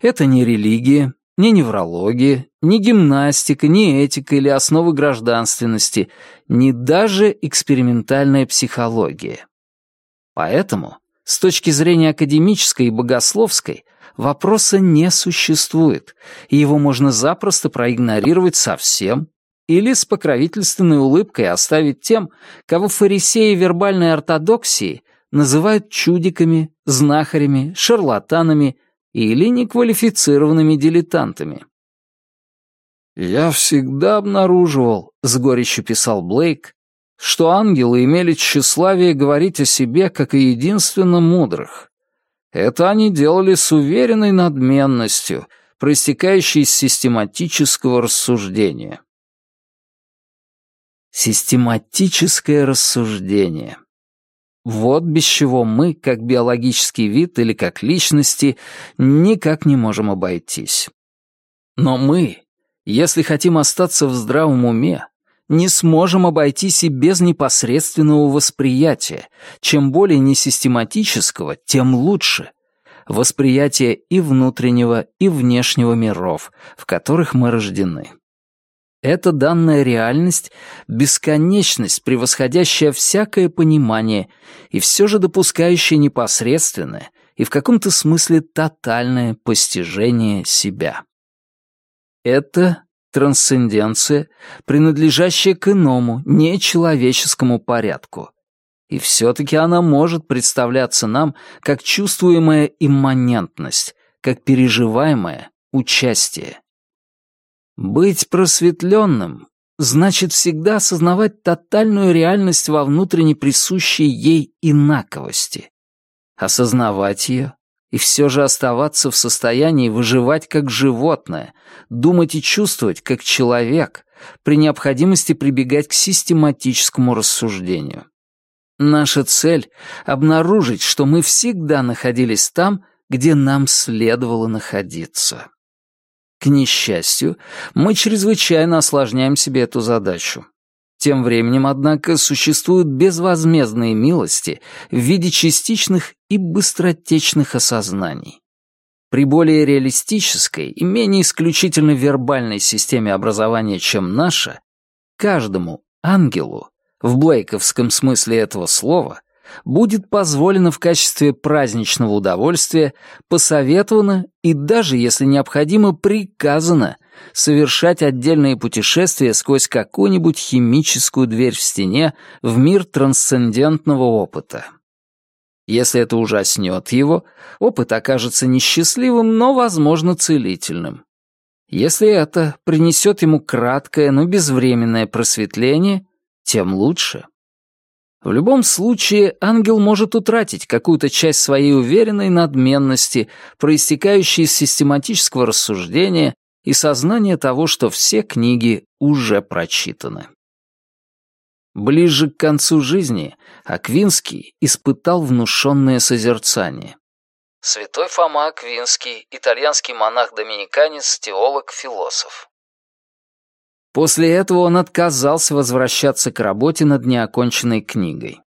Это не религия, не неврология, не гимнастика, не этика или основы гражданственности, не даже экспериментальная психология. Поэтому, с точки зрения академической и богословской, вопроса не существует, и его можно запросто проигнорировать совсем или с покровительственной улыбкой оставить тем, кого фарисеи вербальной ортодоксии называют чудиками, знахарями, шарлатанами или неквалифицированными дилетантами. «Я всегда обнаруживал», — с горечью писал Блейк, что ангелы имели тщеславие говорить о себе как о единственно мудрых. Это они делали с уверенной надменностью, проистекающей из систематического рассуждения. Систематическое рассуждение. Вот без чего мы, как биологический вид или как личности, никак не можем обойтись. Но мы, если хотим остаться в здравом уме, не сможем обойтись и без непосредственного восприятия. Чем более несистематического, тем лучше. Восприятие и внутреннего, и внешнего миров, в которых мы рождены. Эта данная реальность — бесконечность, превосходящая всякое понимание и все же допускающая непосредственное и в каком-то смысле тотальное постижение себя. Это трансценденция, принадлежащая к иному, нечеловеческому порядку. И все-таки она может представляться нам как чувствуемая имманентность, как переживаемое участие. Быть просветленным значит всегда осознавать тотальную реальность во внутренне присущей ей инаковости. Осознавать ее и все же оставаться в состоянии выживать как животное, думать и чувствовать как человек, при необходимости прибегать к систематическому рассуждению. Наша цель — обнаружить, что мы всегда находились там, где нам следовало находиться. К несчастью, мы чрезвычайно осложняем себе эту задачу. Тем временем, однако, существуют безвозмездные милости в виде частичных и быстротечных осознаний. При более реалистической и менее исключительно вербальной системе образования, чем наша, каждому ангелу, в блейковском смысле этого слова, будет позволено в качестве праздничного удовольствия, посоветовано и даже, если необходимо, приказано совершать отдельные путешествия сквозь какую-нибудь химическую дверь в стене в мир трансцендентного опыта. Если это ужаснет его, опыт окажется несчастливым, но, возможно, целительным. Если это принесет ему краткое, но безвременное просветление, тем лучше. В любом случае, ангел может утратить какую-то часть своей уверенной надменности, проистекающей из систематического рассуждения и сознания того, что все книги уже прочитаны. Ближе к концу жизни Аквинский испытал внушенное созерцание. Святой Фома Аквинский, итальянский монах-доминиканец, теолог, философ. После этого он отказался возвращаться к работе над неоконченной книгой.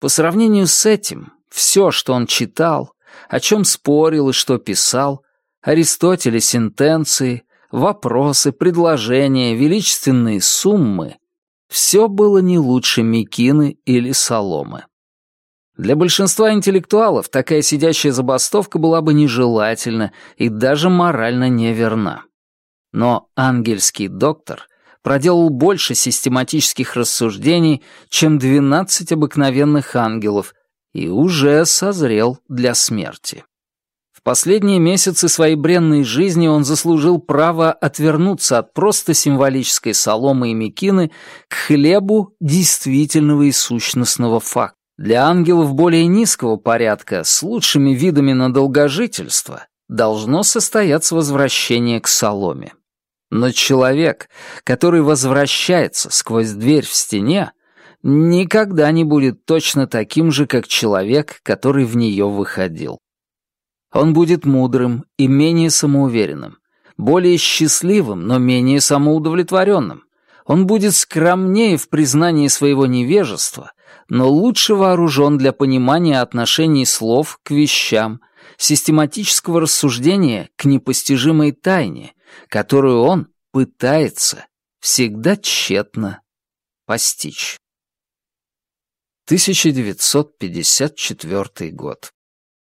По сравнению с этим, все, что он читал, о чем спорил и что писал, Аристотеля сентенции, вопросы, предложения, величественные суммы, все было не лучше Микины или Соломы. Для большинства интеллектуалов такая сидящая забастовка была бы нежелательна и даже морально неверна. Но ангельский доктор проделал больше систематических рассуждений, чем 12 обыкновенных ангелов, и уже созрел для смерти. В последние месяцы своей бренной жизни он заслужил право отвернуться от просто символической соломы и мекины к хлебу действительного и сущностного факта. Для ангелов более низкого порядка, с лучшими видами на долгожительство, должно состояться возвращение к соломе. Но человек, который возвращается сквозь дверь в стене, никогда не будет точно таким же, как человек, который в нее выходил. Он будет мудрым и менее самоуверенным, более счастливым, но менее самоудовлетворенным. Он будет скромнее в признании своего невежества, но лучше вооружен для понимания отношений слов к вещам, систематического рассуждения к непостижимой тайне, которую он пытается всегда тщетно постичь. 1954 год.